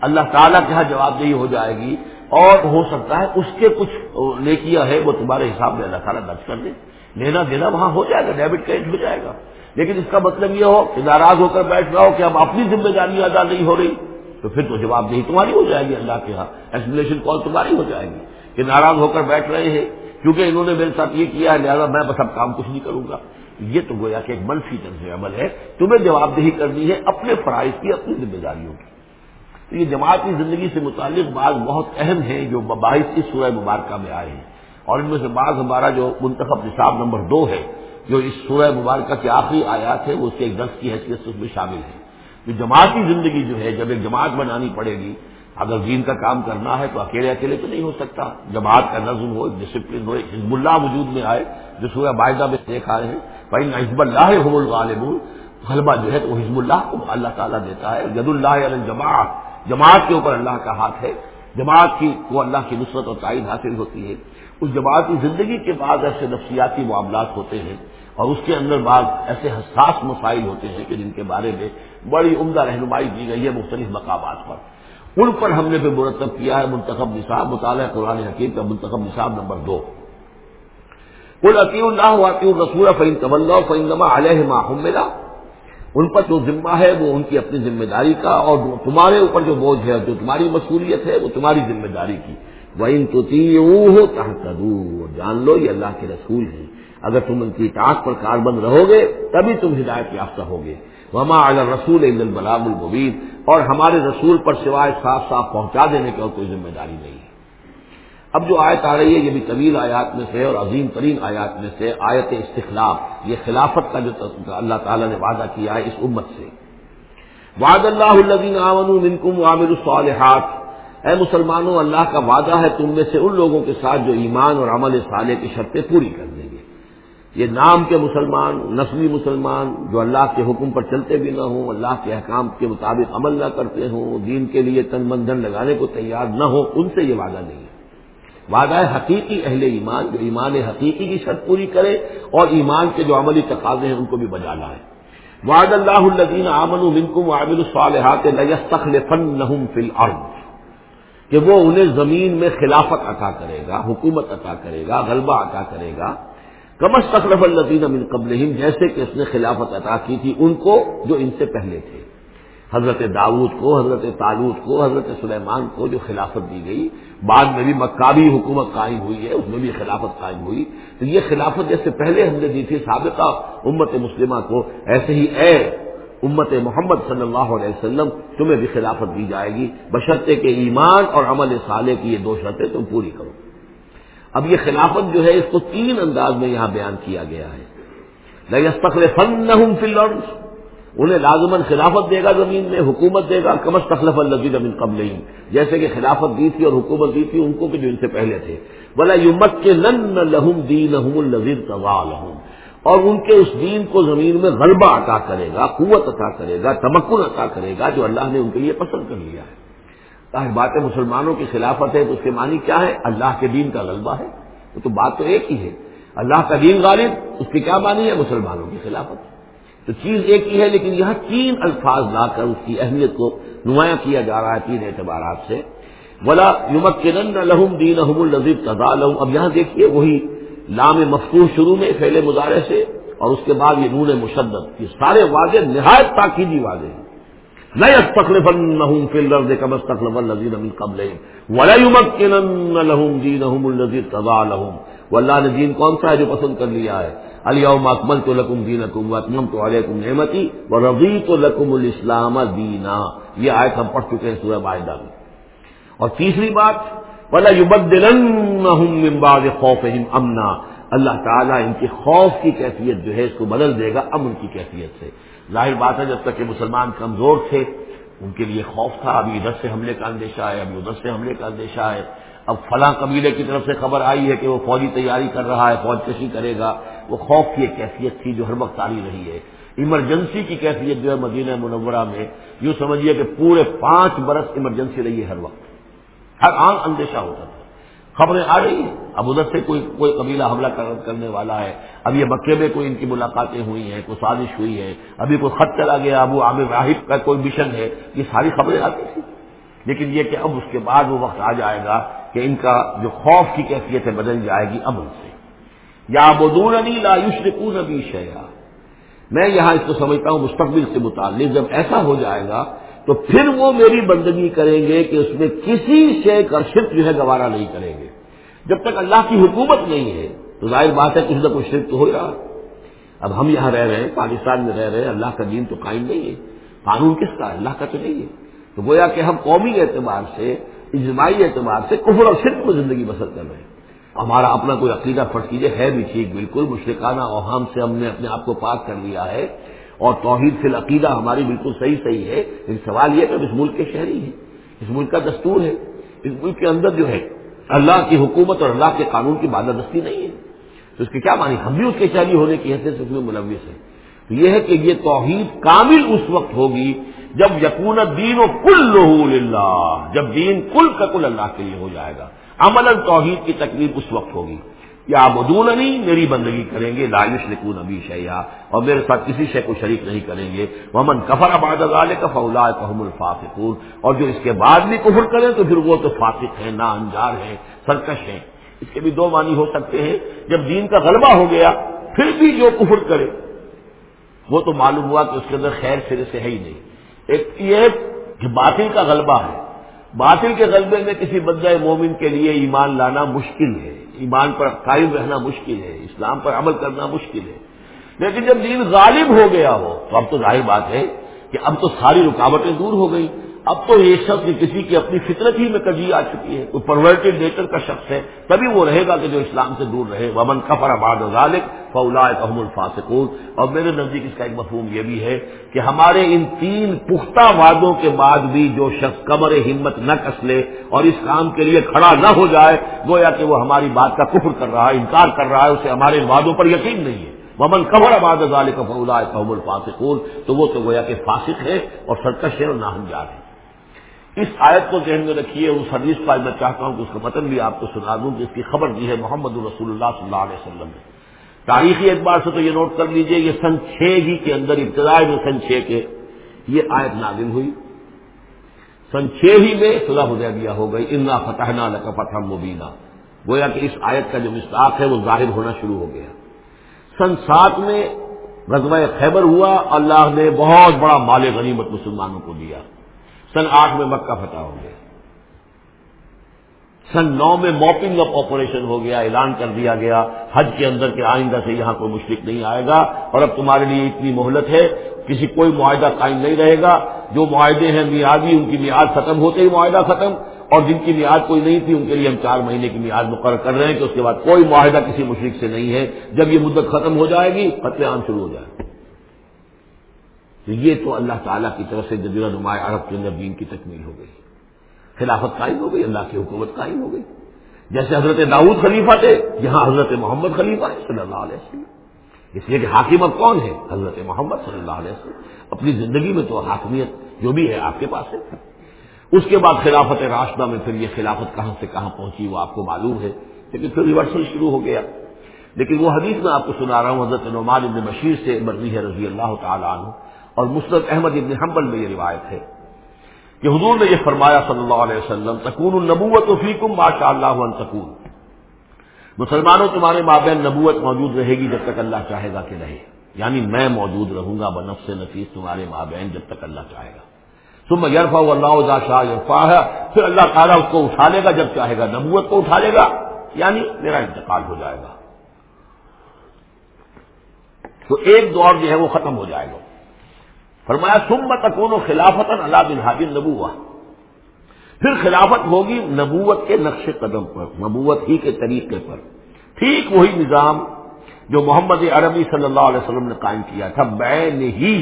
اللہ تعالیٰ کے یہاں جواب دہی ہو جائے گی اور ہو سکتا ہے اس کے کچھ نیکیاں ہے وہ تمہارے حساب میں اللہ تعالیٰ درج کر دے۔ لینا دینا وہاں ہو جائے گا ڈیبٹ کریڈٹ ہو جائے گا۔ لیکن اس کا مطلب یہ ہو کہ ناراض ہو کر بیٹھ رہا ہو کہ اب اپنی ذمہ داریاں ادا نہیں ہو رہی، تو پھر تو جواب دہی تمہاری ہو جائے گی اللہ کے یہاں ایکسپلیشن کال تمہاری ہو جائے گی کہ ناراض ہو کر بیٹھ رہے ہیں۔ کیونکہ انہوں نے میرے ساتھ یہ کیا ہے، لہٰذا میں بس اب کام کچھ نہیں کروں گا۔ یہ تو گویا کہ ایک منفی طرز عمل ہے۔ تمہیں جواب دہی کرنی ہے اپنے فرائض کی، اپنی ذمہ داریوں کی۔ تو یہ جماعتی زندگی سے متعلق بعض بہت اہم ہیں جو باعث اس سورہ مبارکہ میں آئے ہیں۔ اور ان میں سے بعض ہمارا جو منتخب نصاب نمبر دو ہے، جو اس سورہ مبارکہ کے آخری آیات ہے وہ اس کے ایک دس کی حیثیت سے اس میں شامل ہے جو جماعتی زندگی جو ہے، جب ایک جماعت بنانی پڑے گی، اگر دین کا کام کرنا ہے تو اکیلے اکیلے تو نہیں ہو سکتا۔ جماعت کا نظم ہو ڈسپلن ہو حزب اللہ وجود میں آئے، جو سورہ باعدہ میں دیکھا ہے بھائی حزب اللہ حب الغالب غلبہ جو ہے تو وہ حزب اللہ کو اللہ تعالیٰ دیتا ہے۔ ید اللہ علیہ جماعت جماعت کے اوپر اللہ کا ہاتھ ہے۔ جماعت کی، وہ اللہ کی نصرت اور تائید حاصل ہوتی ہے۔ اس جماعتی زندگی کے بعد ایسے نفسیاتی معاملات ہوتے ہیں اور اس کے اندر بعض ایسے حساس مسائل ہوتے ہیں کہ جن کے بارے میں بڑی عمدہ رہنمائی دی گئی ہے مختلف مقامات پر۔ ان پر ہم نے بھی مرتب کیا ہے منتخب نصاب، مطالعہ قرآن حکیم کا منتخب نصاب نمبر دو۔ کل عطی اللہ عطی الرسول فعین طول فعین علیہ ماحملہ ان پر جو ذمہ ہے وہ ان کی اپنی ذمہ داری کا اور تمہارے اوپر جو بوجھ ہے، جو تمہاری مصولیت ہے، وہ تمہاری ذمہ داری کی۔ وہ ان تو جان لو یہ اللہ کے رسول ہیں۔ اگر تم ان کی اطاعت پر کاربند رہو گے تبھی تم ہدایت یافتہ ہوگے۔ وما اگر رسول عید البلام اور ہمارے رسول پر سوائے صاف صاف پہنچا دینے کی اور کوئی ذمہ داری نہیں۔ ہے اب جو آیت آ رہی ہے، یہ بھی طویل آیات میں سے اور عظیم ترین آیات میں سے آیت استخلاف۔ یہ خلافت کا جو اللہ تعالیٰ نے وعدہ کیا ہے اس امت سے۔ وعد اللہ الدین منکم عامر الصالحات۔ اے مسلمانوں، اللہ کا وعدہ ہے تم میں سے ان لوگوں کے ساتھ جو ایمان اور عمل صالح کی شرطیں پوری کر دیں گے۔ یہ نام کے مسلمان، نسلی مسلمان جو اللہ کے حکم پر چلتے بھی نہ ہوں، اللہ کے احکام کے مطابق عمل نہ کرتے ہوں، دین کے لیے تن بندھن لگانے کو تیار نہ ہو ان سے یہ وعدہ نہیں ہے۔ وعدہ ہے حقیقی اہل ایمان، جو ایمان حقیقی کی شرط پوری کرے اور ایمان کے جو عملی تقاضے ہیں ان کو بھی بجا لائے۔ وعد اللہ الدین امن منکم عامل الصالحات ليستخلفنهم الارض کہ وہ انہیں زمین میں خلافت عطا کرے گا، حکومت عطا کرے گا، غلبہ عطا کرے گا۔ کمس تخلف الدین امن قبل جیسے کہ اس نے خلافت عطا کی تھی ان کو جو ان سے پہلے تھے۔ حضرت داود کو، حضرت تالود کو، حضرت سلیمان کو جو خلافت دی گئی۔ بعد میں بھی مکابی حکومت قائم ہوئی ہے، اس میں بھی خلافت قائم ہوئی۔ تو یہ خلافت جیسے پہلے ہم نے دی تھی، سابقہ امت مسلمہ کو، ایسے ہی اے امت محمد صلی اللہ علیہ وسلم تمہیں بھی خلافت دی جائے گی۔ بشرطے کے ایمان اور عمل صالح کی یہ دو شرطیں تم پوری کرو۔ اب یہ خلافت جو ہے، اس کو تین انداز میں یہاں بیان کیا گیا ہے۔ فن فل انہیں لازمن خلافت دے گا زمین میں، حکومت دے گا۔ کمس تخلف الزید امن قبل جیسے کہ خلافت دی تھی اور حکومت دی تھی، ان کو جو ان سے پہلے تھے۔ بلا یومت کے نن لہم دین النظیر اور ان کے اس دین کو زمین میں غلبہ عطا کرے گا، قوت عطا کرے گا، تمکن عطا کرے گا، جو اللہ نے ان کے لیے پسند کر لیا ہے۔ ظاہر بات مسلمانوں کی خلافت ہے، تو اس کے معنی کیا ہے؟ اللہ کے دین کا غلبہ ہے۔ وہ تو بات تو ایک ہی ہے۔ اللہ کا دین غالب، اس کی کیا معنی ہے؟ مسلمانوں کی خلافت۔ تو چیز ایک ہی ہے، لیکن یہاں تین الفاظ لا کر اس کی اہمیت کو نمایاں کیا جا رہا ہے تین اعتبارات سے۔ بلا یومک لہم دین النظیب تضا لہم اب یہاں دیکھیے، وہی لام مفتور شروع میں پھیلے مظاہرے سے اور اس کے بعد یہ نون مشدد. یہ سارے واضح، نہایت تاکیدی واضح ہیں. نئے تخلف النحم فل رد کم تخلف النزیر امن قبل ولا یومک کے نن لہم دین تضا لہم وہ نے دین کون سا ہے جو پسند کر لیا ہے؟ علی اکمل تو لکم دین اکم وطم تو علیکم نعمتی و لکم الاسلام دینا یہ آیت ہم پڑھ چکے ہیں سورہ معاہدہ میں. اور تیسری بات بلا من بعد خوفہم امنا اللہ تعالیٰ ان کے خوف کی کیفیت جو ہے اس کو بدل دے گا امن کی کیفیت سے۔ ظاہر بات ہے جب تک کہ مسلمان کمزور تھے، ان کے لیے خوف تھا۔ ابھی ادھر سے حملے کا اندیشہ ہے، ابھی ادھر سے حملے کا اندیشہ ہے۔ اب فلاں قبیلے کی طرف سے خبر آئی ہے کہ وہ فوجی تیاری کر رہا ہے، فوج کشی کرے گا۔ وہ خوف کی ایک کیفیت تھی جو ہر وقت آئی رہی ہے۔ ایمرجنسی کی کیفیت جو ہے مدینہ منورہ میں، یوں سمجھیے کہ پورے پانچ برس ایمرجنسی رہی ہے ہر وقت۔ ہر آن اندیشہ ہوتا تھا خبریں آ رہی ہیں۔ اب ادھر سے کوئی کوئی قبیلہ حملہ کرنے والا ہے۔ اب یہ مکے میں کوئی ان کی ملاقاتیں ہوئی ہیں، کوئی سازش ہوئی ہے۔ ابھی کوئی خط چلا گیا، ابو عامر راہب کا کوئی مشن ہے۔ یہ ساری خبریں آتی تھیں لیکن یہ کہ اب اس کے بعد وہ وقت آ جائے گا کہ ان کا جو خوف کی کیفیت ہے بدل جائے گی امن سے۔ یا بدون علی لا یشرکون نبی شیا میں یہاں اس کو سمجھتا ہوں مستقبل سے متعلق۔ جب ایسا ہو جائے گا تو پھر وہ میری بندگی کریں گے کہ اس میں کسی شے کا شرک جو ہے گوارا نہیں کریں گے۔ جب تک اللہ کی حکومت نہیں ہے تو ظاہر بات ہے کسی کا کوئی شرک تو ہو رہا اب ہم یہاں رہ رہے ہیں، پاکستان میں رہ رہے ہیں، اللہ کا دین تو قائم نہیں ہے۔ قانون کس کا اللہ کا تو نہیں ہے۔ تو گویا کہ ہم قومی اعتبار سے، اجتماعی اعتبار سے کفر اور شرک میں زندگی بسر کر رہے ہیں۔ ہمارا اپنا کوئی عقیدہ فرض کیجیے ہے بھی ٹھیک، بالکل مشرقانہ اوہام سے ہم نے اپنے آپ کو پاک کر لیا ہے۔ اور توحید فی العقیدہ ہماری بالکل صحیح صحیح ہے، لیکن سوال یہ کہ اس ملک کے شہری ہیں، اس ملک کا دستور ہے، اس ملک کے اندر جو ہے، اللہ کی حکومت اور اللہ کے قانون کی بادہ دستی نہیں ہے۔ تو اس کے کیا معنی؟ ہم بھی اس کے شہری ہونے کی حیثیت سے اس میں ملوث ہیں۔ تو یہ ہے کہ یہ توحید کامل اس وقت ہوگی جب یقون دین و کل اللہ جب دین کل کا کل اللہ کے لیے ہو جائے گا۔ عمل توحید کی تکلیف اس وقت ہوگی۔ یا بدون نہیں میری بندگی کریں گے لالش لکون ابھی شیا اور میرے ساتھ کسی شے کو شریک نہیں کریں گے۔ محمد کفر آباد کا فولا کفم الفاقور اور جو اس کے بعد بھی کفر کریں تو پھر وہ تو فاطق ہیں، نا انجار ہیں، سرکش ہیں۔ اس کے بھی دو معنی ہو سکتے ہیں۔ جب دین کا غلبہ ہو گیا، پھر بھی جو کفر کرے، وہ تو معلوم ہوا کہ اس کے اندر خیر سرے سے ہے ہی نہیں۔ ایک یہ باطل کا غلبہ ہے۔ باطل کے غلبے میں کسی بدہ مومن کے لیے ایمان لانا مشکل ہے۔ ایمان پر قائم رہنا مشکل ہے۔ اسلام پر عمل کرنا مشکل ہے۔ لیکن جب دین غالب ہو گیا ہو، تو اب تو ظاہر بات ہے کہ اب تو ساری رکاوٹیں دور ہو گئی اب تو یہ شخص کسی کی اپنی فطرت ہی میں کجی آ چکی ہے، کوئی پرورٹیڈ نیچر کا شخص ہے، تبھی وہ رہے گا کہ جو اسلام سے دور رہے۔ ومن کفر آباد ذالک فولا احم الفاصقون اور میرے نزدیک اس کا ایک مفہوم یہ بھی ہے کہ ہمارے ان تین پختہ وعدوں کے بعد بھی جو شخص کمر ہمت نہ کس لے اور اس کام کے لیے کھڑا نہ ہو جائے، گویا کہ وہ ہماری بات کا کفر کر رہا ہے، انکار کر رہا ہے، اسے ہمارے ان وعدوں پر یقین نہیں ہے۔ ومن قبر آباد ذالک فولا احم الفاصقون تو وہ تو گویا کہ فاسق ہے اور سرکش ہے اور ناہنجار ہے۔ اس آیت کو ذہن میں رکھیے، اس حدیث کا میں چاہتا ہوں کہ اس کا متن بھی آپ کو سنا دوں کہ اس کی خبر دی ہے محمد الرسول اللہ صلی اللہ علیہ وسلم نے۔ تاریخی اعتبار سے تو یہ نوٹ کر لیجیے، یہ سن چھ ہی کے اندر ابتدائی میں سن چھ کے یہ آیت نازل ہوئی۔ سن چھ ہی میں صلاح حدیبیہ ہو گئی، انا فتح نہ فتح مبینہ گویا کہ اس آیت کا جو مستاق ہے وہ ظاہر ہونا شروع ہو گیا۔ سن سات میں غزوہ خیبر ہوا، اللہ نے بہت بڑا مال غنیمت مسلمانوں کو دیا۔ سن آٹھ میں مکہ فتح ہو گیا۔ سن نو میں موپنگ اپ آپریشن ہو گیا، اعلان کر دیا گیا، حج کے اندر کے آئندہ سے یہاں کوئی مشرق نہیں آئے گا۔ اور اب تمہارے لیے اتنی مہلت ہے، کسی کوئی معاہدہ قائم نہیں رہے گا۔ جو معاہدے ہیں میادی ان کی میعاد ختم ہوتے ہی معاہدہ ختم۔ اور جن کی میعاد کوئی نہیں تھی، ان کے لیے ہم چار مہینے کی میعاد مقرر کر رہے ہیں کہ اس کے بعد کوئی معاہدہ کسی مشرق سے نہیں ہے۔ جب یہ مدت ختم ہو جائے گی، قتل عام شروع ہو جائے گا۔ تو یہ تو اللہ تعالیٰ کی طرف سے جزیرہ نمایاں عرب کے اندر دین کی تکمیل ہو گئی۔ خلافت قائم ہو گئی، اللہ کی حکومت قائم ہو گئی۔ جیسے حضرت داؤد خلیفہ تھے، یہاں حضرت محمد خلیفہ ہے صلی اللہ علیہ وسلم۔ اس لیے کہ حاکم اب کون ہے؟ حضرت محمد صلی اللہ علیہ وسلم۔ اپنی زندگی میں تو حاکمیت جو بھی ہے آپ کے پاس ہے۔ اس کے بعد خلافت راشدہ میں پھر یہ خلافت کہاں سے کہاں پہنچی وہ آپ کو معلوم ہے، لیکن پھر ریورسل شروع ہو گیا۔ لیکن وہ حدیث میں آپ کو سنا رہا ہوں، حضرت نعمان ابن بشیر سے مرضی ہے رضی اللہ تعالیٰ عنہ۔ اور مسرت احمد ابن حنبل میں یہ روایت ہے کہ حضور نے یہ فرمایا صلی اللہ علیہ وسلم، تکون النبوت فیکم ماشاء اللہ تکون۔ مسلمانوں، تمہارے مابین نبوت موجود رہے گی جب تک اللہ چاہے گا کہ رہے۔ یعنی میں موجود رہوں گا بنف سے نفیس تمہارے مابین جب تک اللہ چاہے گا۔ تم یرفا اللہ شاہ یرفا ہے پھر اللہ تعالیٰ اس کو اٹھا لے گا جب چاہے گا، نبوت کو اٹھا لے گا۔ یعنی میرا انتقال ہو جائے گا۔ تو ایک دور جو ہے وہ ختم ہو جائے گا۔ فرمایا سم تکون و خلافت اللہ بن نبوا پھر خلافت ہوگی نبوت کے نقش قدم پر، نبوت ہی کے طریقے پر. ٹھیک وہی نظام جو محمد عربی صلی اللہ علیہ وسلم نے قائم کیا تھا. بین ہی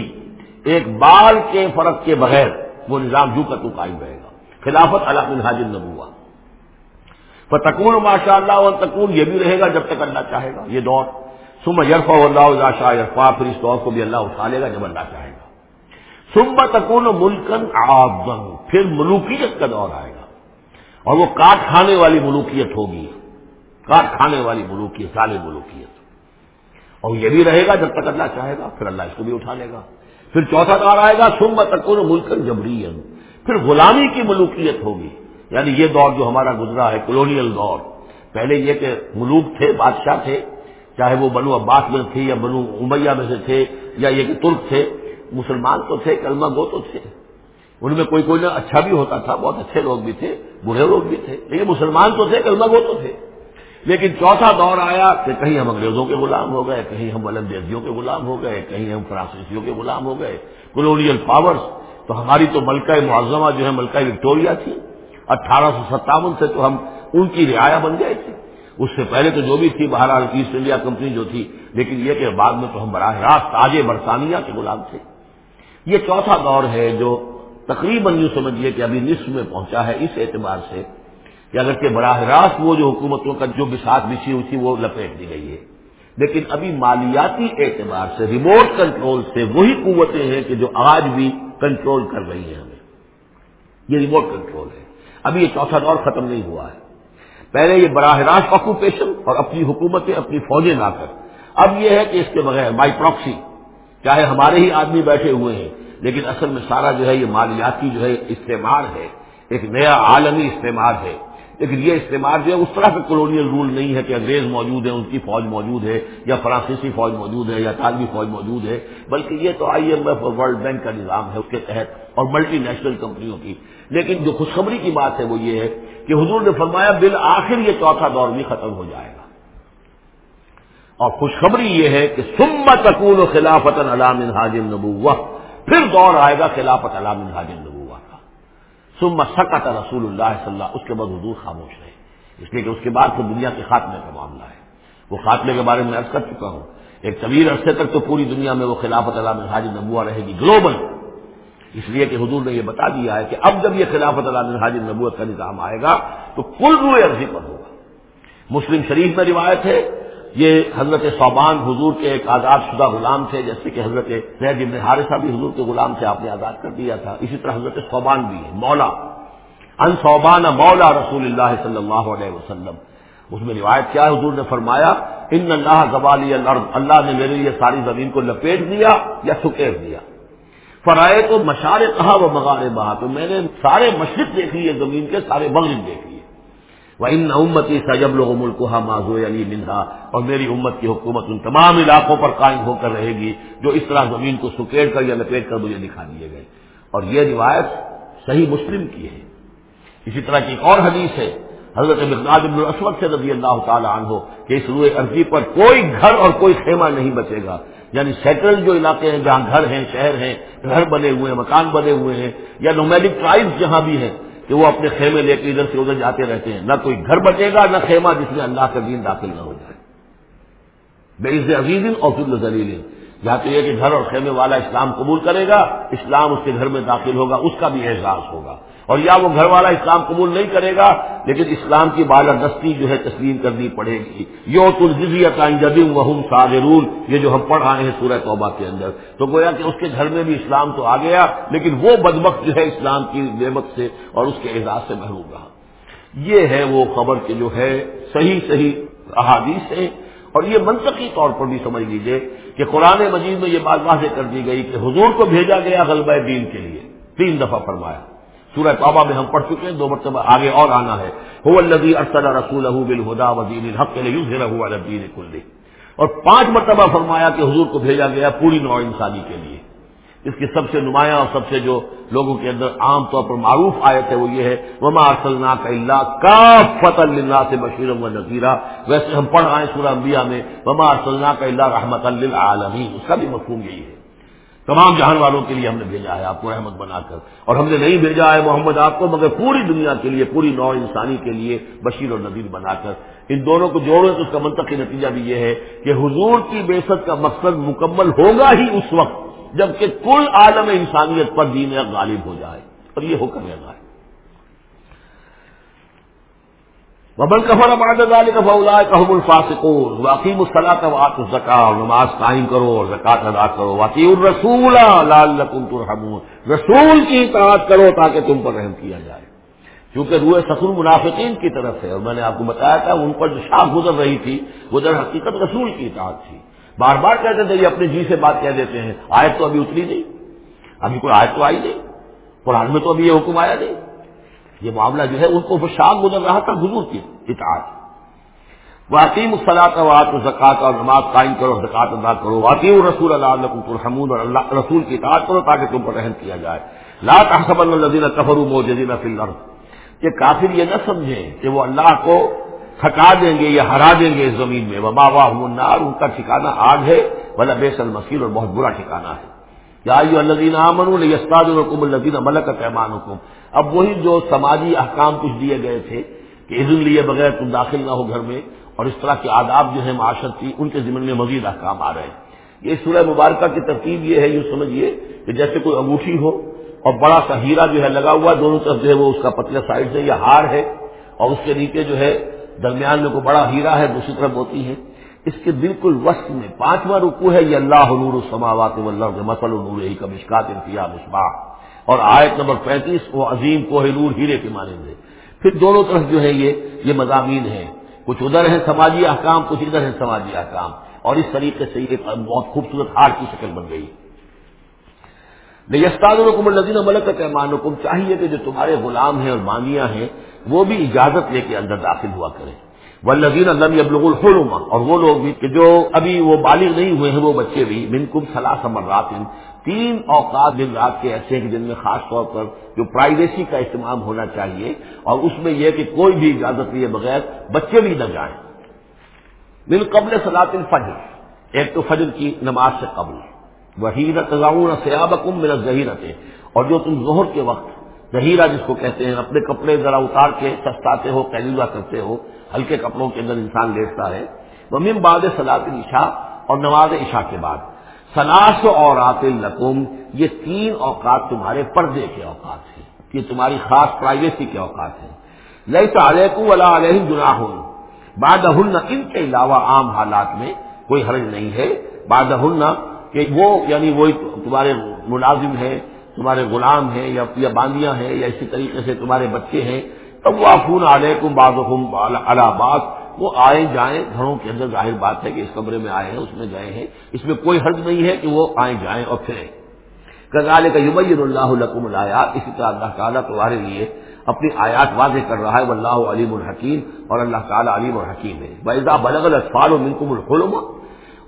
ایک بال کے فرق کے بغیر وہ نظام جو کا تو قائم رہے گا. خلافت اللہ بن نبوا پر تکون ماشاء اللہ اور تکون یہ بھی رہے گا جب تک اللہ چاہے گا. یہ دور. سم یرفا اللہ شاہ یرفا پھر اس دور کو بھی اللہ اٹھا لے گا جب اللہ چاہے گا. سمبا تکون ملکن آزن پھر ملوکیت کا دور آئے گا۔ اور وہ کاٹ کھانے والی ملوکیت ہوگی۔ کاٹ کھانے والی ملوکیت سال ملوکیت۔ اور یہ بھی رہے گا جب تک اللہ چاہے گا، پھر اللہ اس کو بھی اٹھا لے گا۔ پھر چوتھا دور آئے گا سمبا تکون ملکن جبری پھر غلامی کی ملوکیت ہوگی۔ یعنی یہ دور جو ہمارا گزرا ہے کولونیل دور۔ پہلے یہ کہ ملوک تھے، بادشاہ تھے، چاہے وہ بنو عباس میں تھے یا بنو امیہ میں سے تھے یا یہ کہ ترک تھے۔ مسلمان تو تھے، کلمہ گو تو تھے۔ ان میں کوئی کوئی نہ اچھا بھی ہوتا تھا، بہت اچھے لوگ بھی تھے، برے لوگ بھی تھے، لیکن مسلمان تو تھے، کلمہ گو تو تھے۔ لیکن چوتھا دور آیا کہ کہیں ہم انگریزوں کے غلام ہو گئے، کہیں ہم ولندیزیوں کے غلام ہو گئے، کہیں ہم فرانسیسیوں کے غلام ہو گئے کولونیل پاورز تو ہماری تو ملکہ معظمہ جو ہے، ملکہ وکٹوریا تھی۔ اٹھارہ سو ستاون سے تو ہم ان کی رعایا بن گئے تھے۔ اس سے پہلے تو جو بھی تھی، بہرحال ایسٹ انڈیا کمپنی جو تھی، لیکن یہ کہ بعد میں تو ہم براہ راست تاج برطانیہ کے غلام تھے۔ یہ چوتھا دور ہے جو تقریباً یوں سمجھیے کہ ابھی نصف میں پہنچا ہے اس اعتبار سے کہ اگر کہ براہ راست وہ جو حکومتوں کا جو بساط بچھی ہوئی تھی وہ لپیٹ دی گئی ہے۔ لیکن ابھی مالیاتی اعتبار سے ریموٹ کنٹرول سے وہی قوتیں ہیں کہ جو آج بھی کنٹرول کر رہی ہیں ہمیں۔ یہ ریموٹ کنٹرول ہے۔ ابھی یہ چوتھا دور ختم نہیں ہوا ہے۔ پہلے یہ براہ راست آکوپیشن اور اپنی حکومتیں اپنی فوجیں لا کر۔ اب یہ ہے کہ اس کے بغیر بائی پراکسی چاہے ہمارے ہی آدمی بیٹھے ہوئے ہیں، لیکن اصل میں سارا جو ہے یہ مالیاتی جو ہے استعمال ہے، ایک نیا عالمی استعمال ہے۔ لیکن یہ استعمال جو ہے اس طرح کا کولونیل رول نہیں ہے کہ انگریز موجود ہے ان کی فوج موجود ہے، یا فرانسیسی فوج موجود ہے، یا طالبی فوج موجود ہے، بلکہ یہ تو آئی ایم ایف اور ورلڈ بینک کا نظام ہے اس کے تحت اور ملٹی نیشنل کمپنیوں کی۔ لیکن جو خوشخبری کی بات ہے وہ یہ ہے کہ حضور نے فرمایا، بالآخر یہ چوتھا دور بھی ختم ہو جائے گا۔ اور خوشخبری یہ ہے کہ سمت اکول و خلافت علام حاجم نبو پھر دور آئے گا خلافت علام حاجم نبو سم سکت رسول اللہ صلی اللہ، اس کے بعد حضور خاموش رہے۔ اس لیے کہ اس کے بعد تو دنیا کے خاتمے کا معاملہ ہے۔ وہ خاتمے کے بارے میں عرض کر چکا ہوں۔ ایک طویل عرصے تک تو پوری دنیا میں وہ خلافت علام حاج نبوا رہے گی گلوبل۔ اس لیے کہ حضور نے یہ بتا دیا ہے کہ اب جب یہ خلافت علام حاج نبوت کا نظام آئے گا تو کل روئے عرضی پر ہوگا۔ مسلم شریف میں روایت ہے یہ حضرت صوبان حضور کے ایک آزاد شدہ غلام تھے، جیسے کہ حضرت زید ابن حارثہ بھی حضور کے غلام سے آپ نے آزاد کر دیا تھا۔ اسی طرح حضرت صوبان بھی ہے مولا۔ ان صوبان مولا رسول اللہ صلی اللہ علیہ وسلم۔ اس میں روایت کیا ہے؟ حضور نے فرمایا، ان اللہ زبالی اللہ نے میرے لیے ساری زمین کو لپیٹ دیا یا سکیٹ دیا۔ فرائے تو مشارے کہا وہ مغارے بہا تو میں نے سارے مشرق دیکھ لیے، زمین کے سارے مغرب دیکھ لیے۔ وہ ان امتی سجب لوگ ملک ماضو علی منہا اور میری امت کی حکومت ان تمام علاقوں پر قائم ہو کر رہے گی جو اس طرح زمین کو سکیڑ کر یا لپیٹ کر مجھے دکھا دیے گئے۔ اور یہ روایت صحیح مسلم کی ہے۔ اسی طرح کی ایک اور حدیث ہے، حضرت مقداد ابن الاسود سے رضی اللہ تعالی عنہ ہو کہ اس روئے عرضی پر کوئی گھر اور کوئی خیمہ نہیں بچے گا۔ یعنی سیٹل جو علاقے ہیں، جہاں گھر ہیں، شہر ہیں، گھر بنے ہوئے ہیں، مکان بنے ہوئے ہیں، یا نومیڈک ٹرائبس جہاں بھی ہیں کہ وہ اپنے خیمے لے کے ادھر سے ادھر جاتے رہتے ہیں۔ نہ کوئی گھر بچے گا، نہ خیمہ جس میں اللہ کا دین داخل نہ ہو جائے۔ بے عز عزیز اور فضل ذلیل یا تو یہ کہ گھر اور خیمے والا اسلام قبول کرے گا، اسلام اس کے گھر میں داخل ہوگا، اس کا بھی احساس ہوگا۔ اور یا وہ گھر والا اسلام قبول نہیں کرے گا، لیکن اسلام کی بالادستی جو ہے تسلیم کرنی پڑے گی۔ یو جدیم وہم ساغرون یہ جو ہم پڑھ رہے ہیں سورہ توبہ کے اندر۔ تو گویا کہ اس کے گھر میں بھی اسلام تو آ گیا، لیکن وہ بدبخت جو ہے اسلام کی نعمت سے اور اس کے اعزاز سے محروم رہا۔ یہ ہے وہ خبر کہ جو ہے صحیح صحیح احادیث ہے اور یہ منطقی طور پر بھی سمجھ لیجیے کہ قرآن مجید میں یہ بات واضح کر دی گئی کہ حضور کو بھیجا گیا غلبہ دین کے لیے۔ تین دفعہ فرمایا۔ سورہ توبہ میں ہم پڑھ چکے ہیں، دو مرتبہ آگے اور آنا ہے۔ ارسل رسول بالہدا وزین الحق دین کل اور پانچ مرتبہ فرمایا کہ حضور کو بھیجا گیا پوری نوع انسانی کے لیے۔ اس کی سب سے نمایاں اور سب سے جو لوگوں کے اندر عام طور پر معروف آیت ہے وہ یہ ہے، وما ارسلنا کا اللہ کا فت اللہ سے بشیر و نذیرہ ویسے ہم پڑھ رہے ہیں سورہ انبیاء میں، وما ارسلنا کا اللہ رحمت اللہ اس کا بھی مفہوم یہی ہے۔ تمام جہان والوں کے لیے ہم نے بھیجا ہے، آپ کو رحمت بنا کر۔ اور ہم نے نہیں بھیجا ہے محمد، آپ کو مگر پوری دنیا کے لیے، پوری نو انسانی کے لیے بشیر اور نذیر بنا کر۔ ان دونوں کو جوڑو تو اس کا منطقی نتیجہ بھی یہ ہے کہ حضور کی بےسط کا مقصد مکمل ہوگا ہی اس وقت، جبکہ کل عالم انسانیت پر دین غالب ہو جائے۔ اور یہ ہو کر غالب۔ ہے وبن کفر بعد کا فولا کہم الفاسقون. واقیم الصلاۃ وات الزکا نماز قائم کرو اور زکات ادا کرو. واقعی الرسول لعلکم ترحمون. رسول کی اطاعت کرو تاکہ تم پر رحم کیا جائے. کیونکہ روح سخر منافقین کی طرف ہے، اور میں نے آپ کو بتایا تھا، ان پر جو شاخ گزر رہی تھی، وہ در حقیقت رسول کی اطاعت تھی. بار بار کہتے تھے یہ اپنے جی سے بات کہہ دیتے ہیں، آیت تو ابھی اتری نہیں. ابھی کوئی آیت تو آئی نہیں. قرآن میں تو ابھی یہ حکم آیا نہیں. یہ معاملہ جو ہے ان کو شاخ گزر رہا تھا حضور کی اطاعت۔ واقیم الصلاح وات زکات اور نماز قائم کرو زکات ادا کرو۔ واقعی رسول اللہ الحمود اور اللہ رسول کی اطاعت کرو تاکہ تم پر رحم کیا جائے۔ لا تحسب الذین کفروا موجودین فی الارض کہ کافر یہ نہ سمجھیں کہ وہ اللہ کو تھکا دیں گے یا ہرا دیں گے اس زمین میں۔ وبا واہ النار۔ ان کا ٹھکانا آگ ہے۔ بلا بیس المسیل اور بہت برا ٹھکانا ہے۔ یا الدین امن السطاد الحکم الدین ملک پیمان حکم اب وہی جو سماجی احکام کچھ دیے گئے تھے کہ عزم لیے بغیر تم داخل نہ ہو گھر میں، اور اس طرح کے آداب جو ہے معاشرت کی، ان کے ذمن میں مزید احکام آ رہے ہیں۔ یہ سورہ مبارکہ کی ترتیب یہ ہے، یوں سمجھیے کہ جیسے کوئی انگوٹھی ہو اور بڑا سا ہیرا جو ہے لگا ہوا، دونوں طرف جو ہے وہ اس کا پتلے سائڈ سے یا ہار ہے، اور اس کے نیچے جو ہے درمیان میں کوئی بڑا ہیرا ہے، دوسری طرف ہوتی ہے۔ اس کے بالکل وسط میں پانچواں رکو ہے یہ اللہ نور السماوات والارض، مثل نور ہی کا مشکات انتیا مشباح اور آیت نمبر پینتیس، وہ عظیم کوہ نور ہیرے کے مانند پھر دونوں طرف جو ہے یہ یہ مضامین ہیں۔ کچھ ادھر ہیں سماجی احکام، کچھ ادھر ہیں سماجی احکام۔ اور اس طریقے سے یہ بہت خوبصورت ہار کی شکل بن گئی۔ یستان الحکم الدین ملک کا حکم چاہیے کہ جو تمہارے غلام ہیں اور مانیاں ہیں، وہ بھی اجازت لے کے اندر داخل ہوا کریں۔ وہ لذین اللہ ابلغ الحلوما اور وہ لوگ بھی کہ جو ابھی وہ بالغ نہیں ہوئے ہیں، وہ بچے بھی من کم صلاح رات تین اوقات دن رات کے ایسے ہیں جن میں خاص طور پر جو پرائیویسی کا اہتمام ہونا چاہیے اور اس میں یہ کہ کوئی بھی اجازت لیے بغیر بچے بھی نہ جائیں۔ بال قبل سلاط الفجر، ایک تو فجر کی نماز سے قبل۔ وہی نہ سیاب کم میرا ظہیرت اور جو تم ظہر کے وقت ظہیرہ جس کو کہتے ہیں، اپنے کپڑے ذرا اتار کے سستاتے ہو کیلولا کرتے ہو، ہلکے کپڑوں کے اندر انسان لیٹتا ہے وہ مم باد سلاط عشاء اور نماز عشاء کے بعد۔ سلاس اور آتل یہ تین اوقات تمہارے پردے کے اوقات ہیں، یہ تمہاری خاص پرائیویسی کے اوقات ہیں۔ لئی تو علیکم اللہ علیہ گناہ باد ان کے علاوہ عام حالات میں کوئی حرج نہیں ہے۔ باد کہ وہ یعنی وہی تمہارے ملازم ہیں، تمہارے غلام ہیں، یا یا باندیاں ہیں، یا اسی طریقے سے تمہارے بچے ہیں۔ تب وہ فون علیکم بعض۔ الہباد وہ آئے جائیں، گھروں کے اندر ظاہر بات ہے کہ اس کمرے میں آئے ہیں، اس میں گئے ہیں، اس میں کوئی حرض نہیں ہے کہ وہ آئیں جائیں اور پھریں۔ کزال کا یبین اللہ القم الآیات، اسی طرح اللہ تعالیٰ تمہارے لیے اپنی آیات واضح کر رہا ہے وہ اللہ علیم الحکیم اور اللہ تعالیٰ علیم الحکیم ہے۔ بزا بلغ الفال و منکم الخلم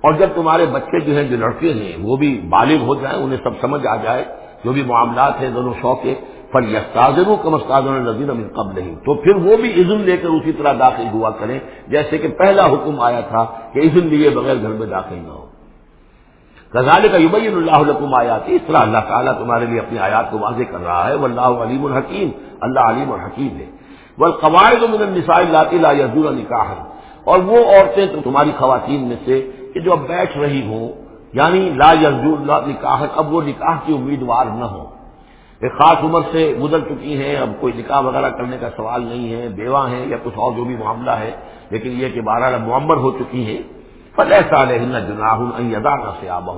اور جب تمہارے بچے جو ہیں، جو لڑکے ہیں، وہ بھی بالغ ہو جائیں، انہیں سب سمجھ آ جائے، جو بھی معاملات ہیں، دونوں شوق کے پر یستاذر کم استاذ نظیر من قبل نہیں تو پھر وہ بھی عزم لے کر اسی طرح داخل ہوا کریں، جیسے کہ پہلا حکم آیا تھا کہ عزم لیے بغیر گھر میں داخل نہ ہو۔ غزال کا یبین اللہ الحکم آیا اس طرح اللہ تعالیٰ تمہارے لیے اپنی آیات کو واضح کر رہا ہے۔ وہ اللہ علیم الحکیم اللہ علیم الحکیم ہے۔ وہ قواعد من النساء لاتی لا یزور نکاح اور وہ عورتیں تمہاری خواتین میں سے کہ جو اب بیٹھ رہی ہوں یعنی لا یزور نکاح اب وہ نکاح کی امیدوار نہ ہوں۔ ایک خاص عمر سے گزر چکی ہیں، اب کوئی نکاح وغیرہ کرنے کا سوال نہیں ہے، بیوہ ہیں یا کچھ اور جو بھی معاملہ ہے، لیکن یہ کہ بارہ معمر ہو چکی ہیں فتح سال جناح ادا کا سیاب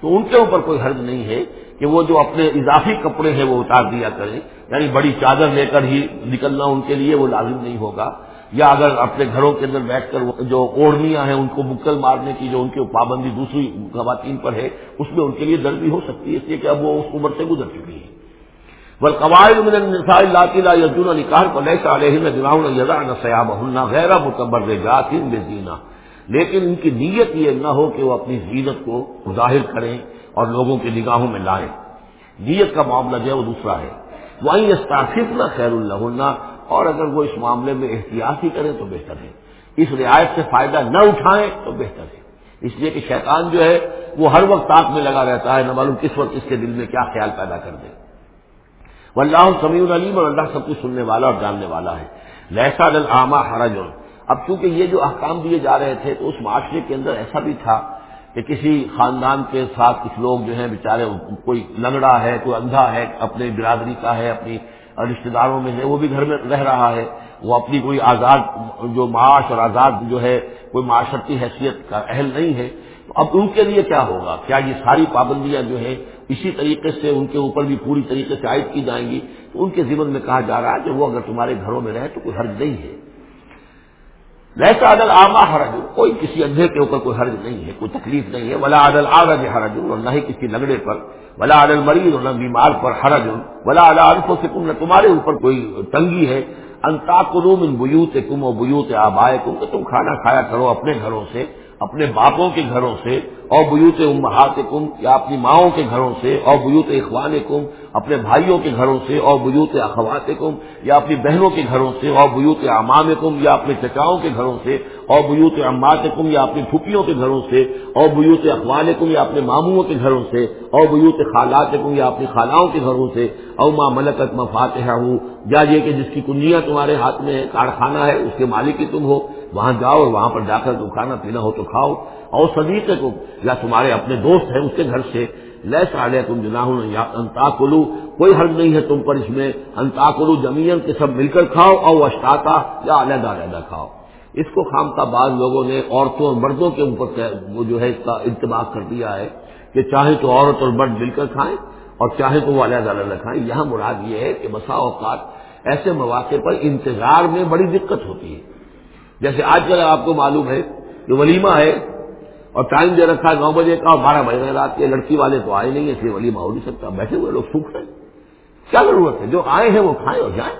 تو ان کے اوپر کوئی حرض نہیں ہے کہ وہ جو اپنے اضافی کپڑے ہیں وہ اتار دیا کریں۔ یعنی بڑی چادر لے کر ہی نکلنا ان کے لیے وہ لازم نہیں ہوگا۔ یا اگر اپنے گھروں کے اندر بیٹھ کر جو اوڑھنیاں ہیں، ان کو بکل مارنے کی جو ان کی پابندی دوسری خواتین پر ہے، اس میں ان کے لیے درد بھی ہو سکتی ہے، اس لیے کہ اب وہ اس عمر سے گزر چکی ہے بل من النساء اللاتی لا يرجون نکاح فليس عليهن جناح ان يضعن ثيابهن غير متبرجات بزينه لیکن ان کی نیت یہ نہ ہو کہ وہ اپنی زینت کو ظاہر کریں اور لوگوں کی نگاہوں میں لائیں۔ نیت کا معاملہ جو ہے وہ دوسرا ہے۔ وہیں استاخف نہ خیر اللہ اور اگر وہ اس معاملے میں احتیاط ہی کریں تو بہتر ہے۔ اس رعایت سے فائدہ نہ اٹھائیں تو بہتر ہے۔ اس لیے کہ شیطان جو ہے وہ ہر وقت تاک میں لگا رہتا ہے، نہ معلوم کس وقت اس کے دل میں کیا خیال پیدا کر دے۔ وہ اللہ سمیع العلیم اور اللہ سب کچھ سننے والا اور جاننے والا ہے۔ لہسا العامہ حرج اب چونکہ یہ جو احکام دیے جا رہے تھے تو اس معاشرے کے اندر ایسا بھی تھا کہ کسی خاندان کے ساتھ کچھ لوگ جو ہیں بیچارے، کوئی لنگڑا ہے، کوئی اندھا ہے اپنے برادری کا ہے، اپنی رشتے داروں میں ہے، وہ بھی گھر میں رہ رہا ہے۔ وہ اپنی کوئی آزاد جو معاش اور آزاد جو ہے، کوئی معاشرتی حیثیت کا اہل نہیں ہے۔ اب ان کے لیے کیا ہوگا؟ کیا یہ ساری پابندیاں جو ہیں اسی طریقے سے ان کے اوپر بھی پوری طریقے سے عائد کی جائیں گی، تو ان کے ذمن میں کہا جا رہا ہے کہ وہ اگر تمہارے گھروں میں رہے تو کوئی حرج نہیں ہے۔ ویسا عدل عامہ حرج، کوئی کسی اندھے کے اوپر کوئی حرج نہیں ہے، کوئی تکلیف نہیں ہے۔ ولا عدل آرج حرج، اور نہ ہی کسی لگڑے پر۔ ولا عدل مریض اور نہ بیمار پر حرج۔ ولا عدل سے کم نہ تمہارے اوپر کوئی تنگی ہے۔ انتا ان بوت کم و بوت آبائے کم کہ تم کھانا کھایا کرو اپنے گھروں سے۔ اپنے باپوں کے گھروں سے اور بیوت امہات کم یا اپنی ماؤں کے گھروں سے اور بیوت اخوان کم اپنے بھائیوں کے گھروں سے اور بیوت اخوات کم یا اپنی بہنوں کے گھروں سے اور بیوت امام کم یا اپنے چچاؤں کے گھروں سے اور بیوت امات کم یا اپنی پھوپھیوں کے گھروں سے اور بیوت اخوان کم یا اپنے ماموں کے گھروں سے اور بیوت خالات کم یا اپنی خالاؤں کے گھروں سے اور ماں ملکت مفات ہوں یا یہ کہ جس کی کنجیاں تمہارے ہاتھ میں کارخانہ ہے، اس کے مالک ہی تم ہو۔ وہاں جاؤ اور وہاں پر جا کر تم کھانا پینا ہو تو کھاؤ۔ اور صدیقے کو یا تمہارے اپنے دوست ہیں اس کے گھر سے لہ سالے تم جنا یا انتا کلو کوئی حرض نہیں ہے تم پر اس میں۔ انتا کلو زمین کے سب مل کر کھاؤ اور اشتاتا یا علیحدہ علیحدہ کھاؤ۔ اس کو خام کا بعض لوگوں نے عورتوں اور مردوں کے اوپر وہ جو ہے اس کا انتباہ کر دیا ہے کہ چاہے تو عورت اور مرد مل کر کھائیں اور چاہے تو وہ علیحدہ علیحدہ کھائیں۔ یہاں مراد یہ ہے کہ مسا اوقات ایسے مواقع پر انتظار میں بڑی دقت ہوتی ہے۔ جیسے آج کل آپ کو معلوم ہے کہ ولیمہ ہے، اور ٹائم دے رکھا ہے نو بجے کا، اور بارہ بجے رات کے، لڑکی والے تو آئے نہیں اس لیے ولیمہ ہو نہیں سکتا۔ بیٹھے ہوئے لوگ سوکھ رہے کیا ضرورت ہے؟ جو آئے ہیں وہ کھائیں اور جائیں۔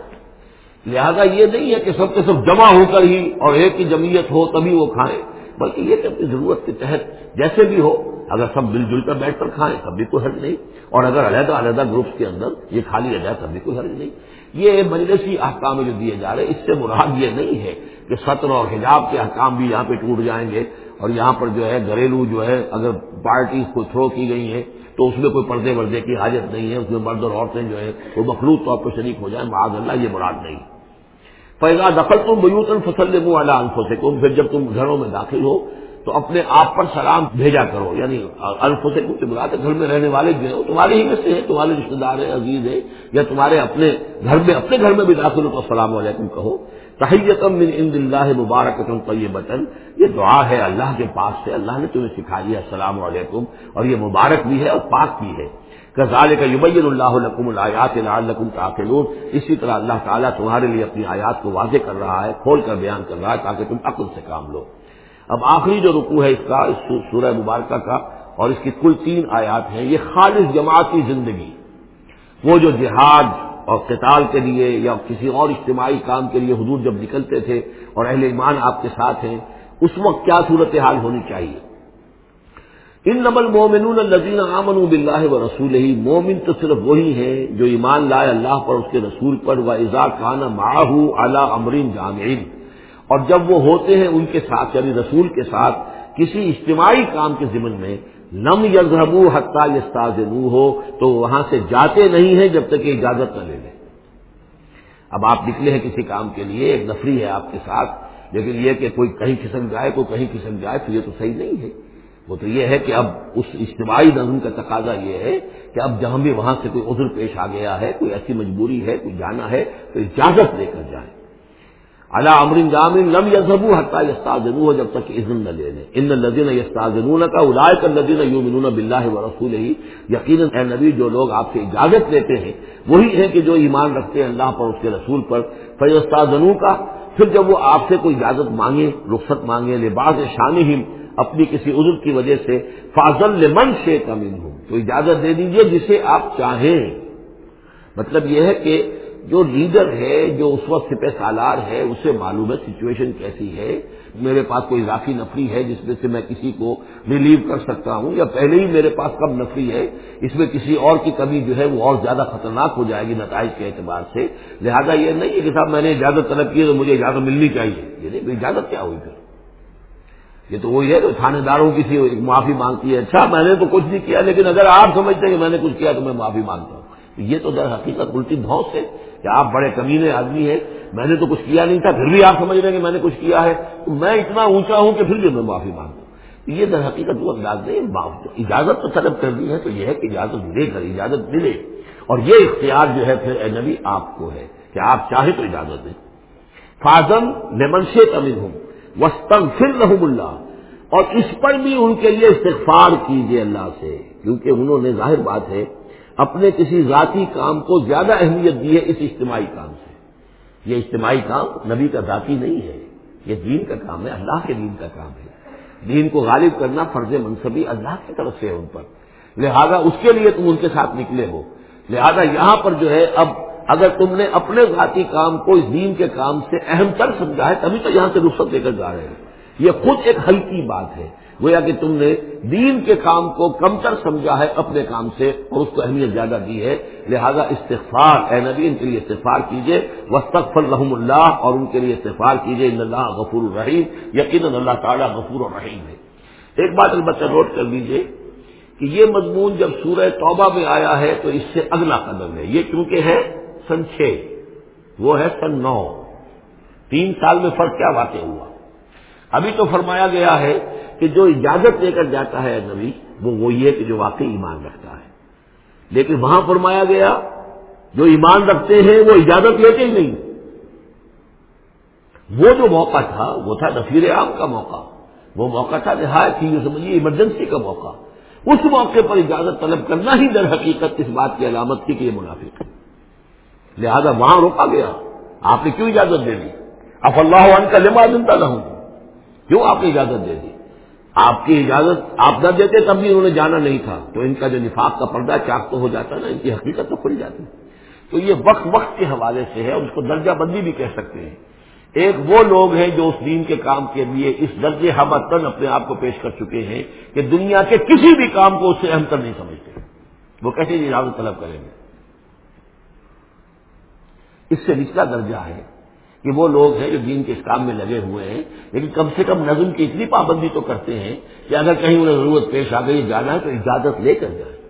لہذا یہ نہیں ہے کہ سب کے سب جمع ہو کر ہی اور ایک ہی جمعیت ہو تبھی وہ کھائیں، بلکہ یہ کہ اپنی ضرورت کے تحت جیسے بھی ہو، اگر سب مل جل کر بیٹھ کر کھائیں، تب بھی کوئی حرج نہیں۔ اور اگر علیحدہ علیحدہ گروپس کے اندر یہ خالی رہ جائے، تب بھی کوئی حرج نہیں۔ یہ مجلسی احکام جو دیے جا رہے اس سے مراد یہ نہیں ہے کہ سطر اور حجاب کے احکام بھی یہاں پہ ٹوٹ جائیں گے اور یہاں پر جو ہے گھریلو جو ہے اگر پارٹیز کو تھرو کی گئی ہیں تو اس میں کوئی پردے وردے کی حاجت نہیں ہے، اس میں مرد اور عورتیں جو ہے وہ مخلوط طور پر شریک ہو جائیں، معاذ اللہ، یہ مراد نہیں۔ فیضا دخل تم بیوتن فصل والا انفوں سے پھر جب تم گھروں میں داخل ہو تو اپنے آپ پر سلام بھیجا کرو۔ یعنی الفوں سے کچھ گھر میں رہنے والے جو ہیں تمہارے ہی میں سے ہیں، تمہارے رشتے دار ہیں، عزیز ہیں، یا تمہارے اپنے گھر میں، اپنے گھر میں بھی داخل ہو تو السلام علیکم کہو۔ تحیتم من عند اللہ مبارک طیبتن یہ دعا ہے اللہ کے پاس سے، اللہ نے تمہیں سکھا دیا السلام علیکم۔ اور یہ مبارک بھی ہے اور پاک بھی ہے۔ کزال کا یبین اللہ لکم الآیات لعلکم تعقلون اسی طرح اللہ تعالیٰ تمہارے لیے اپنی آیات کو واضح کر رہا ہے، کھول کر بیان کر رہا ہے تاکہ تم عقل سے کام لو۔ اب آخری جو رکو ہے اس کا، اس سورہ مبارکہ کا، اور اس کی کل تین آیات ہیں۔ یہ خالص جماعتی زندگی، وہ جو جہاد اور قتال کے لیے یا کسی اور اجتماعی کام کے لیے حضور جب نکلتے تھے اور اہل ایمان آپ کے ساتھ ہیں، اس وقت کیا صورت حال ہونی چاہیے؟ ان نبل مومن الزین امن بلّہ و رسول ہی مومن تو صرف وہی ہیں جو ایمان لائے اللہ پر، اس کے رسول پر و اضا خانہ ماہو اعلی امرین جامعین اور جب وہ ہوتے ہیں ان کے ساتھ یعنی رسول کے ساتھ، کسی اجتماعی کام کے ذمن میں نم یزہبو حتہ یستاز ہو تو وہاں سے جاتے نہیں ہیں جب تک کہ اجازت نہ لے لیں۔ اب آپ نکلے ہیں کسی کام کے لیے، ایک نفری ہے آپ کے ساتھ، لیکن یہ کہ کوئی کہیں کھسک جائے، کوئی کہیں کھسک جائے، تو یہ تو صحیح نہیں ہے۔ وہ تو یہ ہے کہ اب اس اجتماعی نظم کا تقاضا یہ ہے کہ اب جہاں بھی وہاں سے کوئی عذر پیش آ گیا ہے، کوئی ایسی مجبوری ہے، کوئی جانا ہے، تو اجازت لے کر جائیں۔ اللہ امرین جامن لم یزبو حتہ یستاذن ہو جب تک اذن نہ لے لیں۔ ان لدین یستاذنون کا الائے کر لدین یومنون بلّہ و رسول ہی یقیناً اے نبی، جو لوگ آپ سے اجازت لیتے ہیں، وہی ہیں کہ جو ایمان رکھتے ہیں اللہ پر اس کے رسول پر۔ فیستاذنوں کا پھر جب وہ آپ سے کوئی اجازت مانگے رخصت مانگے لباس شان ہی اپنی کسی عذر کی وجہ سے فاضل لمن سے کمین ہوں تو اجازت دے دیجیے جسے آپ چاہیں۔ مطلب یہ ہے کہ جو لیڈر ہے، جو اس وقت سپہ سالار ہے، اسے معلوم ہے سچویشن کیسی ہے۔ میرے پاس کوئی اضافی نفری ہے جس میں سے میں کسی کو ریلیو کر سکتا ہوں، یا پہلے ہی میرے پاس کم نفری ہے، اس میں کسی اور کی کمی جو ہے وہ اور زیادہ خطرناک ہو جائے گی نتائج کے اعتبار سے۔ لہذا یہ نہیں ہے کہ صاحب میں نے اجازت طلب کی تو مجھے اجازت ملنی چاہیے۔ یہ نہیں اجازت کیا ہوئی پھر؟ یہ تو وہی ہے کہ تھانے داروں کی معافی مانگتی ہے۔ اچھا میں نے تو کچھ نہیں کیا، لیکن اگر آپ سمجھتے ہیں کہ میں نے کچھ کیا تو میں معافی مانگتا ہوں۔ یہ تو در حقیقت الٹی بھوس ہے۔ کہ آپ بڑے کمینے آدمی ہیں، میں نے تو کچھ کیا نہیں تھا، پھر بھی آپ سمجھ رہے ہیں کہ میں نے کچھ کیا ہے، تو میں اتنا اونچا ہوں کہ پھر بھی میں معافی مانگتا ہوں۔ یہ در حقیقت وہ انداز نہیں اجازت تو طلب کر دی ہے، تو یہ ہے کہ اجازت دے کر اجازت ملے۔ اور یہ اختیار جو ہے پھر اے نبی آپ کو ہے کہ آپ چاہیں تو اجازت دیں۔ فاضم لیمن سے ہوں وسطم پھر رحم اللہ۔ اور اس پر بھی ان کے لیے استغفار کیجیے اللہ سے، کیونکہ انہوں نے ظاہر بات ہے اپنے کسی ذاتی کام کو زیادہ اہمیت دی ہے اس اجتماعی کام سے۔ یہ اجتماعی کام نبی کا ذاتی نہیں ہے۔ یہ دین کا کام ہے، اللہ کے دین کا کام ہے۔ دین کو غالب کرنا فرض منصبی اللہ کی طرف سے ہے ان پر۔ لہذا اس کے لیے تم ان کے ساتھ نکلے ہو۔ لہذا یہاں پر جو ہے، اب اگر تم نے اپنے ذاتی کام کو اس دین کے کام سے اہم تر سمجھا ہے، تبھی تو یہاں سے رخصت لے کر جا رہے ہیں۔ یہ خود ایک ہلکی بات ہے۔ گویا کہ تم نے دین کے کام کو کمتر سمجھا ہے اپنے کام سے اور اس کو اہمیت زیادہ دی ہے۔ لہذا استغفار، اے نبی، ان کے لیے استغفار کیجیے وسطف الرحم اللہ اور ان کے لیے استغفار کیجیے ان اللہ غفور الرحیم۔ یقیناً اللہ تعالیٰ غفور الرحیم ہے۔ ایک بات البتہ نوٹ کر لیجیے کہ یہ مضمون جب سورہ توبہ میں آیا ہے تو اس سے اگلا قدم ہے۔ یہ کیونکہ ہے سن چھ، وہ ہے سن نو۔ تین سال میں فرق کیا واقع ہوا؟ ابھی تو فرمایا گیا ہے کہ جو اجازت لے کر جاتا ہے نبی، وہ وہی ہے کہ جو واقعی ایمان رکھتا ہے۔ لیکن وہاں فرمایا گیا، جو ایمان رکھتے ہیں وہ اجازت لیتے ہی نہیں۔ وہ جو موقع تھا، وہ تھا نفیر عام کا موقع۔ وہ موقع تھا نہایت ہی سمجھیے ایمرجنسی کا موقع۔ اس موقع پر اجازت طلب کرنا ہی در حقیقت اس بات کی علامت تھی کہ یہ منافق ہے۔ لہذا وہاں روکا گیا۔ آپ نے کیوں اجازت دے دی؟ اف اللہ عنہ کا لما دنتا نہ ہوں کیوں آپ نے اجازت دے دی؟ آپ کی اجازت آپ نہ دیتے تب بھی انہوں نے جانا نہیں تھا۔ تو ان کا جو نفاق کا پردہ چاک تو ہو جاتا نا، ان کی حقیقت تو کھل جاتی۔ تو یہ وقت وقت کے حوالے سے ہے اس کو درجہ بندی بھی کہہ سکتے ہیں۔ ایک وہ لوگ ہیں جو اس دین کے کام کے لیے اس درجے ہم تن اپنے آپ کو پیش کر چکے ہیں کہ دنیا کے کسی بھی کام کو اس سے اہم تر نہیں سمجھتے۔ وہ کیسے اجازت طلب کریں گے؟ اس سے نچلا درجہ ہے۔ کہ وہ لوگ ہیں جو دین کے اس کام میں لگے ہوئے ہیں، لیکن کم سے کم نظم کی اتنی پابندی تو کرتے ہیں کہ اگر کہیں انہیں ضرورت پیش آ گئی، جانا ہے تو اجازت لے کر جائے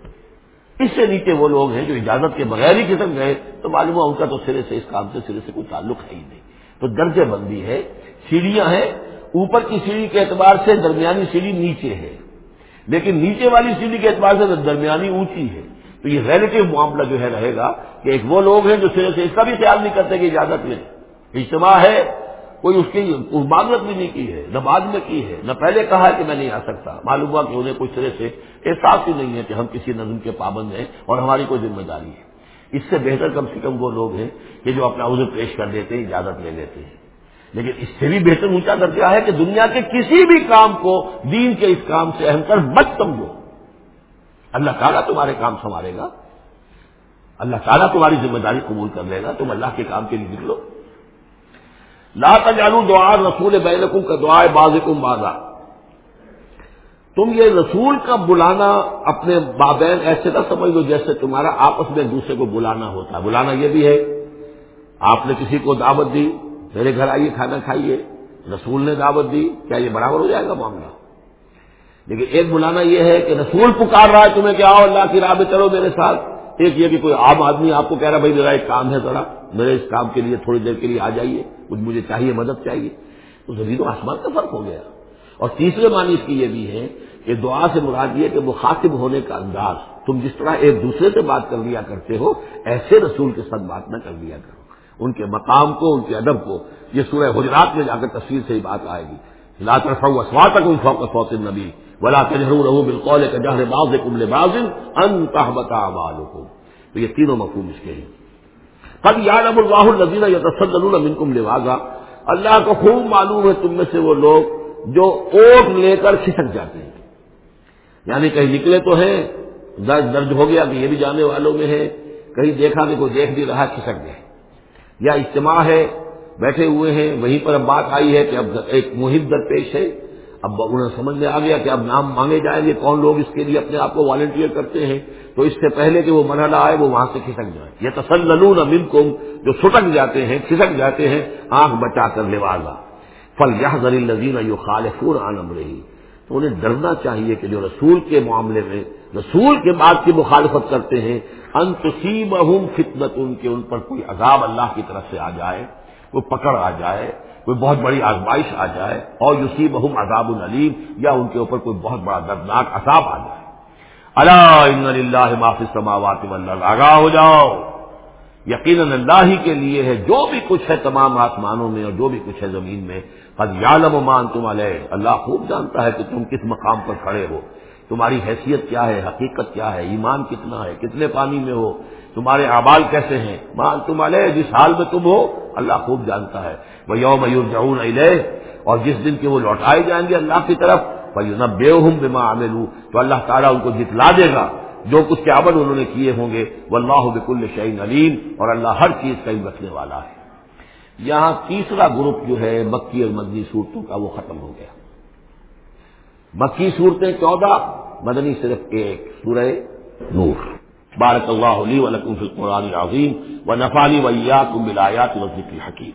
اس سے نیچے وہ لوگ ہیں جو اجازت کے بغیر ہی کسم گئے، تو معلوم ہے ان کا تو سرے سے اس کام سے سرے سے کوئی تعلق ہے ہی نہیں۔ تو درجے بندی ہے، سیڑھیاں ہیں، اوپر کی سیڑھی کے اعتبار سے درمیانی سیڑھی نیچے ہے۔ لیکن نیچے والی سیڑھی کے اعتبار سے درمیانی اونچی ہے۔ تو یہ ریلیٹو معاملہ جو ہے رہے گا کہ ایک وہ لوگ ہیں جو سرے سے، اس کا بھی خیال نہیں کرتے کہ اجازت لیں۔ اجتماع ہے، کوئی اس کی معاملت بھی نہیں کی ہے، نہ بعد میں کی ہے، نہ پہلے کہا کہ میں نہیں آ سکتا۔ معلوم ہوا کہ انہیں کوئی سرے سے احساس ہی نہیں ہے کہ ہم کسی نظم کے پابند ہیں اور ہماری کوئی ذمہ داری ہے۔ اس سے بہتر کم سے کم وہ لوگ ہیں کہ جو اپنا عذر پیش کر دیتے ہیں، اجازت لے لیتے ہیں۔ لیکن اس سے بھی بہتر اونچا درجہ ہے کہ دنیا کے کسی بھی کام کو دین کے اس کام سے اہم کر مت سمجھو۔ اللہ تعالیٰ تمہارے کام سنوارے گا۔ اللہ تعالیٰ تمہاری ذمہ داری قبول کر لے گا۔ تم اللہ کے کام کے لیے نکلو۔ لا تجالو دعا رسول بینکم کا دعائے بازکم بازا تم یہ رسول کا بلانا اپنے بابین ایسے نہ سمجھ لو جیسے تمہارا آپس میں ایک دوسرے کو بلانا ہوتا ہے۔ بلانا یہ بھی ہے، آپ نے کسی کو دعوت دی، میرے گھر آئیے، کھانا کھائیے، رسول نے دعوت دی، کیا یہ برابر ہو جائے گا معاملہ؟ لیکن ایک بلانا یہ ہے کہ رسول پکار رہا ہے تمہیں کہ آؤ اللہ کی راہ میں چلو میرے ساتھ۔ ایک یہ کہ کوئی عام آدمی آپ کو کہہ رہا بھائی، میرا ایک کام ہے، ذرا میرے اس کام کے لیے، تھوڑی دیر کے لیے آ جائیے کچھ مجھے چاہیے، مدد چاہیے۔ تو زمین و آسمان کا فرق ہو گیا۔ اور تیسرے معنی اس کی یہ بھی ہے کہ دعا سے مراد یہ کہ مخاطب ہونے کا انداز، تم جس طرح ایک دوسرے سے بات کر لیا کرتے ہو، ایسے رسول کے ساتھ بات نہ کر لیا کرو۔ ان کے مقام کو، ان کے ادب کو، یہ سورہ حجرات میں جا کر تصویر سے ہی بات آئے گی۔ لا طرف تک ان فوق فوت نبی ولا تجہر رہو بالقول کا جہر باز کمل بازن ان تحبتا تو یہ تینوں مفہوم اس کے ہیں. قد یاد اب اللہ النزین یا تصد منکم لواگا اللہ کو خوب معلوم ہے تم میں سے وہ لوگ جو اوٹ لے کر کھسک جاتے ہیں. یعنی کہیں نکلے تو ہیں، درد درد ہو گیا کہ یہ بھی جانے والوں میں ہے کہیں دیکھا کہ کوئی دیکھ بھی رہا کھسک گئے یا اجتماع ہے، بیٹھے ہوئے ہیں، وہیں پر اب بات آئی ہے کہ اب ایک محب در پیش ہے اب انہیں سمجھ میں آ گیا کہ اب نام مانگے جائیں گے، کون لوگ اس کے لیے اپنے آپ کو والنٹیئر کرتے ہیں؟ تو اس سے پہلے کہ وہ مرحلہ آئے، وہ وہاں سے کھسک جائیں۔ یہ تسلون امن کو جو سٹک جاتے ہیں، کھسک جاتے ہیں، آنکھ بچا کر لوالا فل یہ زری لذین یو خالفور عالم رہی تو انہیں ڈرنا چاہیے کہ جو رسول کے معاملے میں، رسول کے بات کی مخالفت کرتے ہیں انتسیب ہوں فطنت ان کے ان پر کوئی عذاب اللہ کی طرف سے آ جائے کوئی پکڑ آ جائے۔ کوئی بہت بڑی آزمائش آ جائے اور یوسیب ہوں عذاب العلیم یا ان کے اوپر کوئی بہت بڑا دردناک عذاب آ جائے۔ اللہ اللہ معافی سماوات آگاہ ہو جاؤ۔ یقیناً اللہ ہی کے لیے ہے جو بھی کچھ ہے تمام آسمانوں میں اور جو بھی کچھ ہے زمین میں۔ یالم و مان تم علیہ۔ اللہ خوب جانتا ہے کہ تم کس مقام پر کھڑے ہو۔ تمہاری حیثیت کیا ہے؟ حقیقت کیا ہے؟ ایمان کتنا ہے؟ کتنے پانی میں ہو؟ تمہارے آبال کیسے ہیں؟ مان تم علیہ، جس حال میں تم ہو، اللہ خوب جانتا ہے۔ وہ یوم جاؤن اور جس دن کے وہ لوٹائے جائیں گے اللہ کی طرف نہ بے ہوں بے ماں تو اللہ تعالیٰ ان کو جتلا دے گا جو کچھ کے عمل انہوں نے کیے ہوں گے وہ اللہ بکل شعین علیم اور اللہ ہر چیز کا ہی رکھنے والا ہے یہاں تیسرا گروپ جو ہے مکی اور مدنی صورتوں کا وہ ختم ہو گیا مکی صورتیں چودہ، مدنی صرف ایک، سورہ نور۔ بارک اللہ علی ولکم فی القرآن العظیم و نفالی ویا کم بلایات وزی حکیم